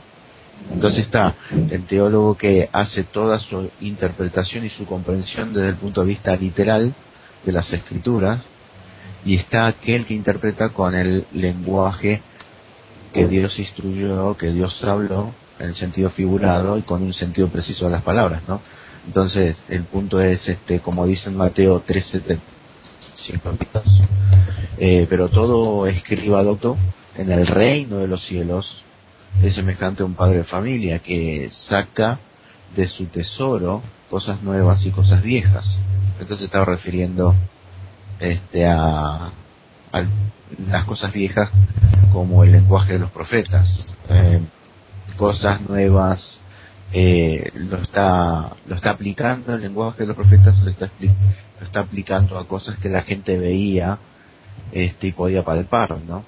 Entonces está el teólogo que hace toda su interpretación y su comprensión desde el punto de vista literal de las escrituras, y está aquel que interpreta con el lenguaje que Dios instruyó, que Dios habló, en el sentido figurado y con un sentido preciso de las palabras, ¿no? Entonces, el punto es, este, como dice en Mateo 13, eh, pero todo escriba doctor en el reino de los cielos es semejante a un padre de familia que saca de su tesoro cosas nuevas y cosas viejas. Entonces estaba refiriendo este, a, las cosas viejas como el lenguaje de los profetas, eh, cosas nuevas, eh, lo está lo está aplicando el lenguaje de los profetas lo está lo está aplicando a cosas que la gente veía este y podía palpar no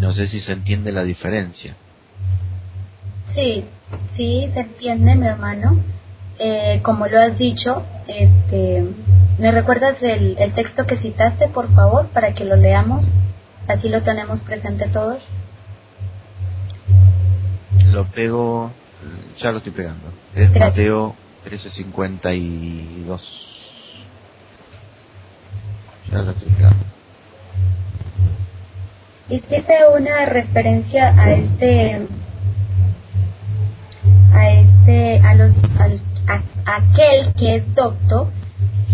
no sé si se entiende la diferencia sí sí se entiende mi hermano eh, como lo has dicho este ¿Me recuerdas el, el texto que citaste, por favor, para que lo leamos? Así lo tenemos presente todos. Lo pego, ya lo estoy pegando. Es Mateo 13:52. Hiciste una referencia a este, a este, a los, al, a, aquel que es docto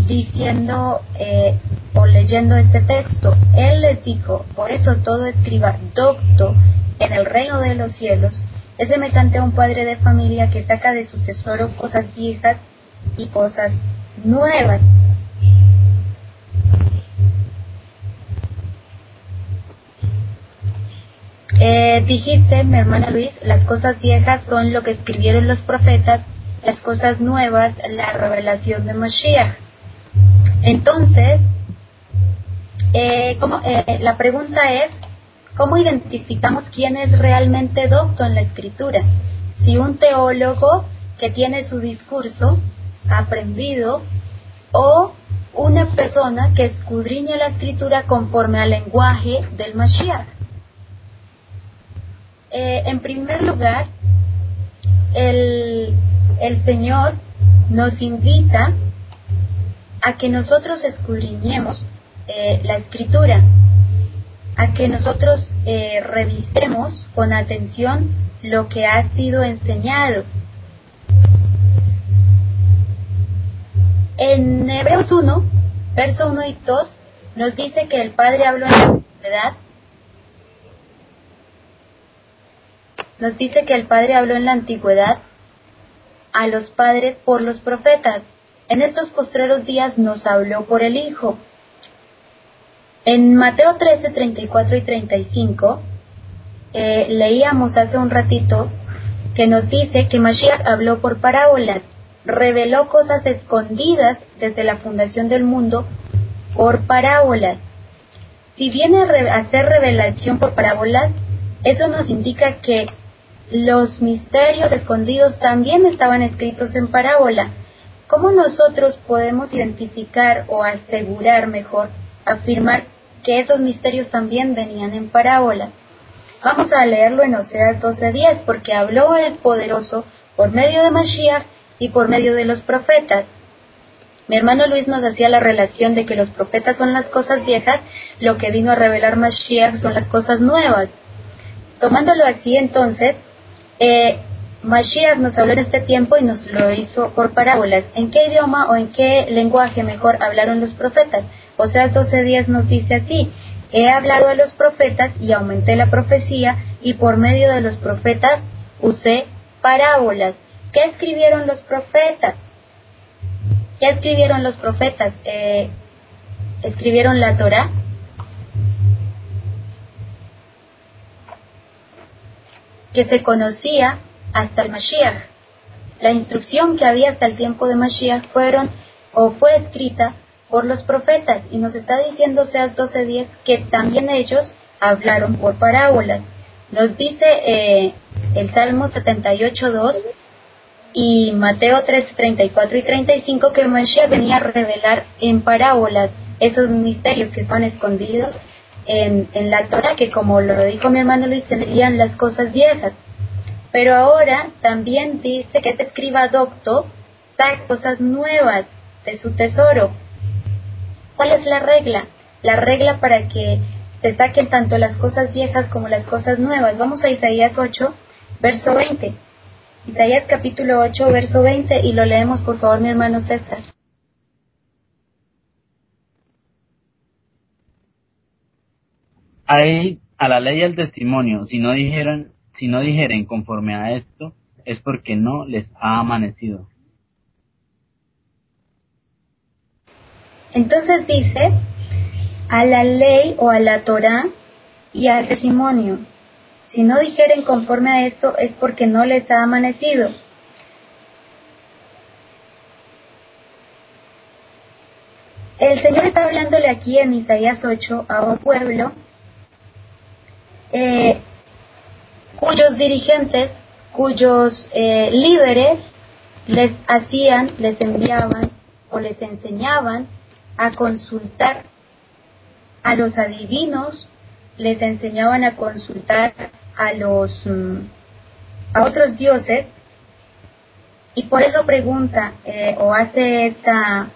diciendo eh, o leyendo este texto. Él les dijo, por eso todo escriba docto en el reino de los cielos es semejante a un padre de familia que saca de su tesoro cosas viejas y cosas nuevas. Eh, dijiste, mi hermana Luis, las cosas viejas son lo que escribieron los profetas, las cosas nuevas, la revelación de Mashiach. Entonces, eh, eh, la pregunta es, ¿cómo identificamos quién es realmente docto en la escritura? Si un teólogo que tiene su discurso aprendido o una persona que escudriña la escritura conforme al lenguaje del Mashiach. Eh, en primer lugar, el, el Señor nos invita a que nosotros escudriñemos eh, la escritura, a que nosotros eh, revisemos con atención lo que ha sido enseñado. En Hebreos 1, verso 1 y 2, nos dice que el Padre habló en la antigüedad. Nos dice que el Padre habló en la antigüedad a los padres por los profetas en estos postreros días nos habló por el Hijo. En Mateo 13, 34 y 35, eh, leíamos hace un ratito que nos dice que Mashiach habló por parábolas, reveló cosas escondidas desde la fundación del mundo por parábolas. Si viene a hacer revelación por parábolas, eso nos indica que los misterios escondidos también estaban escritos en parábola. ¿Cómo nosotros podemos identificar o asegurar mejor, afirmar que esos misterios también venían en parábola? Vamos a leerlo en Oseas 12:10, porque habló el poderoso por medio de Mashiach y por medio de los profetas. Mi hermano Luis nos hacía la relación de que los profetas son las cosas viejas, lo que vino a revelar Mashiach son las cosas nuevas. Tomándolo así entonces, eh, Mashiach nos habló en este tiempo y nos lo hizo por parábolas. ¿En qué idioma o en qué lenguaje mejor hablaron los profetas? O sea, 12 días nos dice así, he hablado a los profetas y aumenté la profecía y por medio de los profetas usé parábolas. ¿Qué escribieron los profetas? ¿Qué escribieron los profetas? Eh, ¿Escribieron la Torah? Que se conocía hasta el Mashiach. La instrucción que había hasta el tiempo de Mashiach fueron o fue escrita por los profetas y nos está diciendo Seas 12.10 que también ellos hablaron por parábolas. Nos dice eh, el Salmo 78.2 y Mateo 3, 34 y 35 que Mashiach venía a revelar en parábolas esos misterios que están escondidos en, en la Torah, que como lo dijo mi hermano Luis, serían las cosas viejas. Pero ahora también dice que este escriba docto saca cosas nuevas de su tesoro. ¿Cuál es la regla? La regla para que se saquen tanto las cosas viejas como las cosas nuevas. Vamos a Isaías 8, verso 20. Isaías capítulo 8, verso 20, y lo leemos por favor mi hermano César. Hay a la ley y al testimonio, si no dijeron, si no dijeren conforme a esto, es porque no les ha amanecido. Entonces dice, a la ley o a la Torah y al testimonio. Si no dijeren conforme a esto es porque no les ha amanecido. El Señor está hablándole aquí en Isaías 8 a un pueblo eh, cuyos dirigentes, cuyos eh, líderes les hacían, les enviaban o les enseñaban a consultar a los adivinos, les enseñaban a consultar a los mm, a otros dioses y por eso pregunta eh, o hace esta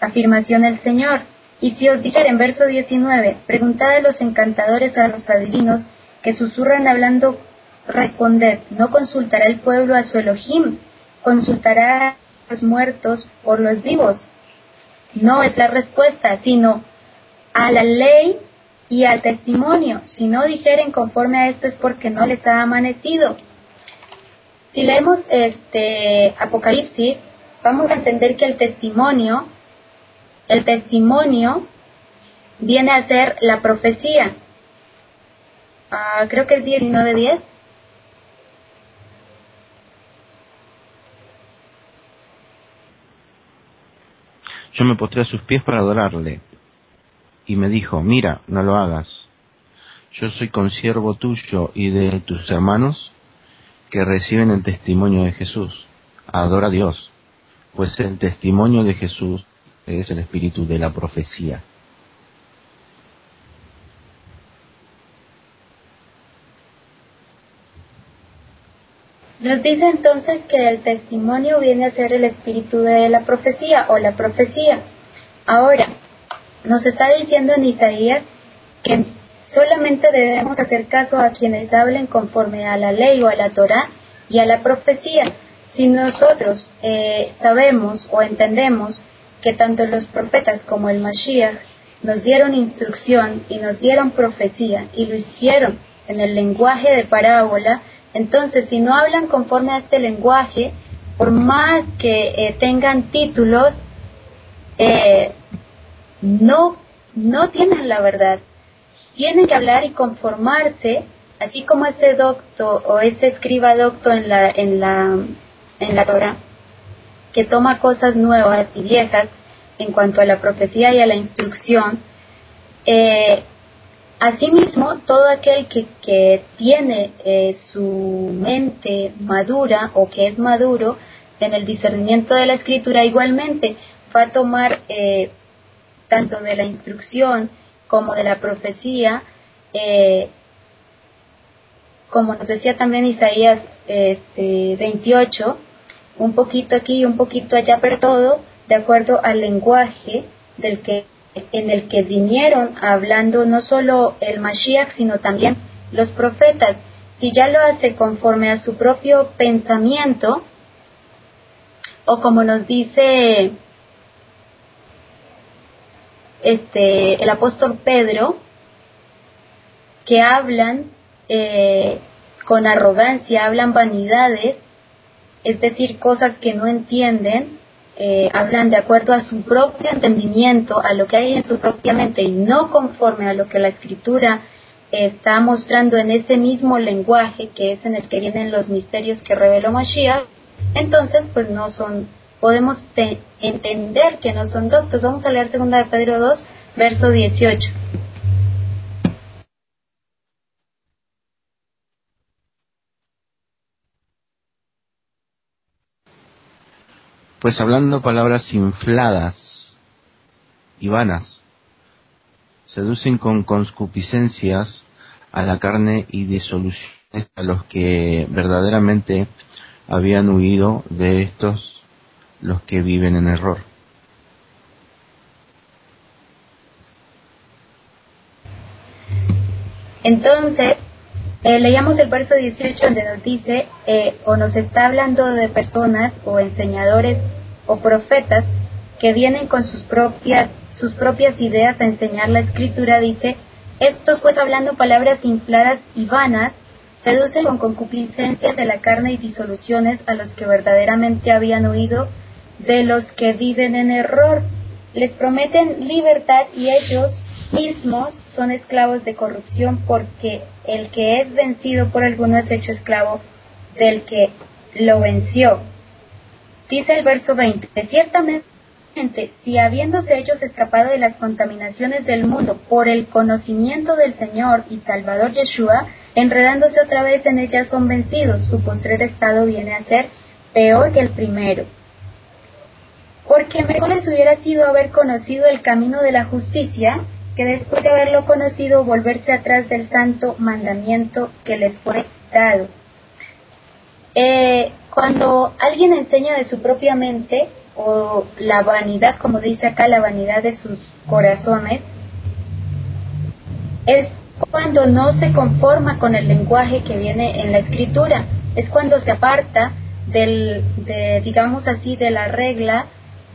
afirmación el Señor. Y si os dijera en verso 19, preguntad a los encantadores, a los adivinos, que susurran hablando, responded, ¿no consultará el pueblo a su Elohim? ¿Consultará a los muertos por los vivos? No es la respuesta, sino a la ley y al testimonio. Si no dijeren conforme a esto es porque no les ha amanecido. Si leemos este Apocalipsis, vamos a entender que el testimonio, el testimonio viene a ser la profecía. Ah, creo que es 19.10. Yo me postré a sus pies para adorarle y me dijo, mira, no lo hagas. Yo soy consiervo tuyo y de tus hermanos que reciben el testimonio de Jesús. Adora a Dios, pues el testimonio de Jesús es el espíritu de la profecía. Nos dice entonces que el testimonio viene a ser el espíritu de la profecía o la profecía. Ahora, nos está diciendo en Isaías que solamente debemos hacer caso a quienes hablen conforme a la ley o a la Torah y a la profecía. Si nosotros eh, sabemos o entendemos que tanto los profetas como el Mashiach nos dieron instrucción y nos dieron profecía y lo hicieron en el lenguaje de parábola, entonces si no hablan conforme a este lenguaje, por más que eh, tengan títulos, eh, no, no tienen la verdad. Tienen que hablar y conformarse, así como ese docto o ese escriba docto en la, en la, en la Torah, que toma cosas nuevas y viejas en cuanto a la profecía y a la instrucción. Eh, asimismo, todo aquel que, que tiene eh, su mente madura o que es maduro en el discernimiento de la escritura, igualmente va a tomar eh, tanto de la instrucción como de la profecía, eh, como nos decía también Isaías este, 28, un poquito aquí y un poquito allá, pero todo de acuerdo al lenguaje del que, en el que vinieron hablando no solo el Mashiach, sino también los profetas. Si ya lo hace conforme a su propio pensamiento, o como nos dice este, el apóstol Pedro, que hablan eh, con arrogancia, hablan vanidades, es decir, cosas que no entienden, eh, hablan de acuerdo a su propio entendimiento, a lo que hay en su propia mente y no conforme a lo que la escritura está mostrando en ese mismo lenguaje que es en el que vienen los misterios que reveló Mashiach, entonces pues no son, podemos entender que no son doctos. Vamos a leer 2 de Pedro 2, verso 18. Pues hablando palabras infladas y vanas, seducen con conscupiscencias a la carne y disoluciones a los que verdaderamente habían huido de estos los que viven en error. Entonces, eh, leíamos el verso 18 donde nos dice, eh, o nos está hablando de personas o enseñadores o profetas que vienen con sus propias, sus propias ideas a enseñar la escritura, dice, estos pues hablando palabras infladas y vanas, seducen con concupiscencias de la carne y disoluciones a los que verdaderamente habían huido de los que viven en error. Les prometen libertad y ellos mismos son esclavos de corrupción porque el que es vencido por alguno es hecho esclavo del que lo venció. Dice el verso 20, ciertamente si habiéndose ellos escapado de las contaminaciones del mundo por el conocimiento del Señor y Salvador Yeshua, enredándose otra vez en ellas son vencidos, su postrer estado viene a ser peor que el primero. Porque mejor les hubiera sido haber conocido el camino de la justicia que después de haberlo conocido volverse atrás del santo mandamiento que les fue dado. Eh, cuando alguien enseña de su propia mente, o la vanidad, como dice acá, la vanidad de sus corazones, es cuando no se conforma con el lenguaje que viene en la escritura, es cuando se aparta del, de, digamos así, de la regla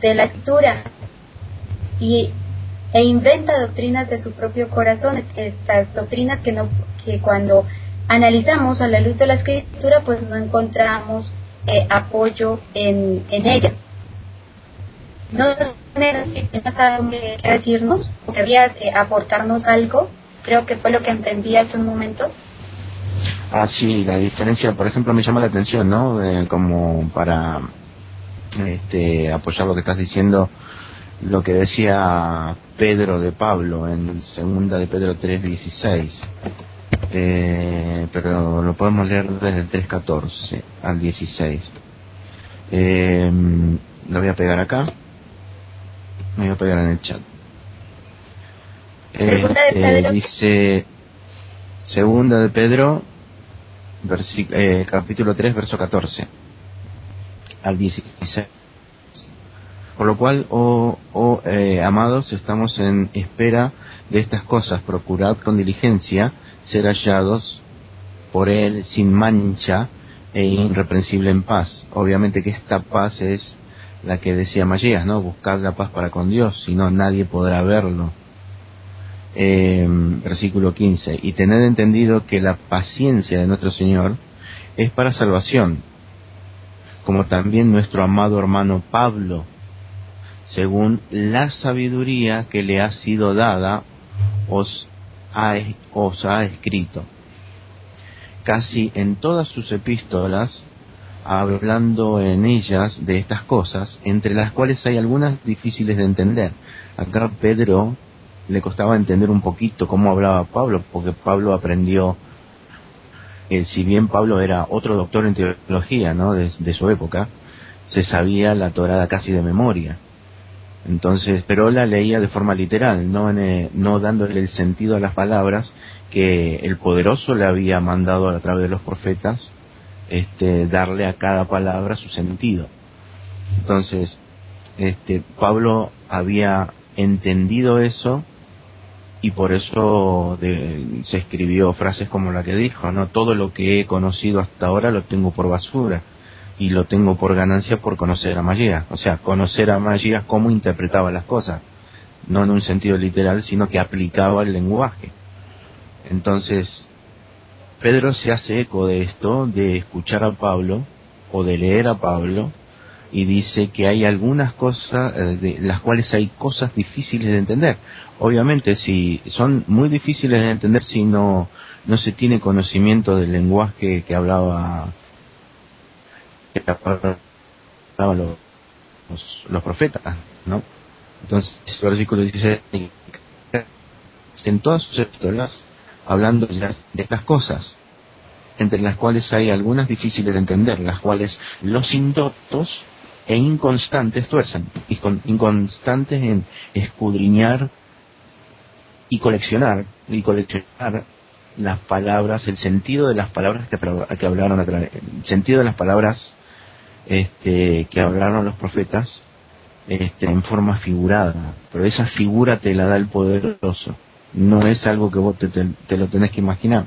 de la escritura y, e inventa doctrinas de su propio corazón, estas doctrinas que, no, que cuando analizamos a la luz de la escritura, pues no encontramos eh, apoyo en, en ella. No si tienes algo que decirnos, querías eh, aportarnos algo, creo que fue lo que entendí hace un momento. Ah, sí, la diferencia, por ejemplo, me llama la atención, ¿no? como para este, apoyar lo que estás diciendo, lo que decía Pedro de Pablo en segunda de Pedro 3.16. Eh, pero lo podemos leer desde el 3.14 al 16. Eh, lo voy a pegar acá. Me voy a pegar en el chat. Este, dice Segunda de Pedro, eh, capítulo 3, verso 14 al 16. Por lo cual, oh, oh eh, amados, estamos en espera de estas cosas. Procurad con diligencia ser hallados por Él sin mancha e irreprensible en paz. Obviamente que esta paz es la que decía Mayías, ¿no? Buscad la paz para con Dios, si no nadie podrá verlo. Eh, versículo 15. Y tened entendido que la paciencia de nuestro Señor es para salvación, como también nuestro amado hermano Pablo, según la sabiduría que le ha sido dada, os ha, os ha escrito. Casi en todas sus epístolas hablando en ellas de estas cosas, entre las cuales hay algunas difíciles de entender. Acá Pedro le costaba entender un poquito cómo hablaba Pablo, porque Pablo aprendió, eh, si bien Pablo era otro doctor en teología, ¿no? De, su época, se sabía la torada casi de memoria. Entonces, pero la leía de forma literal, no, eh, no dándole el sentido a las palabras que el poderoso le había mandado a través de los profetas este, darle a cada palabra su sentido. Entonces, este, Pablo había entendido eso y por eso se escribió frases como la que dijo, no todo lo que he conocido hasta ahora lo tengo por basura y lo tengo por ganancia por conocer a Magia, o sea, conocer a Magia cómo interpretaba las cosas, no en un sentido literal, sino que aplicaba el lenguaje. Entonces, Pedro se hace eco de esto, de escuchar a Pablo, o de leer a Pablo y dice que hay algunas cosas eh, de las cuales hay cosas difíciles de entender. Obviamente, si son muy difíciles de entender si no no se tiene conocimiento del lenguaje que hablaba que hablaban los, los, profetas, ¿no? Entonces, el versículo dice en todas sus epístolas hablando de estas cosas, entre las cuales hay algunas difíciles de entender, las cuales los indoctos e inconstantes tuercen, y con, inconstantes en escudriñar y coleccionar, y coleccionar las palabras, el sentido de las palabras que, que hablaron, el sentido de las palabras este, que hablaron los profetas este, en forma figurada, pero esa figura te la da el poderoso, no es algo que vos te, lo tenés que imaginar.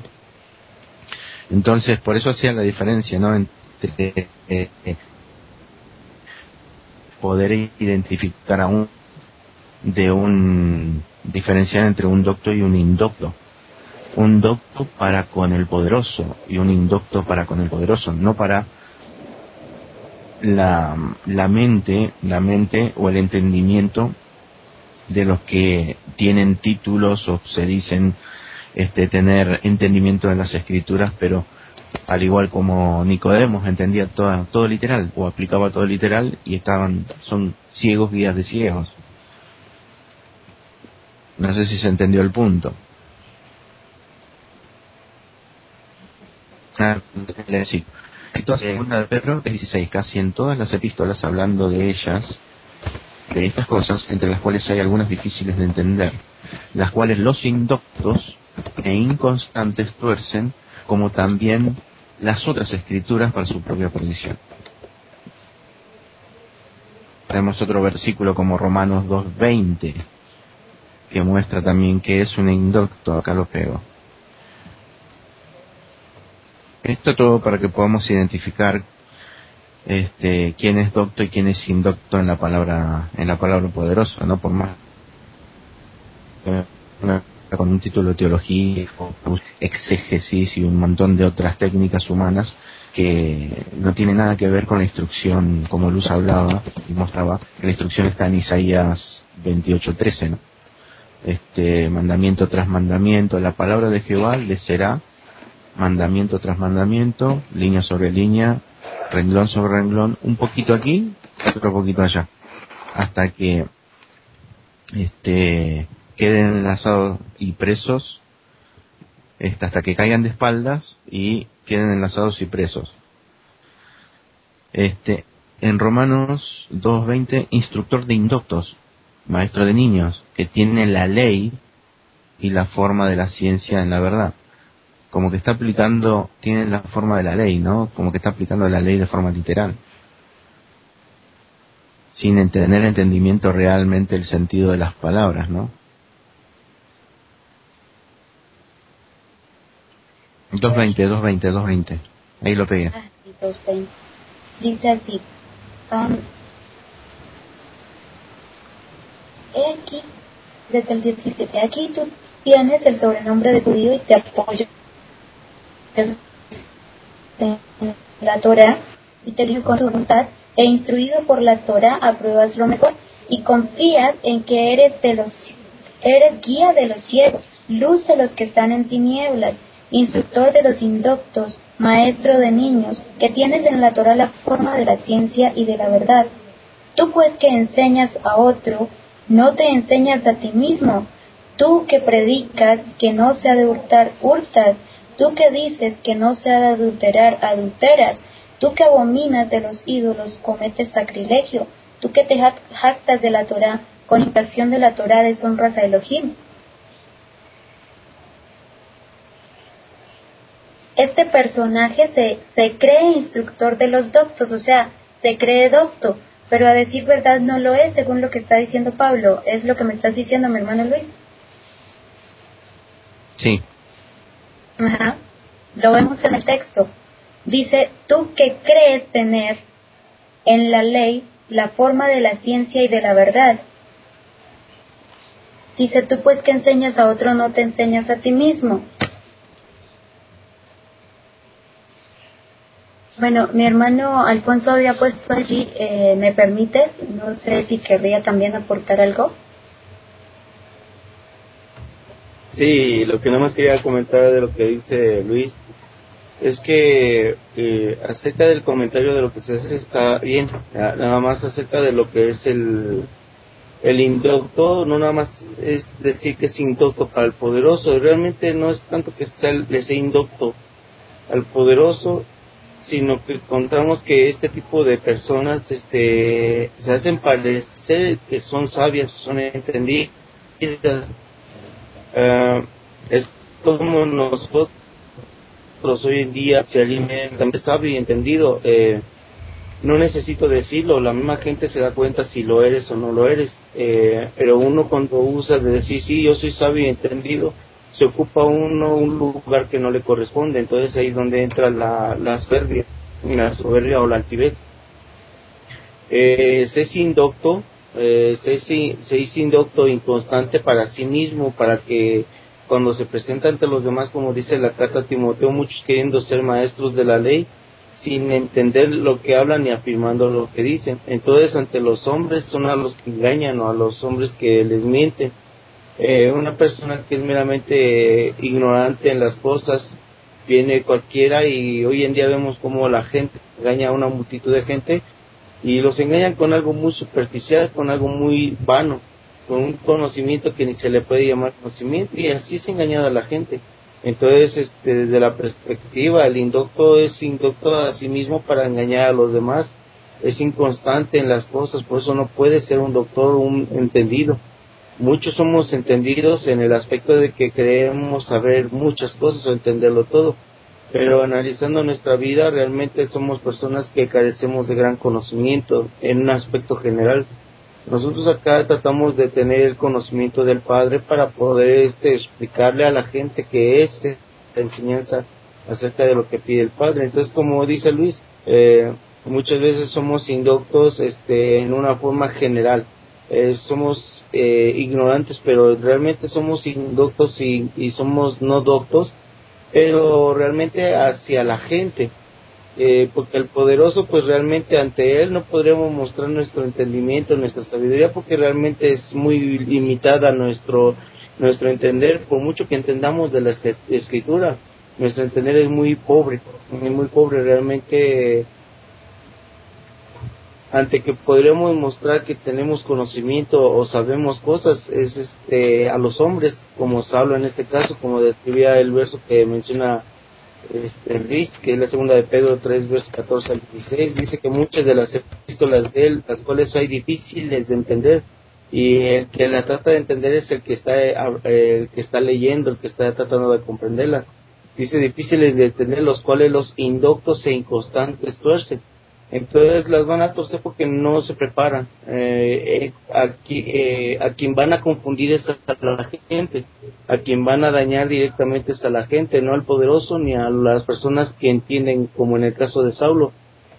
Entonces, por eso hacía la diferencia, ¿no? Entre eh, poder identificar a un de un diferenciar entre un docto y un indocto. Un docto para con el poderoso y un indocto para con el poderoso, no para la, la mente, la mente o el entendimiento de los que tienen títulos o se dicen este tener entendimiento de las escrituras, pero al igual como Nicodemos entendía todo, todo literal o aplicaba todo literal y estaban son ciegos guías de ciegos. No sé si se entendió el punto. Ah, sí. Segunda de Pedro 16, casi en todas las epístolas hablando de ellas, de estas cosas, entre las cuales hay algunas difíciles de entender, las cuales los indoctos e inconstantes tuercen, como también las otras escrituras para su propia perdición. Tenemos otro versículo como Romanos 2.20, que muestra también que es un indocto, acá lo pego. Esto todo para que podamos identificar este, quién es docto y quién es indocto en la palabra, en la palabra poderosa, ¿no? Por más con un título de teología, exégesis y un montón de otras técnicas humanas que no tiene nada que ver con la instrucción, como Luz hablaba y mostraba, la instrucción está en Isaías 28:13, ¿no? Este, mandamiento tras mandamiento, la palabra de Jehová le será mandamiento tras mandamiento, línea sobre línea, renglón sobre renglón, un poquito aquí, otro poquito allá, hasta que este queden enlazados y presos este, hasta que caigan de espaldas y queden enlazados y presos. Este, en Romanos 2.20, instructor de indoctos, maestro de niños, que tiene la ley y la forma de la ciencia en la verdad como que está aplicando, tiene la forma de la ley, ¿no? Como que está aplicando la ley de forma literal. Sin tener entendimiento realmente el sentido de las palabras, ¿no? 220, 220, 220. Ahí lo pegué. Ah, sí, 220. Dice así. Um, aquí, desde el 17, aquí tú tienes el sobrenombre de judío y te apoyo la Torah y te con su voluntad e instruido por la Torah apruebas lo mejor y confías en que eres de los eres guía de los ciegos, luz de los que están en tinieblas, instructor de los indoctos, maestro de niños, que tienes en la Torah la forma de la ciencia y de la verdad. Tú pues que enseñas a otro, no te enseñas a ti mismo. Tú que predicas que no se ha de hurtar, hurtas, Tú que dices que no se ha de adulterar, adulteras. Tú que abominas de los ídolos, cometes sacrilegio. Tú que te jactas de la Torah, con inversión de la Torah deshonras a Elohim. Este personaje se, se cree instructor de los doctos, o sea, se cree docto, pero a decir verdad no lo es, según lo que está diciendo Pablo. ¿Es lo que me estás diciendo, mi hermano Luis? Sí, Ajá. Lo vemos en el texto. Dice, tú que crees tener en la ley la forma de la ciencia y de la verdad. Dice, tú pues que enseñas a otro no te enseñas a ti mismo. Bueno, mi hermano Alfonso había puesto allí, eh, ¿me permites? No sé si querría también aportar algo. Sí, lo que nada más quería comentar de lo que dice Luis es que eh, acerca del comentario de lo que se hace está bien, nada más acerca de lo que es el, el inducto, no nada más es decir que es inducto para el poderoso, realmente no es tanto que sea, le sea inducto al poderoso, sino que encontramos que este tipo de personas este, se hacen parecer que son sabias, son entendidas. Uh, es como nosotros hoy en día se alimentan sabio y entendido. Eh, no necesito decirlo, la misma gente se da cuenta si lo eres o no lo eres. Eh, pero uno cuando usa de decir, sí, yo soy sabio y entendido, se ocupa uno un lugar que no le corresponde. Entonces ahí es donde entra la, la soberbia, la soberbia o la altivez. Eh, se es indocto, eh, se, se es indocto inconstante para sí mismo, para que cuando se presenta ante los demás, como dice la carta a Timoteo, muchos queriendo ser maestros de la ley, sin entender lo que hablan ni afirmando lo que dicen. Entonces, ante los hombres son a los que engañan o a los hombres que les mienten. Eh, una persona que es meramente ignorante en las cosas, viene cualquiera y hoy en día vemos como la gente engaña a una multitud de gente y los engañan con algo muy superficial, con algo muy vano con un conocimiento que ni se le puede llamar conocimiento y así es engañada la gente. Entonces, este, desde la perspectiva, el inducto es inducto a sí mismo para engañar a los demás, es inconstante en las cosas, por eso no puede ser un doctor un entendido. Muchos somos entendidos en el aspecto de que creemos saber muchas cosas o entenderlo todo, pero analizando nuestra vida realmente somos personas que carecemos de gran conocimiento en un aspecto general nosotros acá tratamos de tener el conocimiento del Padre para poder este, explicarle a la gente que es la enseñanza acerca de lo que pide el Padre. Entonces, como dice Luis, eh, muchas veces somos indoctos este, en una forma general. Eh, somos eh, ignorantes, pero realmente somos indoctos y, y somos no doctos, pero realmente hacia la gente eh, porque el poderoso pues realmente ante él no podremos mostrar nuestro entendimiento, nuestra sabiduría, porque realmente es muy limitada nuestro, nuestro entender, por mucho que entendamos de la escritura, nuestro entender es muy pobre, muy pobre realmente ante que podremos mostrar que tenemos conocimiento o sabemos cosas es este a los hombres como se habla en este caso como describía el verso que menciona este, que es la segunda de Pedro 3, versos 14 al 16, dice que muchas de las epístolas de él, las cuales hay difíciles de entender, y el que la trata de entender es el que está, el que está leyendo, el que está tratando de comprenderla. Dice difíciles de entender, los cuales los indoctos e inconstantes tuercen entonces las van a torcer porque no se preparan. Eh, eh, eh, a, quien van a confundir es a la gente, a quien van a dañar directamente es a la gente, no al poderoso ni a las personas que entienden, como en el caso de Saulo.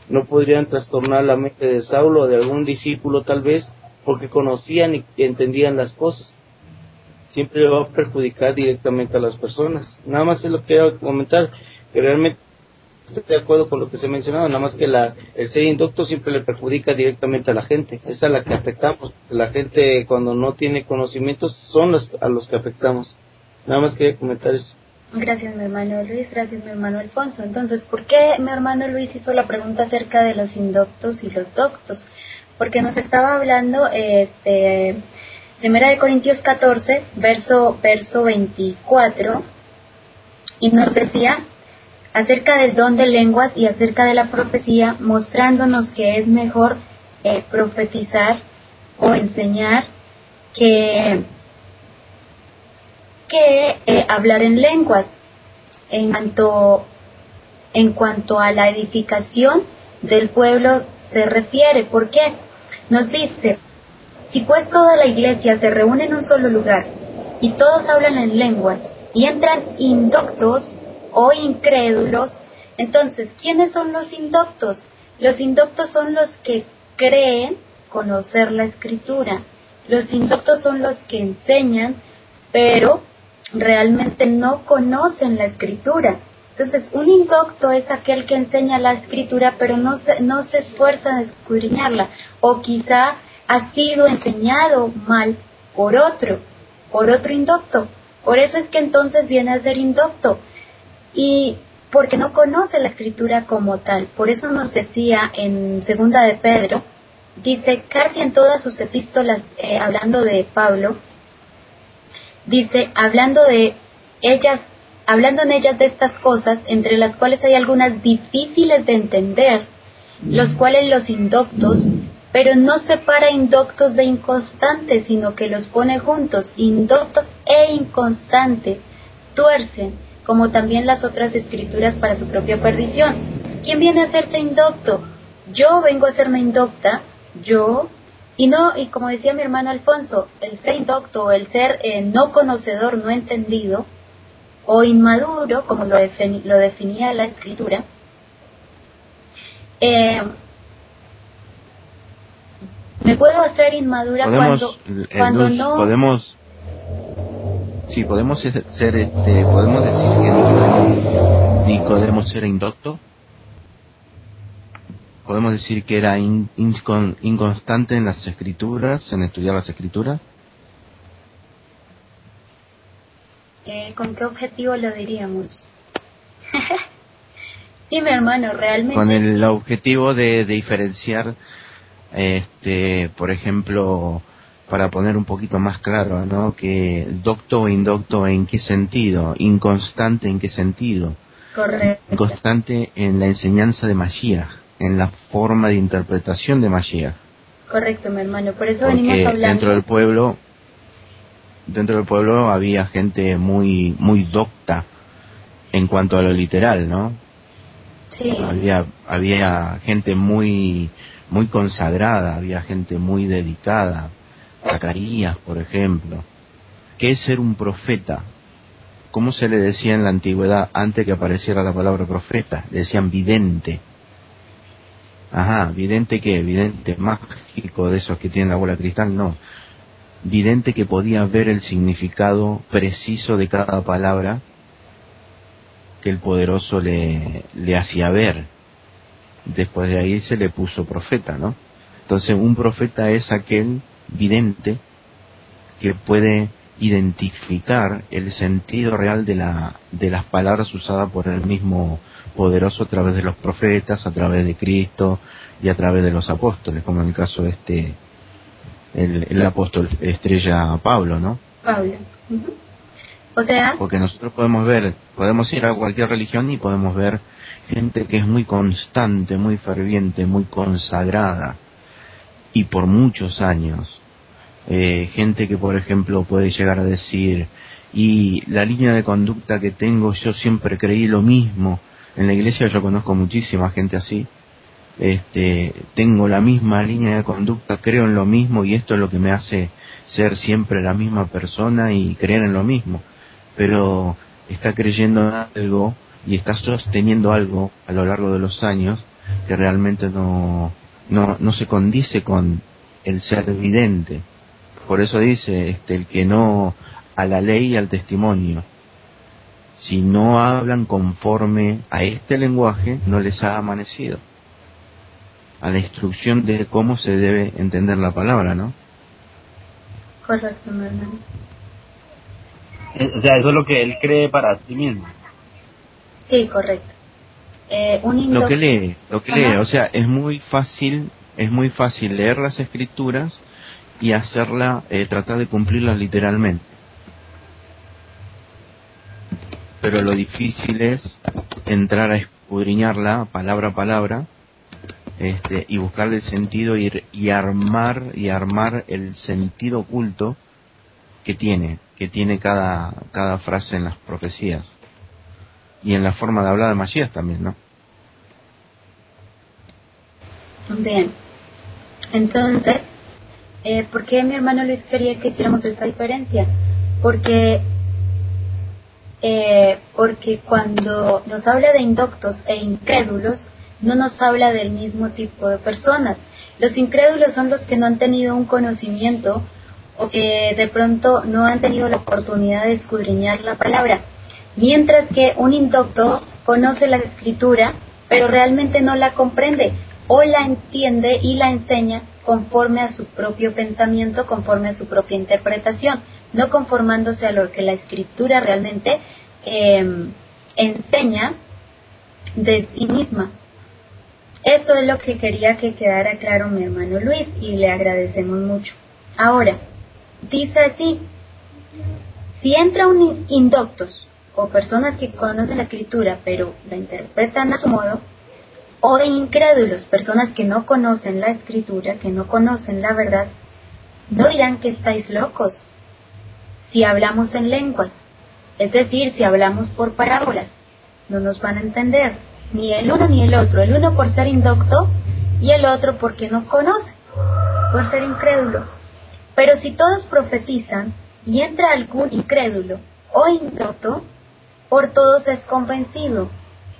No podrían trastornar la mente de Saulo o de algún discípulo tal vez porque conocían y entendían las cosas. Siempre va a perjudicar directamente a las personas. Nada más es lo que quiero comentar, que realmente estoy de acuerdo con lo que se ha mencionado, nada más que la, el ser inducto siempre le perjudica directamente a la gente, es a la que afectamos. La gente cuando no tiene conocimientos son los, a los que afectamos. Nada más quería comentar eso. Gracias mi hermano Luis, gracias mi hermano Alfonso. Entonces, ¿por qué mi hermano Luis hizo la pregunta acerca de los inductos y los doctos? Porque nos estaba hablando, este, Primera de Corintios 14, verso, verso 24, y nos decía acerca del don de lenguas y acerca de la profecía, mostrándonos que es mejor eh, profetizar o enseñar que, que eh, hablar en lenguas. En cuanto, en cuanto a la edificación del pueblo se refiere, ¿por qué? Nos dice, si pues toda la iglesia se reúne en un solo lugar y todos hablan en lenguas y entran indoctos o incrédulos. Entonces, ¿quiénes son los indoctos? Los indoctos son los que creen conocer la escritura. Los indoctos son los que enseñan, pero realmente no conocen la escritura. Entonces, un indocto es aquel que enseña la escritura, pero no se, no se esfuerza en escudriñarla, o quizá ha sido enseñado mal por otro, por otro indocto. Por eso es que entonces viene a ser indocto. Y porque no conoce la escritura como tal. Por eso nos decía en segunda de Pedro, dice casi en todas sus epístolas, eh, hablando de Pablo, dice, hablando de ellas hablando en ellas de estas cosas, entre las cuales hay algunas difíciles de entender, los cuales los indoctos, pero no separa indoctos de inconstantes, sino que los pone juntos, indoctos e inconstantes, tuercen, como también las otras escrituras para su propia perdición. ¿Quién viene a hacerse indocto? Yo vengo a hacerme indocta, yo, y no, y como decía mi hermano Alfonso, el ser indocto, el ser eh, no conocedor, no entendido, o inmaduro, como lo, lo definía la escritura, eh, me puedo hacer inmadura cuando, cuando no podemos sí podemos ser este podemos decir que Nicodemo, era indocto podemos decir que era inconstante en las escrituras en estudiar las escrituras ¿Con qué objetivo lo diríamos? mi hermano, realmente. Con el objetivo de, diferenciar, este, por ejemplo, para poner un poquito más claro, ¿no? Que docto o indocto en qué sentido, inconstante en qué sentido. Correcto. Inconstante en la enseñanza de Mashiach, en la forma de interpretación de Mashiach. Correcto, mi hermano. Por eso venimos hablando. Dentro del pueblo dentro del pueblo había gente muy muy docta en cuanto a lo literal, ¿no? Sí. Había había gente muy muy consagrada, había gente muy dedicada. Zacarías, por ejemplo. ¿Qué es ser un profeta? ¿Cómo se le decía en la antigüedad antes que apareciera la palabra profeta? Le decían vidente. Ajá, vidente qué? Vidente mágico de esos que tienen la bola cristal, no vidente que podía ver el significado preciso de cada palabra que el poderoso le, le hacía ver. Después de ahí se le puso profeta, ¿no? Entonces un profeta es aquel vidente que puede identificar el sentido real de, la, de las palabras usadas por el mismo poderoso a través de los profetas, a través de Cristo y a través de los apóstoles, como en el caso de este el, apóstol estrella Pablo, ¿no? Pablo. O sea. Porque nosotros podemos ver, podemos ir a cualquier religión y podemos ver gente que es muy constante, muy ferviente, muy consagrada y por muchos años. Eh, gente que, por ejemplo, puede llegar a decir, y la línea de conducta que tengo, yo siempre creí lo mismo. En la iglesia yo conozco muchísima gente así, este, tengo la misma línea de conducta, creo en lo mismo y esto es lo que me hace ser siempre la misma persona y creer en lo mismo. Pero está creyendo en algo y está sosteniendo algo a lo largo de los años que realmente no, no, no se condice con el ser evidente. Por eso dice, este, el que no a la ley y al testimonio. Si no hablan conforme a este lenguaje, no les ha amanecido a la instrucción de cómo se debe entender la palabra, ¿no? Correcto, mi hermano. Eh, o sea, eso es lo que él cree para sí mismo. Sí, correcto. Eh, un Lo que lee, lo que lee, o sea, es muy fácil, es muy fácil leer las escrituras y hacerla, eh, tratar de cumplirlas literalmente. Pero lo difícil es entrar a escudriñarla palabra a palabra este, y buscarle el sentido y, y armar y armar el sentido oculto que tiene, que tiene cada, cada frase en las profecías y en la forma de hablar de Masías también, ¿no? Bien, entonces, eh, ¿por qué mi hermano Luis quería que hiciéramos esta diferencia? Porque eh, porque cuando nos habla de indoctos e incrédulos, no nos habla del mismo tipo de personas. Los incrédulos son los que no han tenido un conocimiento o que de pronto no han tenido la oportunidad de escudriñar la palabra. Mientras que un indocto, conoce la escritura, pero realmente no la comprende o la entiende y la enseña conforme a su propio pensamiento, conforme a su propia interpretación, no conformándose a lo que la escritura realmente em, enseña de sí misma. Esto es lo que quería que quedara claro mi hermano Luis y le agradecemos mucho. Ahora, dice así, si entra un indoctos o personas que conocen la escritura pero la interpretan a su modo, o incrédulos, personas que no conocen la escritura, que no conocen la verdad, no dirán que estáis locos si hablamos en lenguas, es decir, si hablamos por parábolas, no nos van a entender, ni el uno ni el otro, el uno por ser indocto y el otro porque no conoce, por ser incrédulo. Pero si todos profetizan y entra algún incrédulo o indocto, por todos es convencido,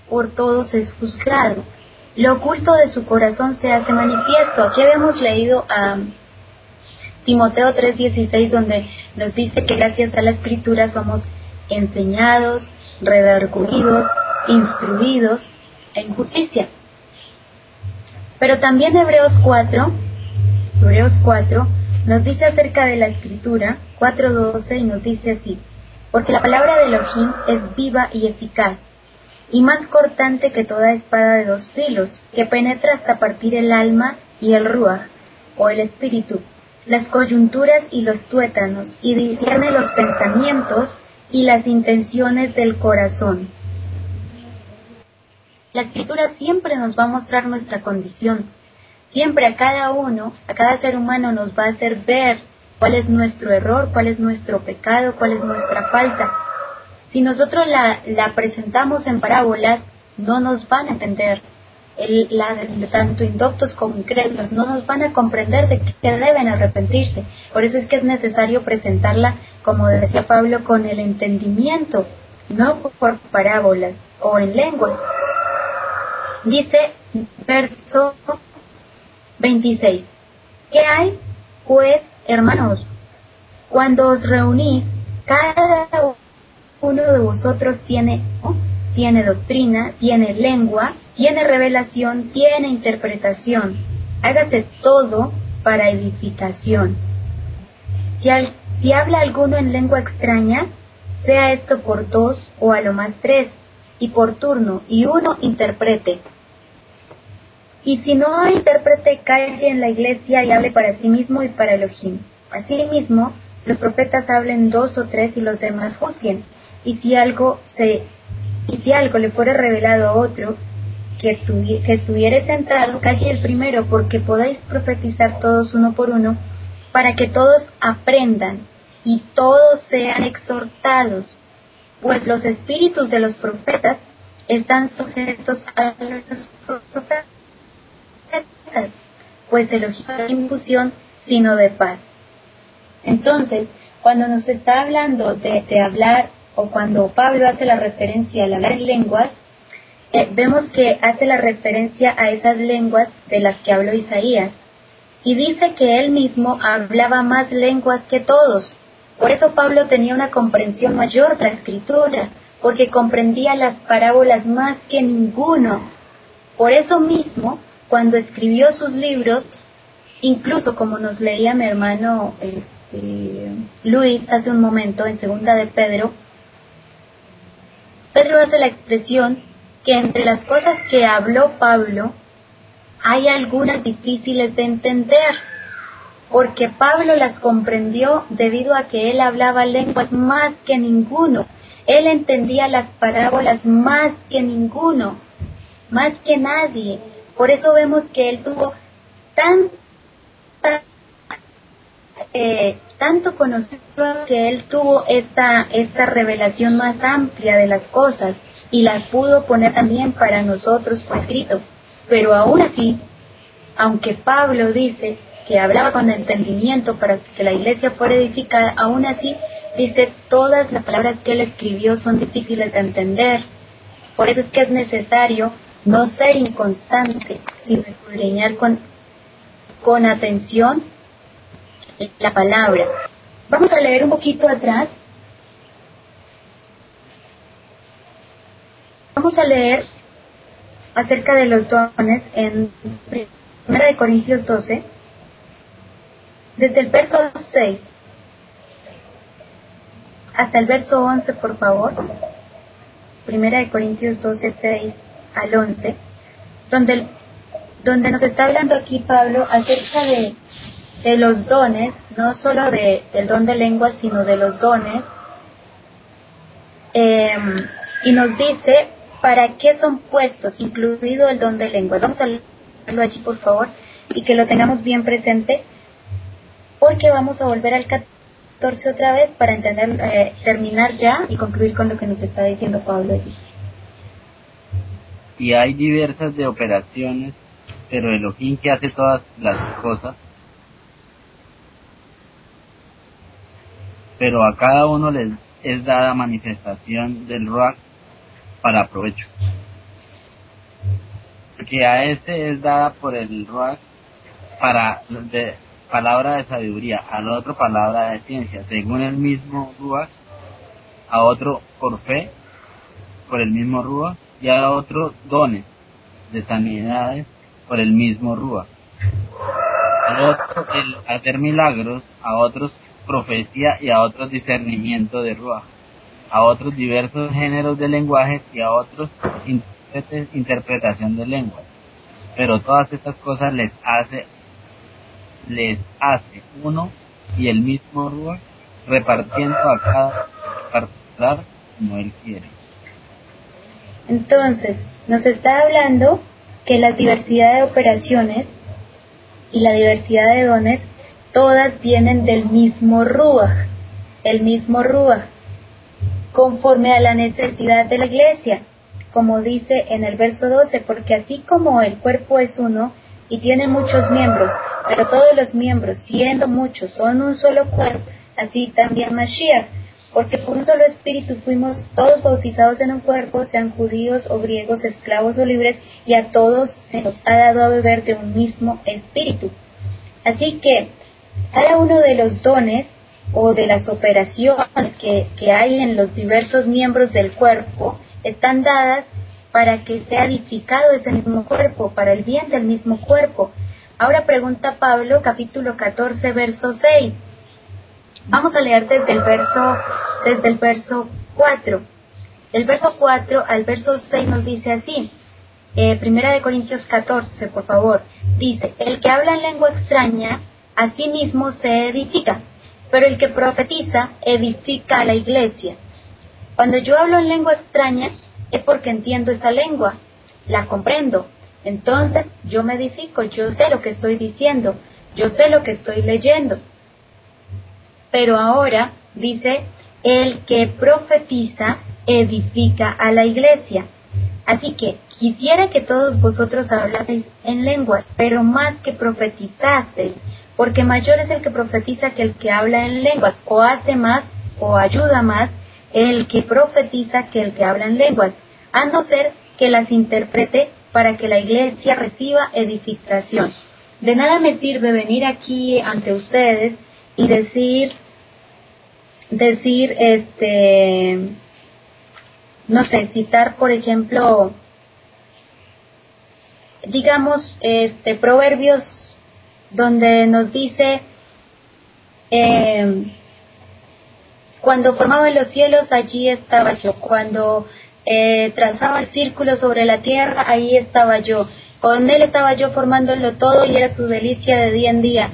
por todos es juzgado. Lo oculto de su corazón se hace manifiesto. Aquí habíamos leído a Timoteo 3:16 donde nos dice que gracias a la escritura somos enseñados, redarguidos, instruidos en justicia. Pero también Hebreos 4, Hebreos 4 nos dice acerca de la escritura 4:12 y nos dice así: porque la palabra de Elohim es viva y eficaz, y más cortante que toda espada de dos filos, que penetra hasta partir el alma y el ruach, o el espíritu, las coyunturas y los tuétanos, y discierne los pensamientos y las intenciones del corazón. La escritura siempre nos va a mostrar nuestra condición, siempre a cada uno, a cada ser humano nos va a hacer ver cuál es nuestro error, cuál es nuestro pecado, cuál es nuestra falta. Si nosotros la, la presentamos en parábolas, no nos van a entender. El, la, tanto indoctos como incrédulos no nos van a comprender de qué deben arrepentirse. Por eso es que es necesario presentarla, como decía Pablo, con el entendimiento, no por parábolas o en lengua. Dice verso 26. ¿Qué hay? Pues hermanos, cuando os reunís, cada uno de vosotros tiene, tiene doctrina, tiene lengua, tiene revelación, tiene interpretación. Hágase todo para edificación. Si, si habla alguno en lengua extraña, sea esto por dos o a lo más tres, y por turno, y uno interprete. Y si no hay intérprete, calle en la iglesia y hable para sí mismo y para Elohim. Asimismo, los profetas hablen dos o tres y los demás juzguen. Y si algo se y si algo le fuera revelado a otro que, que estuviere sentado, calle el primero, porque podáis profetizar todos uno por uno, para que todos aprendan y todos sean exhortados, pues los espíritus de los profetas están sujetos a los profetas pues el de infusión, sino de paz. Entonces, cuando nos está hablando de, hablar, o cuando Pablo hace la referencia al hablar en lenguas, eh, vemos que hace la referencia a esas lenguas de las que habló Isaías, y dice que él mismo hablaba más lenguas que todos. Por eso Pablo tenía una comprensión mayor de la escritura, porque comprendía las parábolas más que ninguno. Por eso mismo, cuando escribió sus libros, incluso como nos leía mi hermano este, Luis hace un momento en segunda de Pedro, Pedro hace la expresión que entre las cosas que habló Pablo hay algunas difíciles de entender, porque Pablo las comprendió debido a que él hablaba lenguas más que ninguno, él entendía las parábolas más que ninguno, más que nadie, por eso vemos que él tuvo tan, eh, tanto conocimiento que él tuvo esta, esta revelación más amplia de las cosas y las pudo poner también para nosotros por escrito. Pero aún así, aunque Pablo dice que hablaba con entendimiento para que la iglesia fuera edificada, aún así dice todas las palabras que él escribió son difíciles de entender. Por eso es que es necesario no ser inconstante, sino escudriñar con, con atención la palabra. Vamos a leer un poquito atrás. vamos a leer acerca de los dones en 1 de Corintios 12, desde el verso 6 hasta el verso 11, por favor. Primera de Corintios 12, 6 al 11, donde, donde nos está hablando aquí Pablo acerca de, de los dones, no solo de, del don de lengua, sino de los dones. Em, y nos dice para qué son puestos, incluido el don de lengua. Vamos a leerlo allí, por favor, y que lo tengamos bien presente, porque vamos a volver al 14 otra vez para entender, eh, terminar ya y concluir con lo que nos está diciendo Pablo allí. Y hay diversas de operaciones, pero Elohim que hace todas las cosas, pero a cada uno les es dada manifestación del Ruach para provecho. Que a este es dada por el Ruach para de, palabra de sabiduría, al otro palabra de ciencia, según el mismo Ruach, a otro por fe, por el mismo Ruach, y a otro dones de sanidades por el mismo Ruach. A otro el hacer milagros, a otros profecía y a otros discernimiento de Ruach a otros diversos géneros de lenguaje y a otros interpretación de lengua. Pero todas estas cosas les hace, les hace uno y el mismo Ruach, repartiendo a cada particular como él quiere. Entonces, nos está hablando que la diversidad de operaciones y la diversidad de dones, todas vienen del mismo Ruach, el mismo Ruach conforme a la necesidad de la iglesia, como dice en el verso 12, porque así como el cuerpo es uno y tiene muchos miembros, pero todos los miembros, siendo muchos, son un solo cuerpo, así también Mashiach, porque por un solo espíritu fuimos todos bautizados en un cuerpo, sean judíos o griegos, esclavos o libres, y a todos se nos ha dado a beber de un mismo espíritu. Así que cada uno de los dones o de las operaciones que, que hay en los diversos miembros del cuerpo están dadas para que sea edificado ese mismo cuerpo, para el bien del mismo cuerpo. Ahora pregunta Pablo, capítulo 14, verso 6. Vamos a leer desde el verso, desde el verso 4. Del verso 4 al verso 6 nos dice así. Eh, primera de Corintios 14, por favor. Dice, el que habla en lengua extraña, a sí mismo se edifica pero el que profetiza edifica a la iglesia. Cuando yo hablo en lengua extraña es porque entiendo esa lengua, la comprendo. Entonces yo me edifico, yo sé lo que estoy diciendo, yo sé lo que estoy leyendo. Pero ahora dice, el que profetiza edifica a la iglesia. Así que quisiera que todos vosotros hablaseis en lenguas, pero más que profetizaseis, porque mayor es el que profetiza que el que habla en lenguas, o hace más o ayuda más el que profetiza que el que habla en lenguas, a no ser que las interprete para que la iglesia reciba edificación. De nada me sirve venir aquí ante ustedes y decir, decir, este, no sé, citar, por ejemplo, digamos, este, proverbios donde nos dice, eh, cuando formaba los cielos, allí estaba yo, cuando eh, trazaba el círculo sobre la tierra, ahí estaba yo, con él estaba yo formándolo todo y era su delicia de día en día.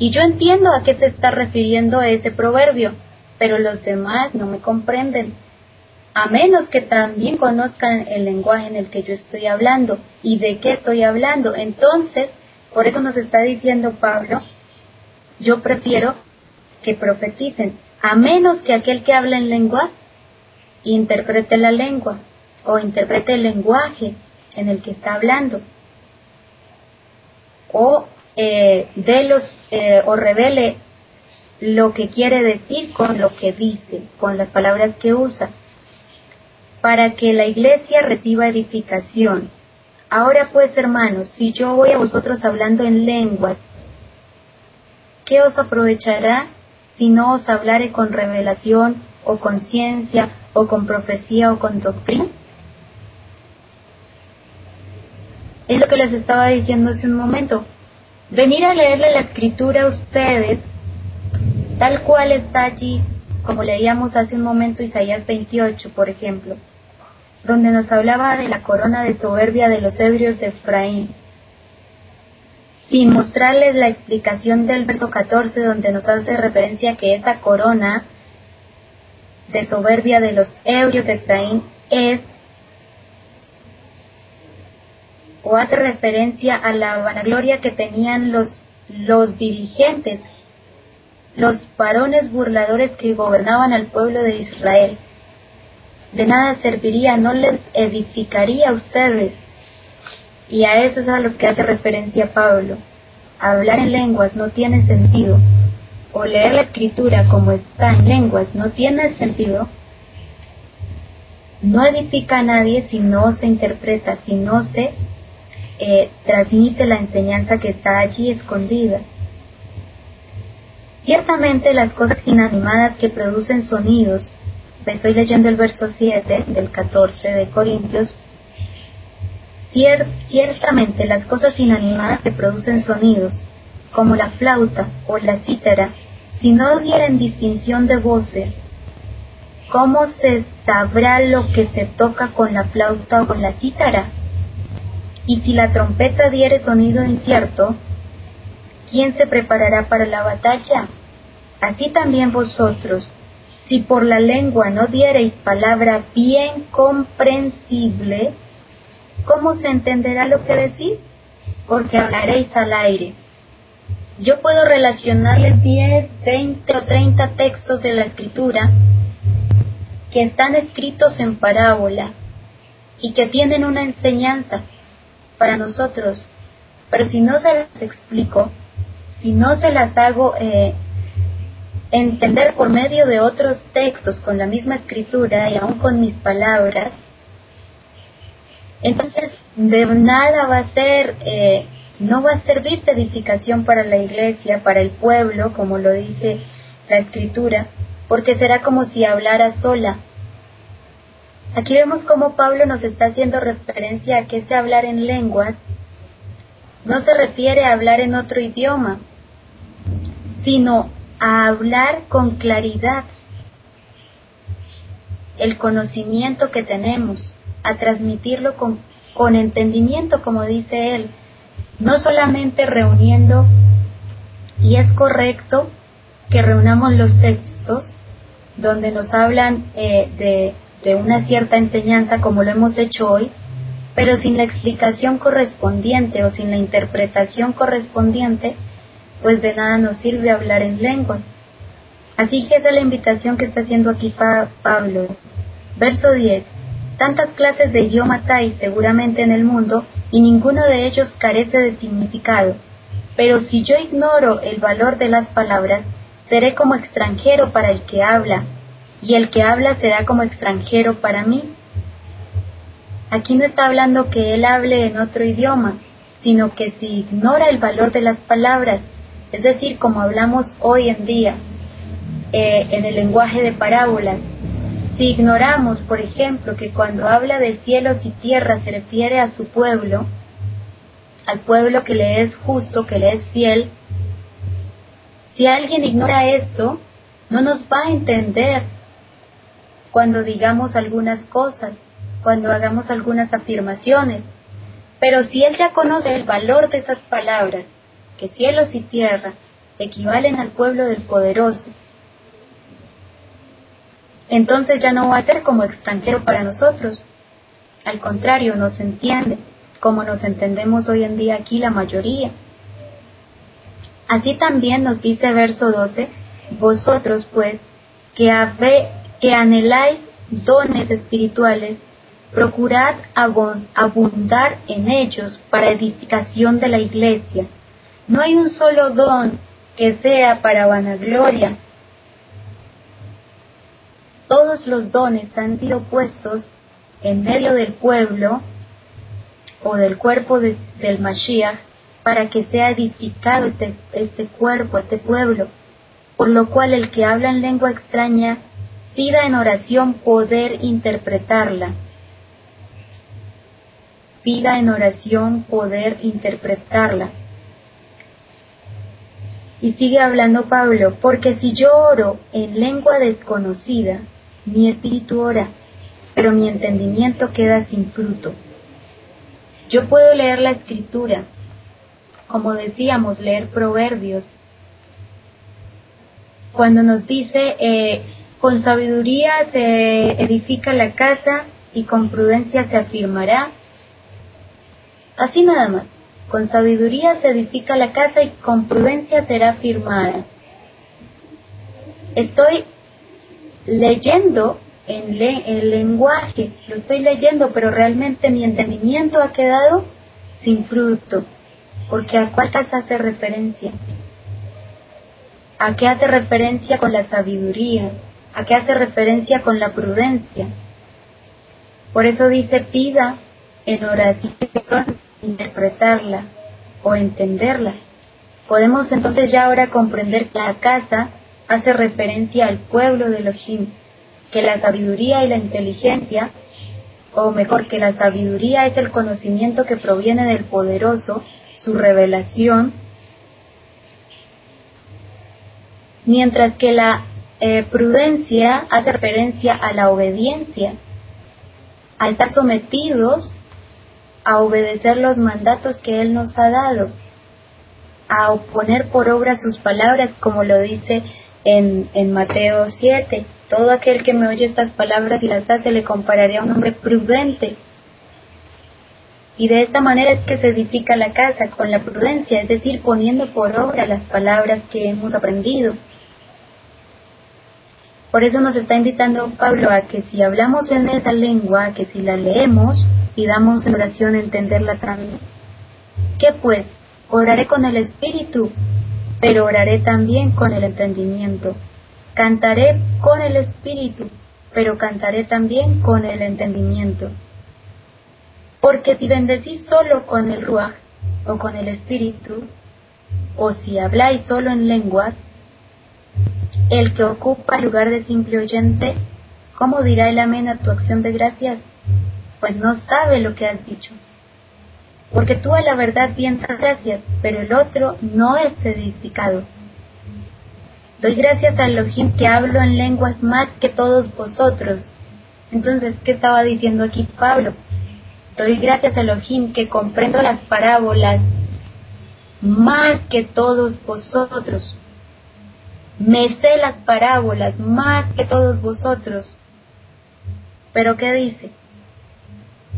Y yo entiendo a qué se está refiriendo ese proverbio, pero los demás no me comprenden, a menos que también conozcan el lenguaje en el que yo estoy hablando y de qué estoy hablando. Entonces, por eso nos está diciendo Pablo, yo prefiero que profeticen, a menos que aquel que habla en lengua interprete la lengua o interprete el lenguaje en el que está hablando o eh, los eh, o revele lo que quiere decir con lo que dice, con las palabras que usa, para que la iglesia reciba edificación. Ahora pues, hermanos, si yo voy a vosotros hablando en lenguas, ¿qué os aprovechará si no os hablare con revelación o con ciencia o con profecía o con doctrina? Es lo que les estaba diciendo hace un momento. Venir a leerle la escritura a ustedes, tal cual está allí, como leíamos hace un momento Isaías 28, por ejemplo, donde nos hablaba de la corona de soberbia de los ebrios de Efraín, sin mostrarles la explicación del verso 14 donde nos hace referencia que esa corona de soberbia de los ebrios de Efraín es o hace referencia a la vanagloria que tenían los, los dirigentes, los varones burladores que gobernaban al pueblo de Israel. De nada serviría, no les edificaría a ustedes. Y a eso es a lo que hace referencia Pablo. Hablar en lenguas no tiene sentido, o leer la escritura como está en lenguas no tiene sentido, no edifica a nadie si no se interpreta, si no se eh, transmite la enseñanza que está allí escondida. Ciertamente las cosas inanimadas que producen sonidos, estoy leyendo el verso 7 del 14 de Corintios, ciertamente las cosas inanimadas que producen sonidos, como la flauta o la cítara, si no dieran distinción de voces, ¿cómo se sabrá lo que se toca con la flauta o con la cítara? Y si la trompeta diere sonido incierto, ¿quién se preparará para la batalla? Así también vosotros, si por la lengua no diereis palabra bien comprensible, ¿cómo se entenderá lo que decís? Porque hablaréis al aire. Yo puedo relacionarles 10, 20 o 30 textos de la escritura que están escritos en parábola y que tienen una enseñanza para nosotros. Pero si no se las explico, si no se las hago eh, entender por medio de otros textos con la misma escritura y aún con mis palabras, entonces de nada va a ser, eh, no va a servir de edificación para la iglesia, para el pueblo, como lo dice la escritura, porque será como si hablara sola, Aquí vemos cómo Pablo nos está haciendo referencia a que ese hablar en lenguas no se refiere a hablar en otro idioma, sino a hablar con claridad el conocimiento que tenemos, a transmitirlo con, con entendimiento, como dice él, no solamente reuniendo, y es correcto que reunamos los textos donde nos hablan eh, de de una cierta enseñanza como lo hemos hecho hoy, pero sin la explicación correspondiente o sin la interpretación correspondiente, pues de nada nos sirve hablar en lengua. Así que es la invitación que está haciendo aquí Pablo. Verso 10. Tantas clases de idiomas hay seguramente en el mundo y ninguno de ellos carece de significado. Pero si yo ignoro el valor de las palabras, seré como extranjero para el que habla y el que habla será como extranjero para mí. Aquí no está hablando que él hable en otro idioma, sino que si ignora el valor de las palabras, es decir, como hablamos hoy en día eh, en el lenguaje de parábolas, si ignoramos, por ejemplo, que cuando habla de cielos y tierra se refiere a su pueblo, al pueblo que le es justo, que le es fiel, si alguien ignora esto, no nos va a entender cuando digamos algunas cosas, cuando hagamos algunas afirmaciones. Pero si él ya conoce el valor de esas palabras, que cielos y tierra equivalen al pueblo del poderoso, entonces ya no va a ser como extranjero para nosotros. Al contrario, nos entiende, como nos entendemos hoy en día aquí la mayoría. Así también nos dice verso 12, vosotros pues, que, habe, que anheláis dones espirituales, procurad abundar en ellos para edificación de la iglesia. No hay un solo don que sea para vanagloria. Todos los dones han sido puestos en medio del pueblo o del cuerpo del Mashiach para que sea edificado este, este cuerpo, este pueblo, por lo cual el que habla en lengua extraña pida en oración poder interpretarla. pida en oración poder interpretarla. Y sigue hablando Pablo, porque si yo oro en lengua desconocida, mi espíritu ora, pero mi entendimiento queda sin fruto. Yo puedo leer la escritura, como decíamos, leer proverbios, cuando nos dice, eh, con sabiduría se edifica la casa y con prudencia se afirmará. Así nada más. Con sabiduría se edifica la casa y con prudencia será firmada. Estoy leyendo en el lenguaje, lo estoy leyendo, pero realmente mi entendimiento ha quedado sin fruto. Porque a cuál casa hace referencia? ¿A qué hace referencia con la sabiduría? ¿A qué hace referencia con la prudencia? Por eso dice pida en oración interpretarla o entenderla. Podemos entonces ya ahora comprender que la casa hace referencia al pueblo de Elohim, que la sabiduría y la inteligencia, o mejor que la sabiduría es el conocimiento que proviene del poderoso, su revelación, mientras que la eh, prudencia hace referencia a la obediencia, a estar sometidos a obedecer los mandatos que Él nos ha dado, a poner por obra sus palabras, como lo dice en, en Mateo 7. Todo aquel que me oye estas palabras y las hace le compararé a un hombre prudente. Y de esta manera es que se edifica la casa, con la prudencia, es decir, poniendo por obra las palabras que hemos aprendido. Por eso nos está invitando Pablo a que si hablamos en esa lengua, que si la leemos, y damos en oración entenderla también. ¿Qué pues? Oraré con el espíritu, pero oraré también con el entendimiento. Cantaré con el espíritu, pero cantaré también con el entendimiento. Porque si bendecís solo con el ruaj o con el espíritu, o si habláis solo en lenguas, el que ocupa el lugar de simple oyente, ¿cómo dirá el amén a tu acción de gracias? Pues no sabe lo que has dicho. Porque tú a la verdad bien gracias, pero el otro no es edificado. Doy gracias a Elohim que hablo en lenguas más que todos vosotros. Entonces, ¿qué estaba diciendo aquí Pablo? Doy gracias a Elohim que comprendo las parábolas más que todos vosotros. Me sé las parábolas más que todos vosotros. Pero ¿qué dice?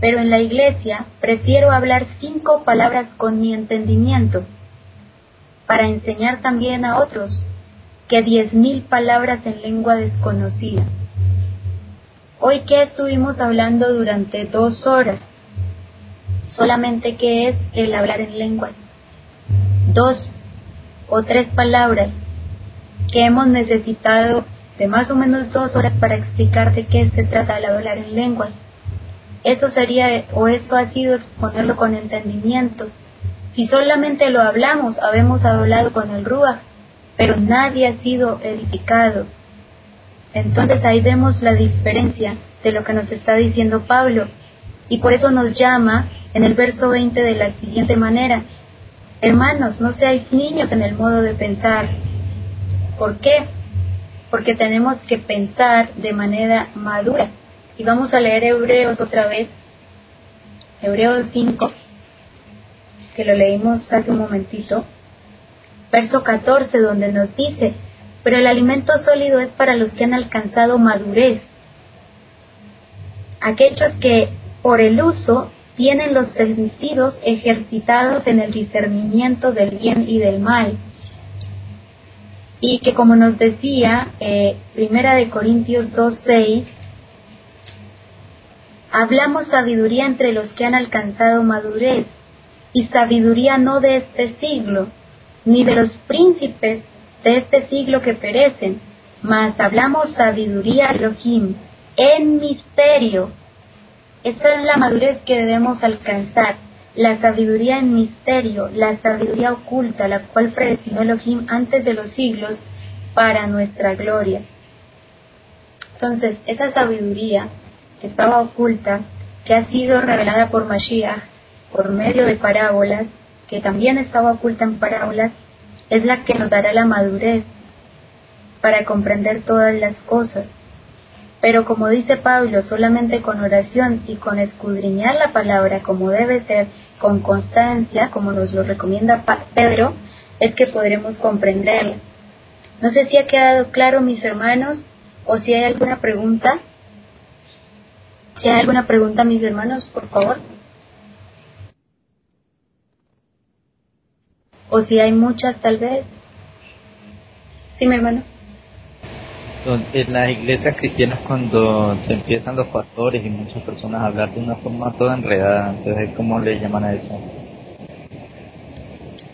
Pero en la iglesia prefiero hablar cinco palabras con mi entendimiento para enseñar también a otros que diez mil palabras en lengua desconocida. Hoy que estuvimos hablando durante dos horas, solamente qué es el hablar en lenguas. Dos o tres palabras que hemos necesitado de más o menos dos horas para explicar de qué se trata el hablar en lengua. Eso sería, o eso ha sido exponerlo con entendimiento. Si solamente lo hablamos, habemos hablado con el Rúa, pero nadie ha sido edificado. Entonces ahí vemos la diferencia de lo que nos está diciendo Pablo. Y por eso nos llama en el verso 20 de la siguiente manera. Hermanos, no seáis niños en el modo de pensar, ¿Por qué? Porque tenemos que pensar de manera madura. Y vamos a leer Hebreos otra vez. Hebreos 5, que lo leímos hace un momentito. Verso 14, donde nos dice, pero el alimento sólido es para los que han alcanzado madurez. Aquellos que por el uso tienen los sentidos ejercitados en el discernimiento del bien y del mal y que como nos decía eh, Primera de Corintios 2.6, hablamos sabiduría entre los que han alcanzado madurez, y sabiduría no de este siglo, ni de los príncipes de este siglo que perecen, mas hablamos sabiduría Elohim en misterio. Esa es la madurez que debemos alcanzar la sabiduría en misterio, la sabiduría oculta, la cual predestinó Elohim antes de los siglos para nuestra gloria. Entonces, esa sabiduría que estaba oculta, que ha sido revelada por Mashiach, por medio de parábolas, que también estaba oculta en parábolas, es la que nos dará la madurez para comprender todas las cosas. Pero como dice Pablo, solamente con oración y con escudriñar la palabra como debe ser, con constancia, como nos lo recomienda Pedro, es que podremos comprenderla. No sé si ha quedado claro, mis hermanos, o si hay alguna pregunta. Si hay alguna pregunta, mis hermanos, por favor. O si hay muchas, tal vez. Sí, mi hermano. En las iglesias cristianas cuando se empiezan los pastores y muchas personas a hablar de una forma toda enredada, entonces ¿cómo le llaman a eso?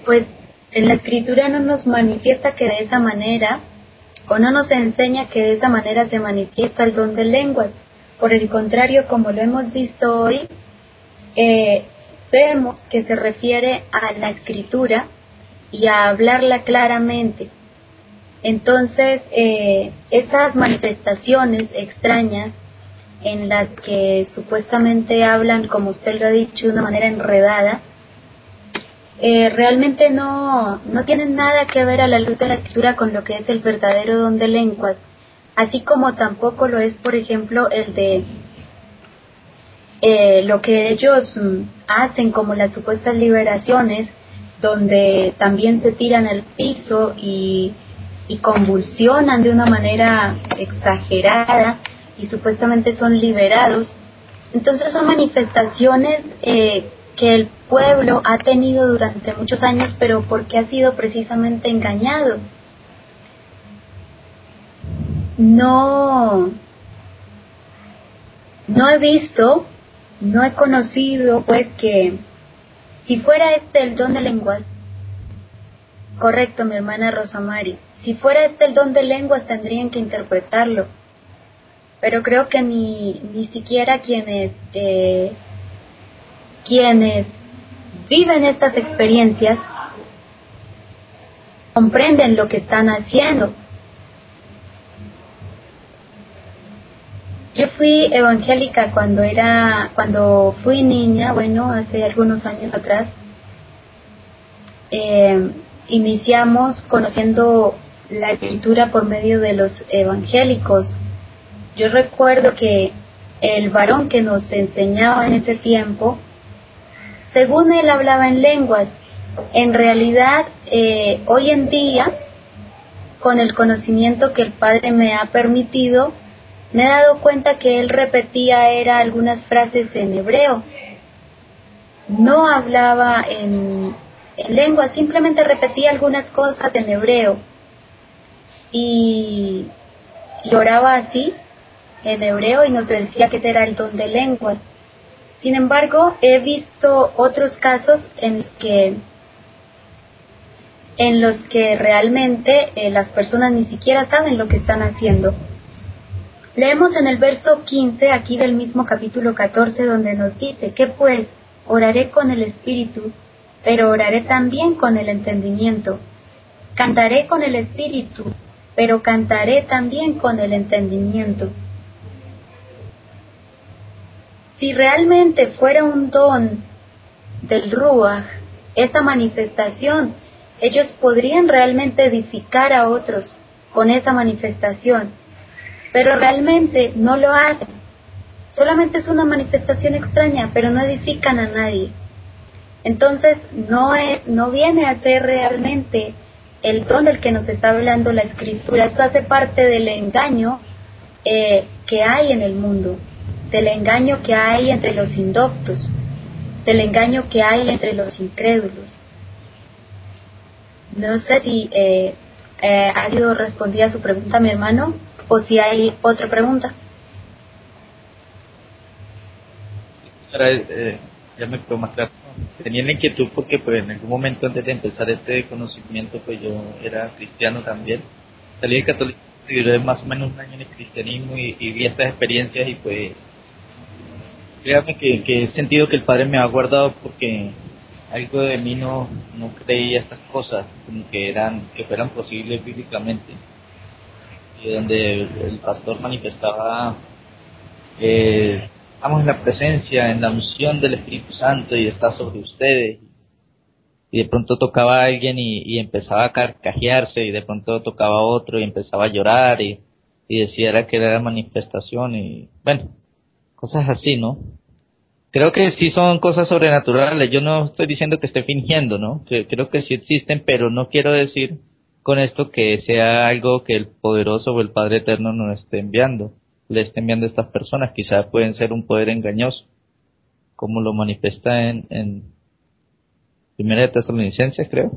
Pues en la escritura no nos manifiesta que de esa manera, o no nos enseña que de esa manera se manifiesta el don de lenguas. Por el contrario, como lo hemos visto hoy, eh, vemos que se refiere a la escritura y a hablarla claramente. Entonces, eh, esas manifestaciones extrañas en las que supuestamente hablan, como usted lo ha dicho, de una manera enredada, eh, realmente no, no tienen nada que ver a la luz de la escritura con lo que es el verdadero don de lenguas, así como tampoco lo es, por ejemplo, el de eh, lo que ellos mm, hacen como las supuestas liberaciones, donde también se tiran al piso y, y convulsionan de una manera exagerada y supuestamente son liberados. Entonces son manifestaciones eh, que el pueblo ha tenido durante muchos años, pero porque ha sido precisamente engañado. No, no he visto, no he conocido, pues que si fuera este el don de lenguas, correcto, mi hermana Rosamari, si fuera este el don de lenguas tendrían que interpretarlo, pero creo que ni, ni siquiera quienes eh, quienes viven estas experiencias comprenden lo que están haciendo. Yo fui evangélica cuando era, cuando fui niña, bueno, hace algunos años atrás. Eh, iniciamos conociendo la escritura por medio de los evangélicos. Yo recuerdo que el varón que nos enseñaba en ese tiempo según él hablaba en lenguas. En realidad, eh, hoy en día, con el conocimiento que el Padre me ha permitido, me he dado cuenta que él repetía era algunas frases en hebreo. No hablaba en, en lengua, simplemente repetía algunas cosas en hebreo. Y, oraba así, en hebreo, y nos decía que era el don de lenguas. Sin embargo, he visto otros casos en los que en los que realmente eh, las personas ni siquiera saben lo que están haciendo. Leemos en el verso 15 aquí del mismo capítulo 14 donde nos dice que pues oraré con el espíritu, pero oraré también con el entendimiento. Cantaré con el espíritu, pero cantaré también con el entendimiento. Si realmente fuera un don del Ruach, esa manifestación, ellos podrían realmente edificar a otros con esa manifestación, pero realmente no lo hacen. Solamente es una manifestación extraña, pero no edifican a nadie. Entonces no es, no viene a ser realmente el don del que nos está hablando la escritura. Esto hace parte del engaño eh, que hay en el mundo del engaño que hay entre los indoctos, del engaño que hay entre los incrédulos. No sé si eh, eh, ha sido respondida su pregunta, mi hermano, o si hay otra pregunta. Eh, ya me. Tenía la inquietud porque pues en algún momento antes de empezar este conocimiento pues yo era cristiano también. Salí de católico y más o menos un año en el cristianismo y, vi estas experiencias y pues créame que, he sentido que el Padre me ha guardado porque algo de mí no, no creía estas cosas como que eran que fueran posibles bíblicamente y donde el, pastor manifestaba eh, estamos en la presencia, en la unción del Espíritu Santo y está sobre ustedes. Y de pronto tocaba a alguien y, empezaba a carcajearse y de pronto tocaba a otro y empezaba a llorar y, y decía que era manifestación y bueno, cosas así, ¿no? Creo que sí son cosas sobrenaturales. Yo no estoy diciendo que esté fingiendo, ¿no? creo que sí existen, pero no quiero decir con esto que sea algo que el poderoso o el Padre Eterno nos esté enviando, le esté enviando a estas personas. Quizás pueden ser un poder engañoso, como lo manifiesta en, en Primera de Tesalonicenses, creo.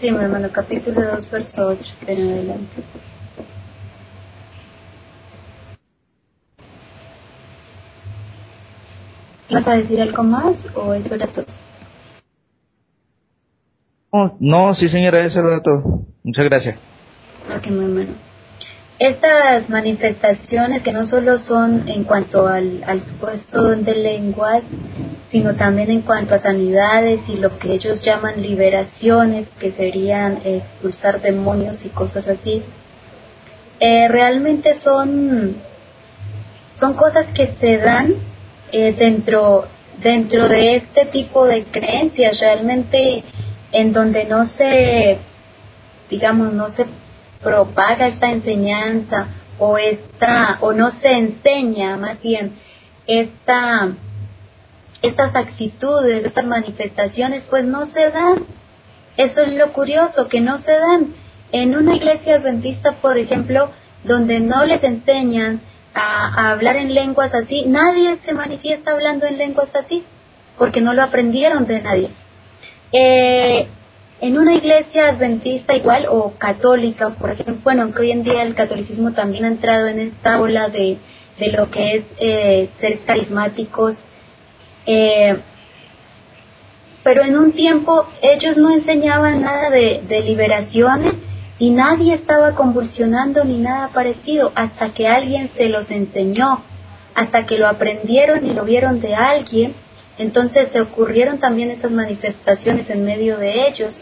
Sí, mi hermano, capítulo 2, verso 8, en adelante. ¿Vas a decir algo más o eso era todo? no, sí señora, eso era todo. Muchas gracias. Ok, muy bueno. Estas manifestaciones que no solo son en cuanto al, supuesto de lenguas, sino también en cuanto a sanidades y lo que ellos llaman liberaciones, que serían expulsar demonios y cosas así, eh, realmente son, son cosas que se dan eh, dentro, dentro de este tipo de creencias, realmente en donde no se, digamos, no se propaga esta enseñanza o esta, o no se enseña más bien esta, estas actitudes, estas manifestaciones, pues no se dan. Eso es lo curioso, que no se dan. En una iglesia adventista, por ejemplo, donde no les enseñan a, hablar en lenguas así, nadie se manifiesta hablando en lenguas así, porque no lo aprendieron de nadie. Eh, en una iglesia adventista igual o católica, por ejemplo, bueno, aunque hoy en día el catolicismo también ha entrado en esta ola de, de lo que es eh, ser carismáticos, eh, pero en un tiempo ellos no enseñaban nada de, de liberaciones y nadie estaba convulsionando ni nada parecido hasta que alguien se los enseñó, hasta que lo aprendieron y lo vieron de alguien, entonces se ocurrieron también esas manifestaciones en medio de ellos.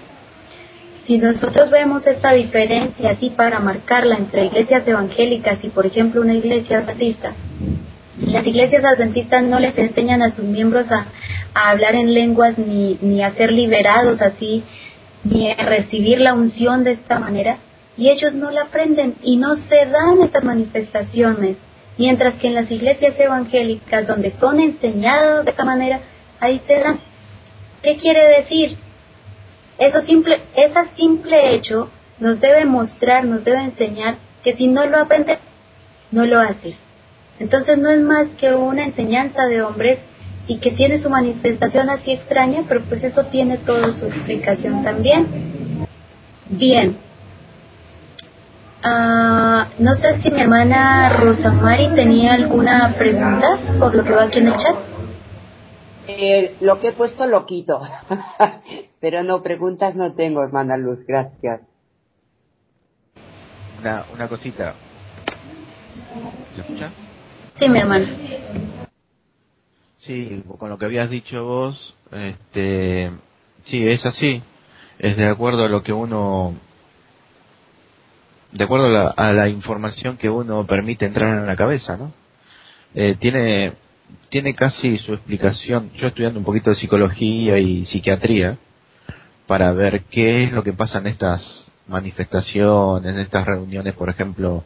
Si nosotros vemos esta diferencia así para marcarla entre iglesias evangélicas y por ejemplo una iglesia adventista, las iglesias adventistas no les enseñan a sus miembros a, hablar en lenguas ni, ni a ser liberados así ni a recibir la unción de esta manera, y ellos no la aprenden y no se dan estas manifestaciones, mientras que en las iglesias evangélicas donde son enseñados de esta manera, ahí se dan. ¿Qué quiere decir? Eso simple, ese simple hecho nos debe mostrar, nos debe enseñar que si no lo aprendes, no lo haces. Entonces no es más que una enseñanza de hombres y que tiene su manifestación así extraña, pero pues eso tiene toda su explicación también. Bien. Ah, no sé si mi hermana Rosamari tenía alguna pregunta por lo que va aquí en el chat. Eh, lo que he puesto lo quito, pero no, preguntas no tengo, hermana Luz, gracias. Una, una cosita. ¿Se escucha? Sí, mi hermana. Sí, con lo que habías dicho vos, este, sí, es así. Es de acuerdo a lo que uno, de acuerdo a la, información que uno permite entrar en la cabeza, ¿no? Eh, tiene, tiene casi su explicación. Yo estudiando un poquito de psicología y psiquiatría para ver qué es lo que pasa en estas manifestaciones, en estas reuniones, por ejemplo,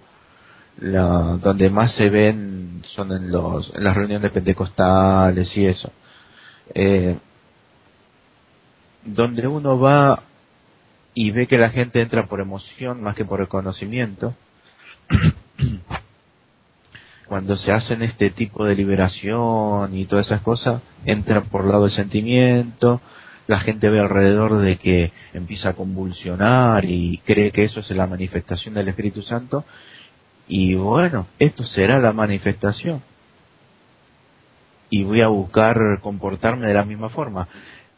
la, donde más se ven son en, los, en las reuniones pentecostales y eso. Eh, donde uno va y ve que la gente entra por emoción más que por el conocimiento, cuando se hacen este tipo de liberación y todas esas cosas, entra por lado del sentimiento, la gente ve alrededor de que empieza a convulsionar y cree que eso es la manifestación del Espíritu Santo y bueno, esto será la manifestación. Y voy a buscar comportarme de la misma forma.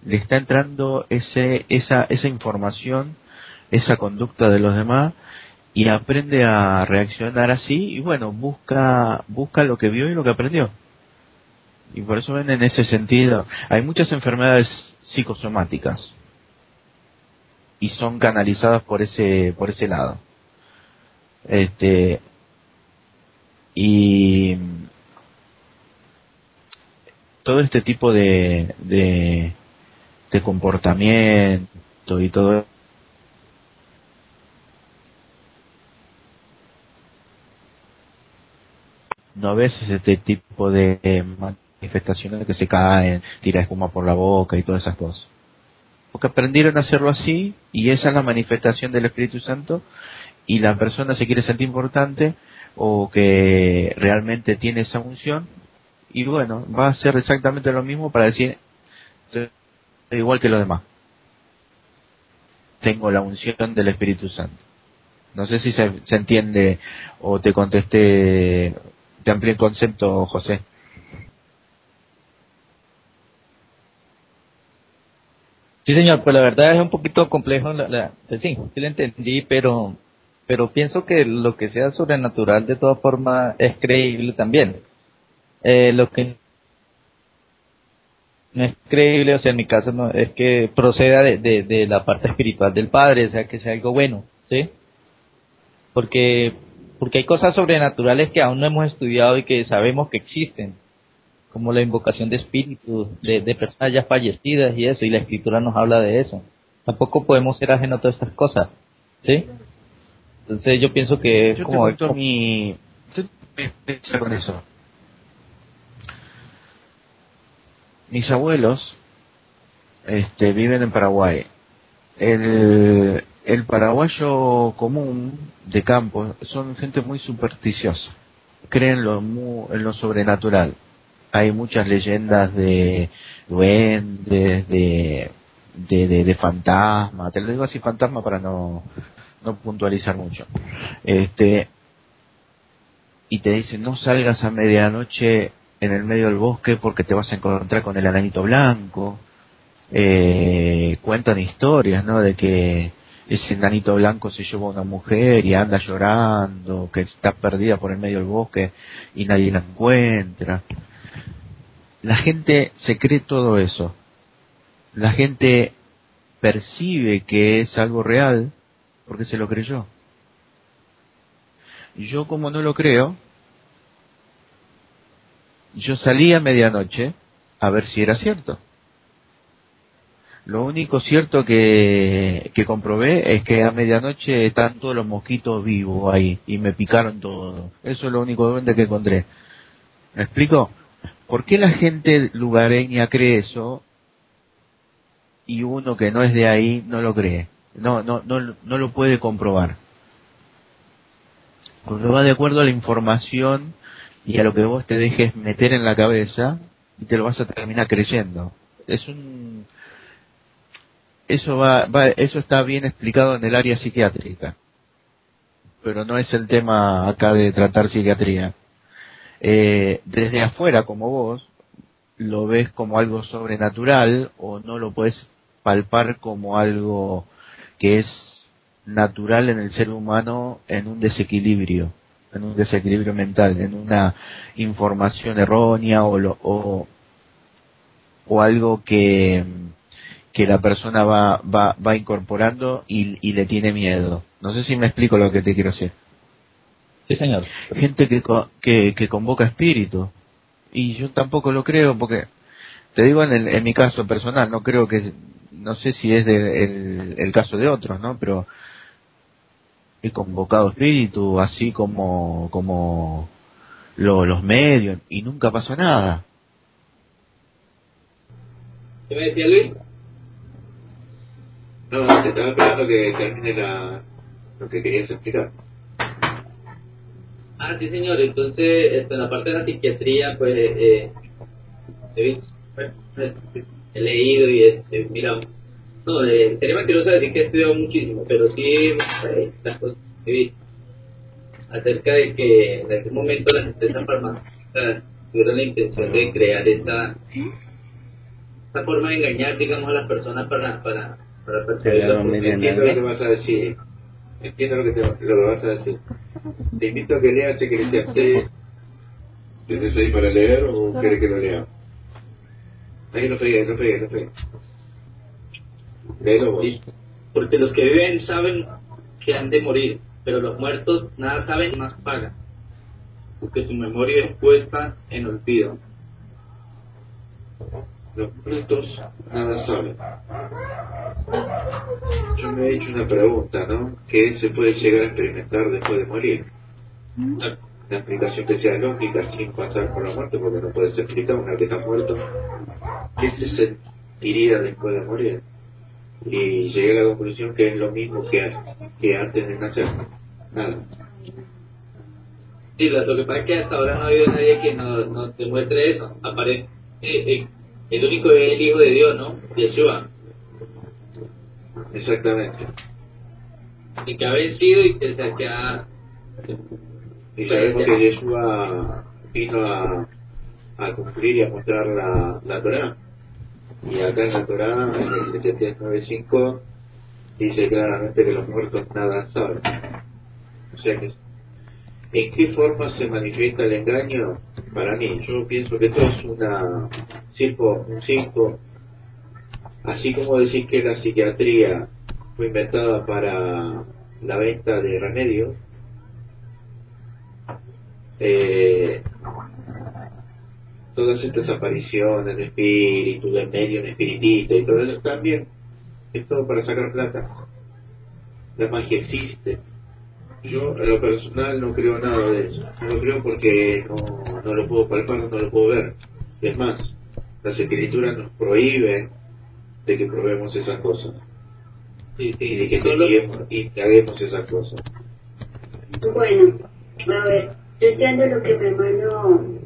Le está entrando ese, esa, esa información, esa conducta de los demás y aprende a reaccionar así y bueno, busca, busca lo que vio y lo que aprendió. Y por eso ven en ese sentido, hay muchas enfermedades psicosomáticas y son canalizadas por ese, por ese lado. Este, Y todo este tipo de, de, de comportamiento y todo no ves este tipo de manifestaciones que se caen, tira espuma por la boca y todas esas cosas. Porque aprendieron a hacerlo así y esa es la manifestación del Espíritu Santo y la persona se quiere sentir importante o que realmente tiene esa unción y bueno, va a hacer exactamente lo mismo para decir igual que los demás. Tengo la unción del Espíritu Santo. No sé si se, se entiende o te contesté te amplié el concepto, José. Sí, señor, pues la verdad es un poquito complejo. La, pues sí, sí lo entendí, pero, pero pienso que lo que sea sobrenatural de todas formas es creíble también. Eh, lo que no es creíble, o sea, en mi caso no, es que proceda de, de, de la parte espiritual del Padre, o sea, que sea algo bueno, ¿sí? Porque porque hay cosas sobrenaturales que aún no hemos estudiado y que sabemos que existen, como la invocación de espíritus, de, de personas ya fallecidas y eso, y la escritura nos habla de eso. Tampoco podemos ser ajenos a todas estas cosas, ¿sí? Entonces yo pienso que es Yo como... te mi... yo te con eso. Mis abuelos este, viven en Paraguay. El, paraguayo común de campo son gente muy supersticiosa. Creen lo en lo sobrenatural. Hay muchas leyendas de duendes, de, de, de, de fantasma. Te lo digo así fantasma para no, no puntualizar mucho. Este, y te dicen no salgas a medianoche en el medio del bosque porque te vas a encontrar con el ananito blanco. Eh, cuentan historias, ¿no? De que ese enanito blanco se llevó a una mujer y anda llorando, que está perdida por el medio del bosque y nadie la encuentra. La gente se cree todo eso. La gente percibe que es algo real porque se lo creyó. Y yo como no lo creo, yo salí a medianoche a ver si era cierto. Lo único cierto que, que comprobé es que a medianoche están todos los mosquitos vivos ahí y me picaron todo. Eso es lo único duende que encontré. ¿Me explico? ¿Por qué la gente lugareña cree eso y uno que no es de ahí no lo cree? No, no, no, no lo puede comprobar. Porque va de acuerdo a la información y a lo que vos te dejes meter en la cabeza y te lo vas a terminar creyendo. Es un eso va, va, eso está bien explicado en el área psiquiátrica, pero no es el tema acá de tratar psiquiatría. Eh, desde afuera, como vos, lo ves como algo sobrenatural o no lo puedes palpar como algo que es natural en el ser humano en un desequilibrio, en un desequilibrio mental, en una información errónea o, lo, o, o algo que, que la persona va, va, va incorporando y, y le tiene miedo. No sé si me explico lo que te quiero decir. Sí, señor. Gente que, que, que convoca espíritu. Y yo tampoco lo creo porque, te digo en, el, en mi caso personal, no creo que, no sé si es de- el, el caso de otros, ¿no? Pero he convocado espíritu así como, como lo- los medios y nunca pasó nada. ¿Qué me decía Luis? No, no, te estaba esperando que termine la, lo que querías explicar. Ah, sí, señor. Entonces, esto, en la parte de la psiquiatría, pues, eh, he visto, he leído y este, mira, no, eh, sería mentiroso decir que he estudiado muchísimo, pero sí, eh, las cosas que visto acerca de que en algún momento las empresas farmacéuticas tuvieron la intención de crear esta, esta forma de engañar, digamos, a las personas para, para, para persuadirlas por Entiendo lo que vas a decir. Entiendo lo que, te, lo que vas a decir. Te invito a que leas Eclesiastes. ¿Tienes ahí para leer o quieres que lo lea? Ahí no pegué, no pegué, no pegué. Porque los que viven saben que han de morir, pero los muertos nada saben más pagan. porque tu memoria es puesta en olvido. Los muertos nada saben. Yo me he hecho una pregunta, ¿no? ¿Qué se puede llegar a experimentar después de morir? Una explicación que sea lógica sin pasar por la muerte, porque no puede ser explicada una vez que está muerto. ¿Qué se sentiría después de morir? Y llegué a la conclusión que es lo mismo que, que antes de nacer. Nada. Sí, lo, que pasa es que hasta ahora no ha habido nadie que nos, nos demuestre eso. Aparece, eh, eh, el único es el Hijo de Dios, ¿no? Yeshua. Exactamente. Y que ha vencido y que, se, que ha... Y sabemos que Yeshua vino a, a cumplir y a mostrar la, la Torah. Y acá en la Torah, en el 795, dice claramente que los muertos nada saben. O sea que ¿En qué forma se manifiesta el engaño? Para mí, yo pienso que esto es una circo, un circo, así como decir que la psiquiatría fue inventada para la venta de remedios, eh, todas estas apariciones de espíritu, de medio, de espiritista y todo eso también es todo para sacar plata. La magia existe, yo, en lo personal, no creo nada de eso. No lo creo porque no, no lo puedo palpar, no lo puedo ver. Es más, las escrituras nos prohíben de que probemos esas cosas. Y, de que testeemos y que hagamos esas cosas. Bueno, a ver, yo entiendo lo que mi hermano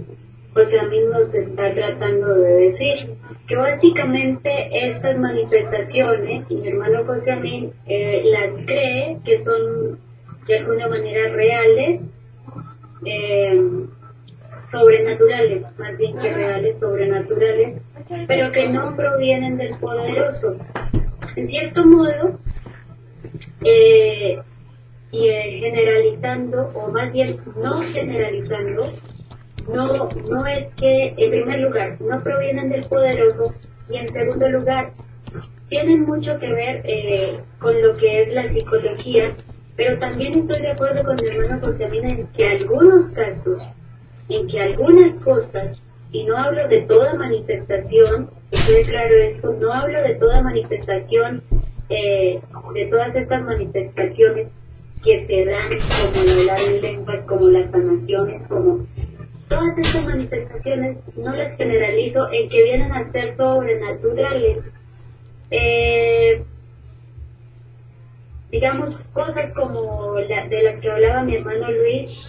José Amin nos está tratando de decir, que básicamente estas manifestaciones, y mi hermano José Amin eh, las cree que son de alguna manera reales, eh, sobrenaturales, más bien que reales, sobrenaturales, pero que no provienen del poderoso. En cierto modo, eh, y generalizando, o más bien no generalizando, no, no es que, en primer lugar, no provienen del poderoso, y en segundo lugar, tienen mucho que ver con lo que es la psicología pero también estoy de acuerdo con mi hermano José Amina en que algunos casos, en que algunas cosas, y no hablo de toda manifestación, que claro esto, no hablo de toda manifestación, eh, de todas estas manifestaciones que se dan como hablar en lenguas, como las sanaciones, como todas estas manifestaciones, no las generalizo en que vienen a ser sobrenaturales. Eh, digamos, cosas como de las que hablaba mi hermano Luis,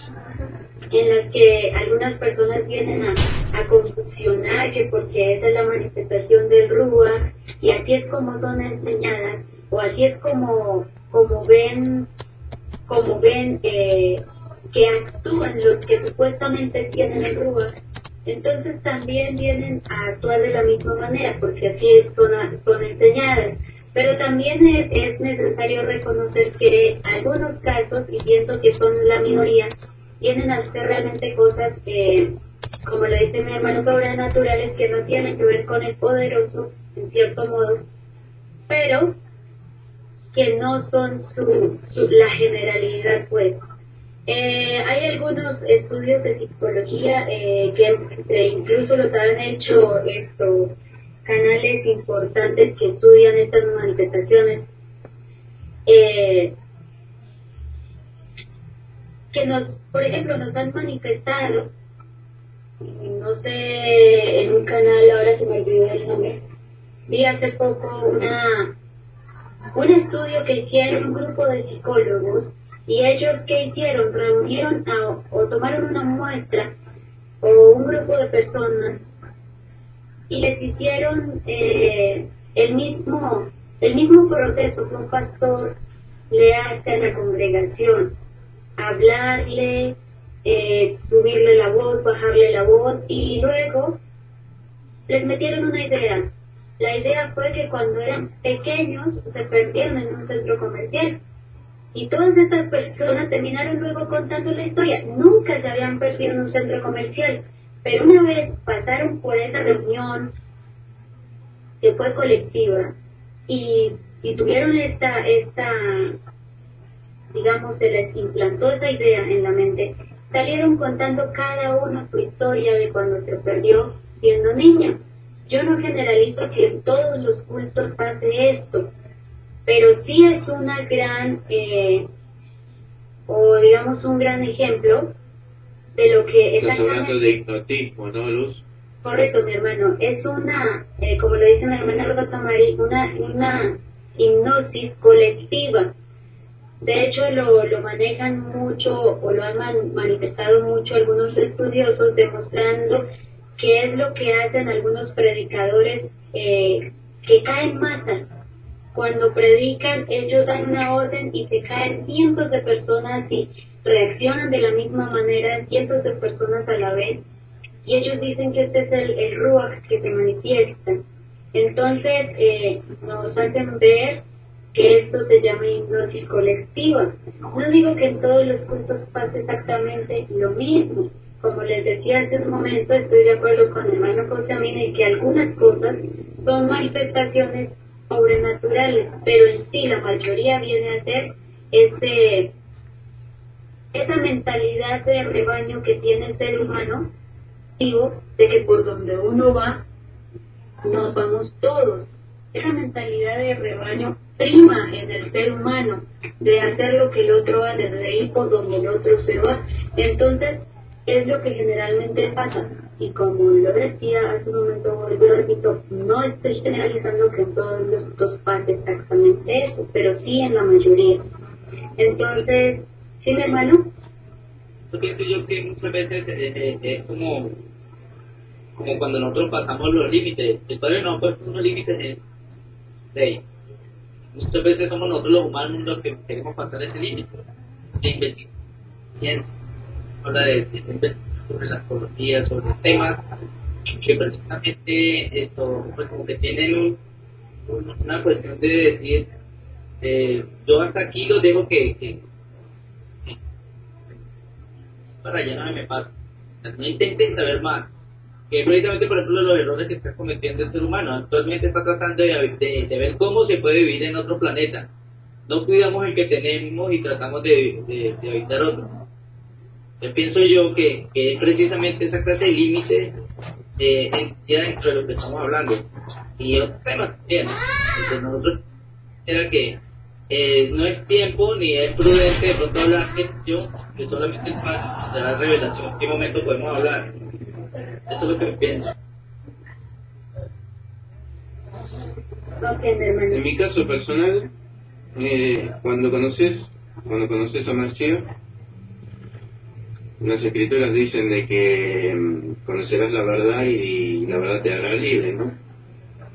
en las que algunas personas vienen a, a confusionar que porque esa es la manifestación del Rúa y así es como son enseñadas o así es como, como ven, como ven eh, que actúan los que supuestamente tienen el Rúa, entonces también vienen a actuar de la misma manera porque así son, son enseñadas pero también es, necesario reconocer que algunos casos, y pienso que son la minoría, vienen a hacer realmente cosas, eh, como le dice mi hermano, sobrenaturales que no tienen que ver con el poderoso, en cierto modo, pero que no son su, la generalidad, pues. Eh, hay algunos estudios de psicología eh, que incluso los han hecho esto canales importantes que estudian estas manifestaciones, eh, que nos, por ejemplo, nos han manifestado, no sé, en un canal, ahora se me olvidó el nombre, vi hace poco una, un estudio que hicieron un grupo de psicólogos y ellos que hicieron, reunieron o tomaron una muestra o un grupo de personas y les hicieron eh, el mismo el mismo proceso que un pastor le hace a la congregación, hablarle, eh, subirle la voz, bajarle la voz y luego les metieron una idea. La idea fue que cuando eran pequeños se perdieron en un centro comercial. Y todas estas personas terminaron luego contando la historia. Nunca se habían perdido en un centro comercial, pero una vez pasaron por esa reunión que fue colectiva y, tuvieron esta, esta, digamos, se les implantó esa idea en la mente, salieron contando cada uno su historia de cuando se perdió siendo niña. Yo no generalizo que en todos los cultos pase esto, pero sí es una gran, eh, o digamos un gran ejemplo de lo que Estás hablando de hipnotismo, ¿no, Luz? Correcto, mi hermano. Es una, eh, como lo dice mi hermana Rosa María, una, una hipnosis colectiva. De hecho, lo, lo manejan mucho o lo han manifestado mucho algunos estudiosos demostrando que es lo que hacen algunos predicadores eh, que caen masas. Cuando predican, ellos dan una orden y se caen cientos de personas y reaccionan de la misma manera cientos de personas a la vez. Y ellos dicen que este es el, el Ruach que se manifiesta. Entonces, eh, nos hacen ver que esto se llama hipnosis colectiva. No digo que en todos los cultos pase exactamente lo mismo. Como les decía hace un momento, estoy de acuerdo con el hermano José Amina en que algunas cosas son manifestaciones sobrenaturales, pero en sí la mayoría viene a ser ese, esa mentalidad de rebaño que tiene el ser humano, de que por donde uno va, nos vamos todos. Esa mentalidad de rebaño prima en el ser humano de hacer lo que el otro hace, de ir por donde el otro se va. Entonces, es lo que generalmente pasa. Y como lo decía hace un momento, lo repito, no estoy generalizando que en todos los dos pase exactamente eso, pero sí en la mayoría. Entonces, ¿sí, mi hermano? Yo pienso que muchas veces eh, eh, es como, como cuando nosotros pasamos los límites. El Padre no ha puesto unos límites de ley muchas veces somos nosotros los humanos los que queremos pasar ese límite de investigación, de, sobre la astrología, sobre temas que precisamente esto, pues como que tienen una cuestión de decir, eh, yo hasta aquí lo dejo que, para allá no me pasa. No intenten saber más que es precisamente, por ejemplo, los errores que está cometiendo el ser humano. Actualmente está tratando de, ver cómo se puede vivir en otro planeta. No cuidamos el que tenemos y tratamos de, habitar otro. Yo pienso yo que, es precisamente esa clase de límite eh, dentro de lo que estamos hablando. Y otro tema también, de nosotros era que eh, no es tiempo ni es prudente de pronto hablar de esto, que solamente es para la revelación. ¿En qué momento podemos hablar? Eso es lo que pienso. En mi caso personal, eh, cuando conoces, cuando conoces a Mashiach, las escrituras dicen de que mm, conocerás la verdad y la verdad te hará libre, ¿no?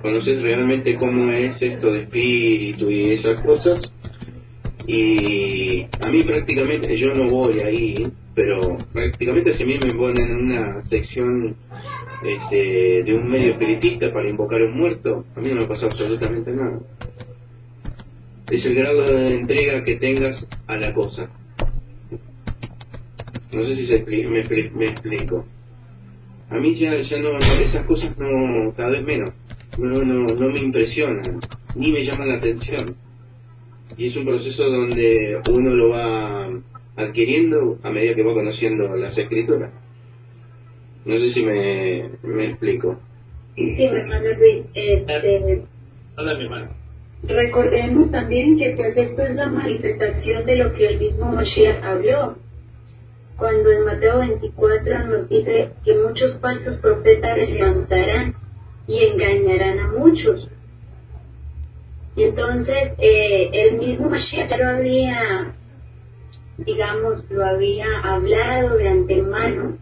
Conoces realmente cómo es esto de espíritu y esas cosas. Y a mí prácticamente, yo no voy ahí, pero prácticamente si a mí me ponen en una sección este, de un medio espiritista para invocar a un muerto, a mí no me pasa absolutamente nada. Es el grado de entrega que tengas a la cosa. No sé si se me, me, explico. A mí ya, ya no, esas cosas no, cada vez menos, no, no, no me impresionan, ni me llaman la atención. Y es un proceso donde uno lo va adquiriendo a medida que va conociendo las escrituras. No sé si me, me explico. Sí, mi hermano Luis. Este, Hola, mi hermano. Recordemos también que pues esto es la manifestación de lo que el mismo Mashiach habló. Cuando en Mateo 24 nos dice que muchos falsos profetas levantarán y engañarán a muchos. Entonces eh, el mismo Mashiach lo había digamos, lo había hablado de antemano,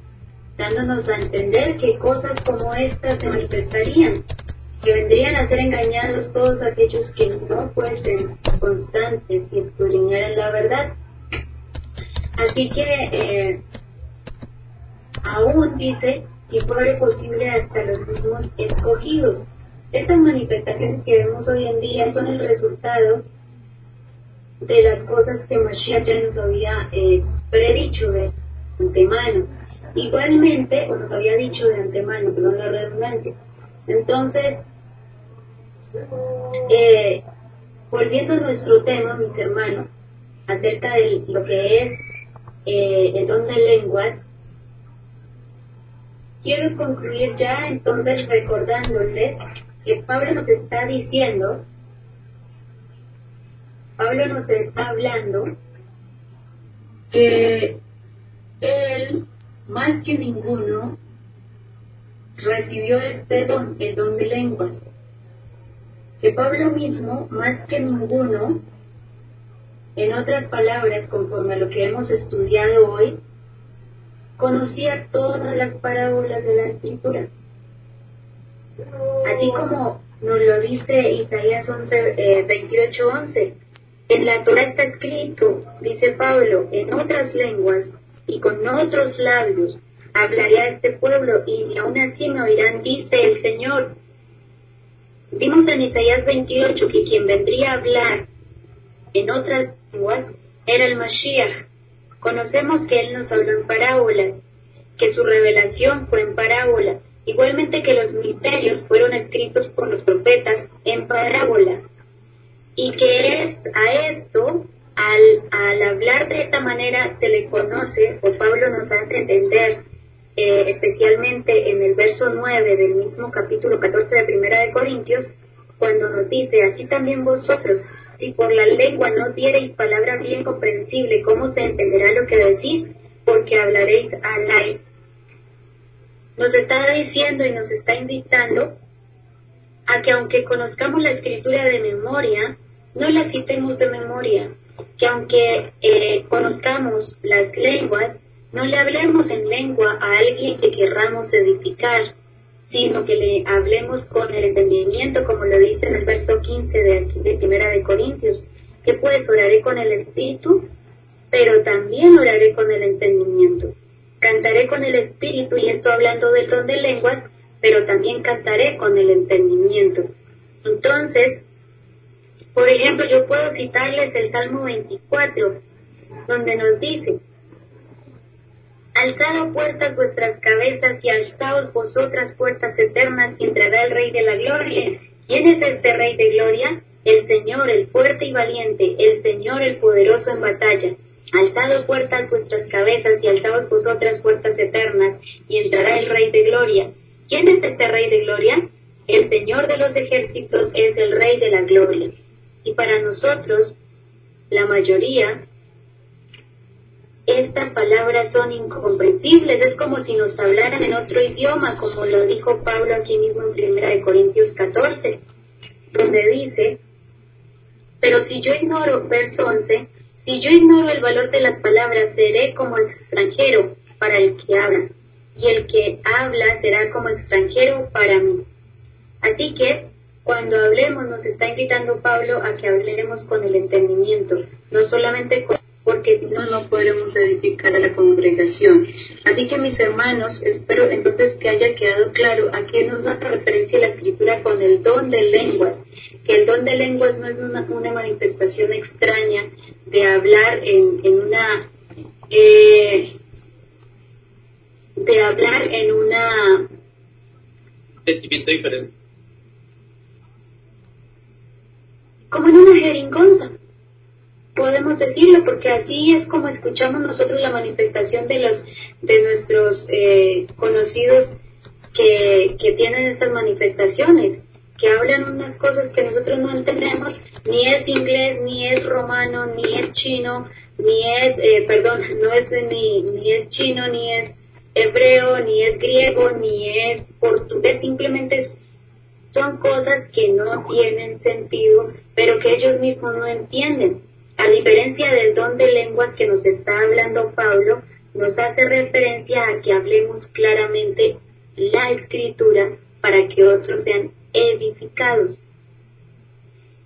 dándonos a entender que cosas como estas se manifestarían, que vendrían a ser engañados todos aquellos que no fuesen constantes y escudriñaran la verdad. Así que eh, aún dice, si fuera posible, hasta los mismos escogidos. Estas manifestaciones que vemos hoy en día son el resultado de las cosas que Mashiach ya nos había eh, predicho de antemano. Igualmente, o nos había dicho de antemano, perdón la redundancia. Entonces, eh, volviendo a nuestro tema, mis hermanos, acerca de lo que es eh, don de lenguas, quiero concluir ya entonces recordándoles que Pablo nos está diciendo, Pablo nos está hablando que él, más que ninguno, recibió este don, el don de lenguas. Que Pablo mismo, más que ninguno, en otras palabras, conforme a lo que hemos estudiado hoy, conocía todas las parábolas de la escritura. Así como nos lo dice Isaías 11, 28, 11, en la Torah está escrito, dice Pablo, en otras lenguas y con otros labios hablaré a este pueblo y aún así me oirán, dice el Señor. Vimos en Isaías 28 que quien vendría a hablar en otras era el Mashiach. Conocemos que Él nos habló en parábolas, que su revelación fue en parábola, igualmente que los misterios fueron escritos por los profetas en parábola. Y que es a esto, al, hablar de esta manera, se le conoce, o Pablo nos hace entender, eh, especialmente en el verso 9 del mismo capítulo 14 de Primera de Corintios, cuando nos dice, así también vosotros, si por la lengua no diereis palabra bien comprensible, ¿cómo se entenderá lo que decís? Porque hablaréis al aire. Nos está diciendo y nos está invitando a que aunque conozcamos la escritura de memoria, no la citemos de memoria, que aunque eh, conozcamos las lenguas, no le hablemos en lengua a alguien que querramos edificar, sino que le hablemos con el entendimiento, como lo dice en el verso 15 de, de Primera de Corintios, que pues oraré con el Espíritu, pero también oraré con el entendimiento. Cantaré con el Espíritu, y esto hablando del don de lenguas, pero también cantaré con el entendimiento. Entonces, por ejemplo, yo puedo citarles el Salmo 24, donde nos dice, Alzad puertas vuestras cabezas y alzaos vosotras puertas eternas y entrará el Rey de la Gloria. ¿Quién es este Rey de Gloria? El Señor, el fuerte y valiente, el Señor, el poderoso en batalla. Alzad puertas vuestras cabezas y alzaos vosotras puertas eternas y entrará el Rey de Gloria. ¿Quién es este Rey de Gloria? El Señor de los ejércitos es el Rey de la Gloria. Y para nosotros, la mayoría, estas palabras son incomprensibles, es como si nos hablaran en otro idioma, como lo dijo Pablo aquí mismo en 1 de Corintios 14, donde dice, pero si yo ignoro, verso 11, si yo ignoro el valor de las palabras, seré como extranjero para el que habla, y el que habla será como extranjero para mí. Así que, cuando hablemos, nos está invitando Pablo a que hablemos con el entendimiento, no solamente con porque si no, no podremos edificar a la congregación. Así que mis hermanos, espero entonces que haya quedado claro a qué nos hace referencia la escritura con el don de lenguas, que el don de lenguas no es una, manifestación extraña de hablar en, una... Eh, de hablar en una... Sentimiento diferente. Como en una jeringonza podemos decirlo, porque así es como escuchamos nosotros la manifestación de los de nuestros eh, conocidos que, que tienen estas manifestaciones, que hablan unas cosas que nosotros no entendemos, ni es inglés, ni es romano, ni es chino, ni es, eh, perdón, no es ni, ni es chino, ni es hebreo, ni es griego, ni es portugués, simplemente son cosas que no tienen sentido, pero que ellos mismos no entienden. A diferencia del don de lenguas que nos está hablando Pablo, nos hace referencia a que hablemos claramente la escritura para que otros sean edificados.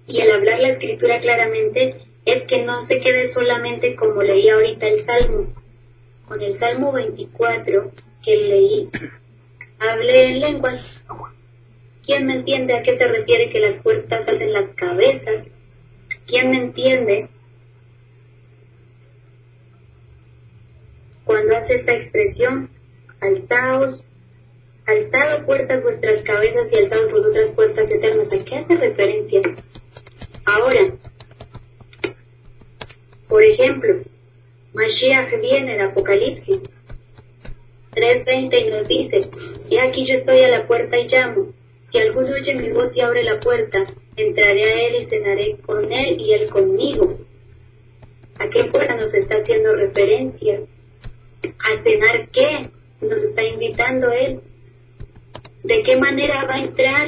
Y al hablar la escritura claramente es que no se quede solamente como leí ahorita el Salmo. Con el Salmo 24 que leí, hablé en lenguas. ¿Quién me entiende a qué se refiere que las puertas hacen las cabezas? ¿Quién me entiende cuando hace esta expresión, alzaos, alzado puertas vuestras cabezas y alzados vosotras puertas eternas, ¿a qué hace referencia? Ahora, por ejemplo, Mashiach viene en Apocalipsis 3.20 y nos dice, y aquí yo estoy a la puerta y llamo. Si alguno oye mi voz y abre la puerta, entraré a él y cenaré con él y él conmigo. ¿A qué puerta nos está haciendo referencia? ¿A cenar qué? Nos está invitando él. ¿De qué manera va a entrar?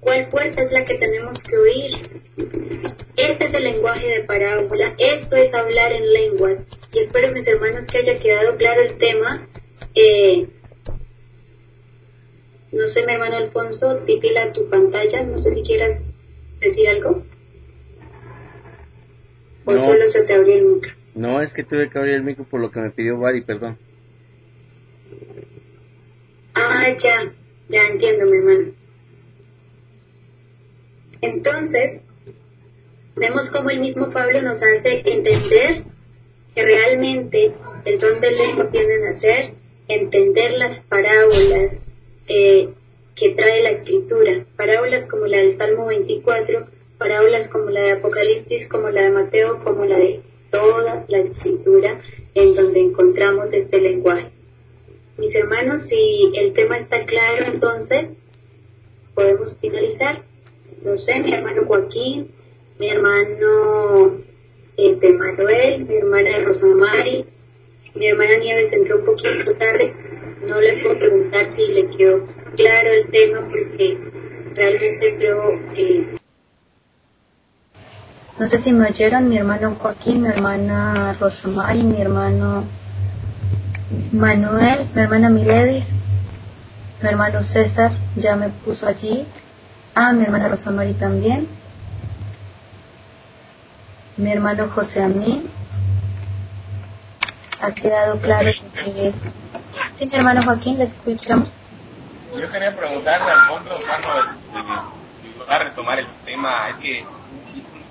¿Cuál puerta es la que tenemos que oír? Este es el lenguaje de parábola, esto es hablar en lenguas. Y espero, mis hermanos, que haya quedado claro el tema. Eh, no sé, mi hermano Alfonso, titila tu pantalla, no sé si quieras decir algo. ¿O No. solo se te abrió el micro? No, es que tuve que abrir el micro por lo que me pidió Bari, perdón. Ah, ya, ya entiendo, mi hermano. Entonces, vemos cómo el mismo Pablo nos hace entender que realmente el don de lenguas viene a ser entender las parábolas eh, que trae la escritura, parábolas como la del Salmo 24, parábolas como la de Apocalipsis, como la de Mateo, como la de toda la escritura en donde encontramos este lenguaje. Mis hermanos, si el tema está claro, entonces podemos finalizar. No sé, mi hermano Joaquín, mi hermano este, Manuel, mi hermana Rosamari, mi hermana Nieves entró un poquito tarde. No le puedo preguntar si le quedó claro el tema porque realmente creo que... No sé si me oyeron, mi hermano Joaquín, mi hermana Rosamari, mi hermano Manuel, mi hermana Miledis, mi hermano César ya me puso allí. Ah, mi hermana Rosamari también. Mi hermano José Amín. Ha quedado claro que es. Sí, mi hermano Joaquín, le escuchamos. Yo quería preguntarle al fondo, hermano, si va a retomar el tema, es que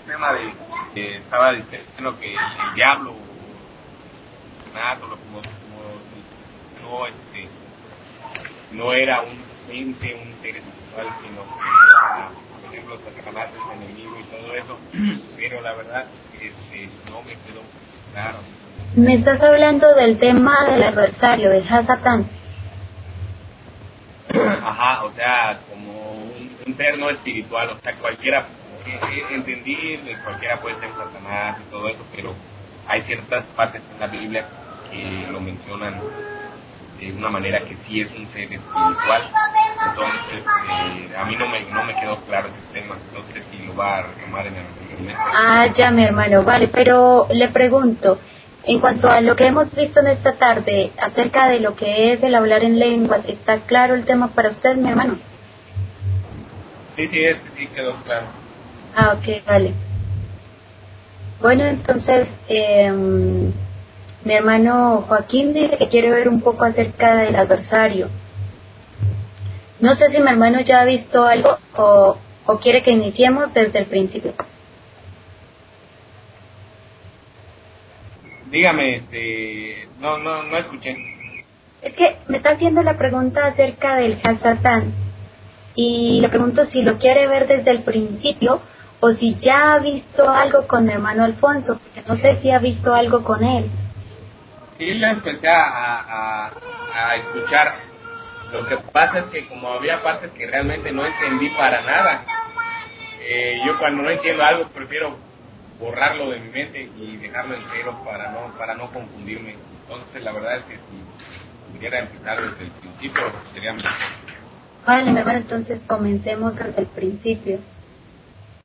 tema de que estaba diciendo que el diablo, nada, lo como, como no, este, no era un ente, un ser espiritual, sino que era, por ejemplo, Satanás es enemigo y todo eso, pero la verdad, este, no me quedó claro. Me estás hablando del tema del adversario, del Hasatán. Ajá, o sea, como un, un ser no espiritual, o sea, cualquiera, entendí que cualquiera puede ser Satanás y todo eso, pero hay ciertas partes en la Biblia que lo mencionan de una manera que sí es un ser espiritual. Entonces, eh, a mí no me, no me quedó claro ese tema, no sé si lo va a retomar en el momento. Ah, ya, mi hermano, vale, pero le pregunto, en cuanto a lo que hemos visto en esta tarde acerca de lo que es el hablar en lenguas, ¿está claro el tema para usted, mi hermano? Sí, sí, sí quedó claro. Ah, ok, vale. Bueno, entonces, eh, mi hermano Joaquín dice que quiere ver un poco acerca del adversario. No sé si mi hermano ya ha visto algo o, o quiere que iniciemos desde el principio. Dígame, este, no, no, no escuché. Es que me está haciendo la pregunta acerca del Hasatán y le pregunto si lo quiere ver desde el principio o si ya ha visto algo con mi hermano Alfonso, porque no sé si ha visto algo con él. Sí, la empecé a, a, a escuchar. Lo que pasa es que como había partes que realmente no entendí para nada, eh, yo cuando no entiendo algo prefiero borrarlo de mi mente y dejarlo en cero para no para no confundirme. Entonces la verdad es que si pudiera empezar desde el principio sería mejor. Vale, mi hermano, entonces comencemos desde el principio.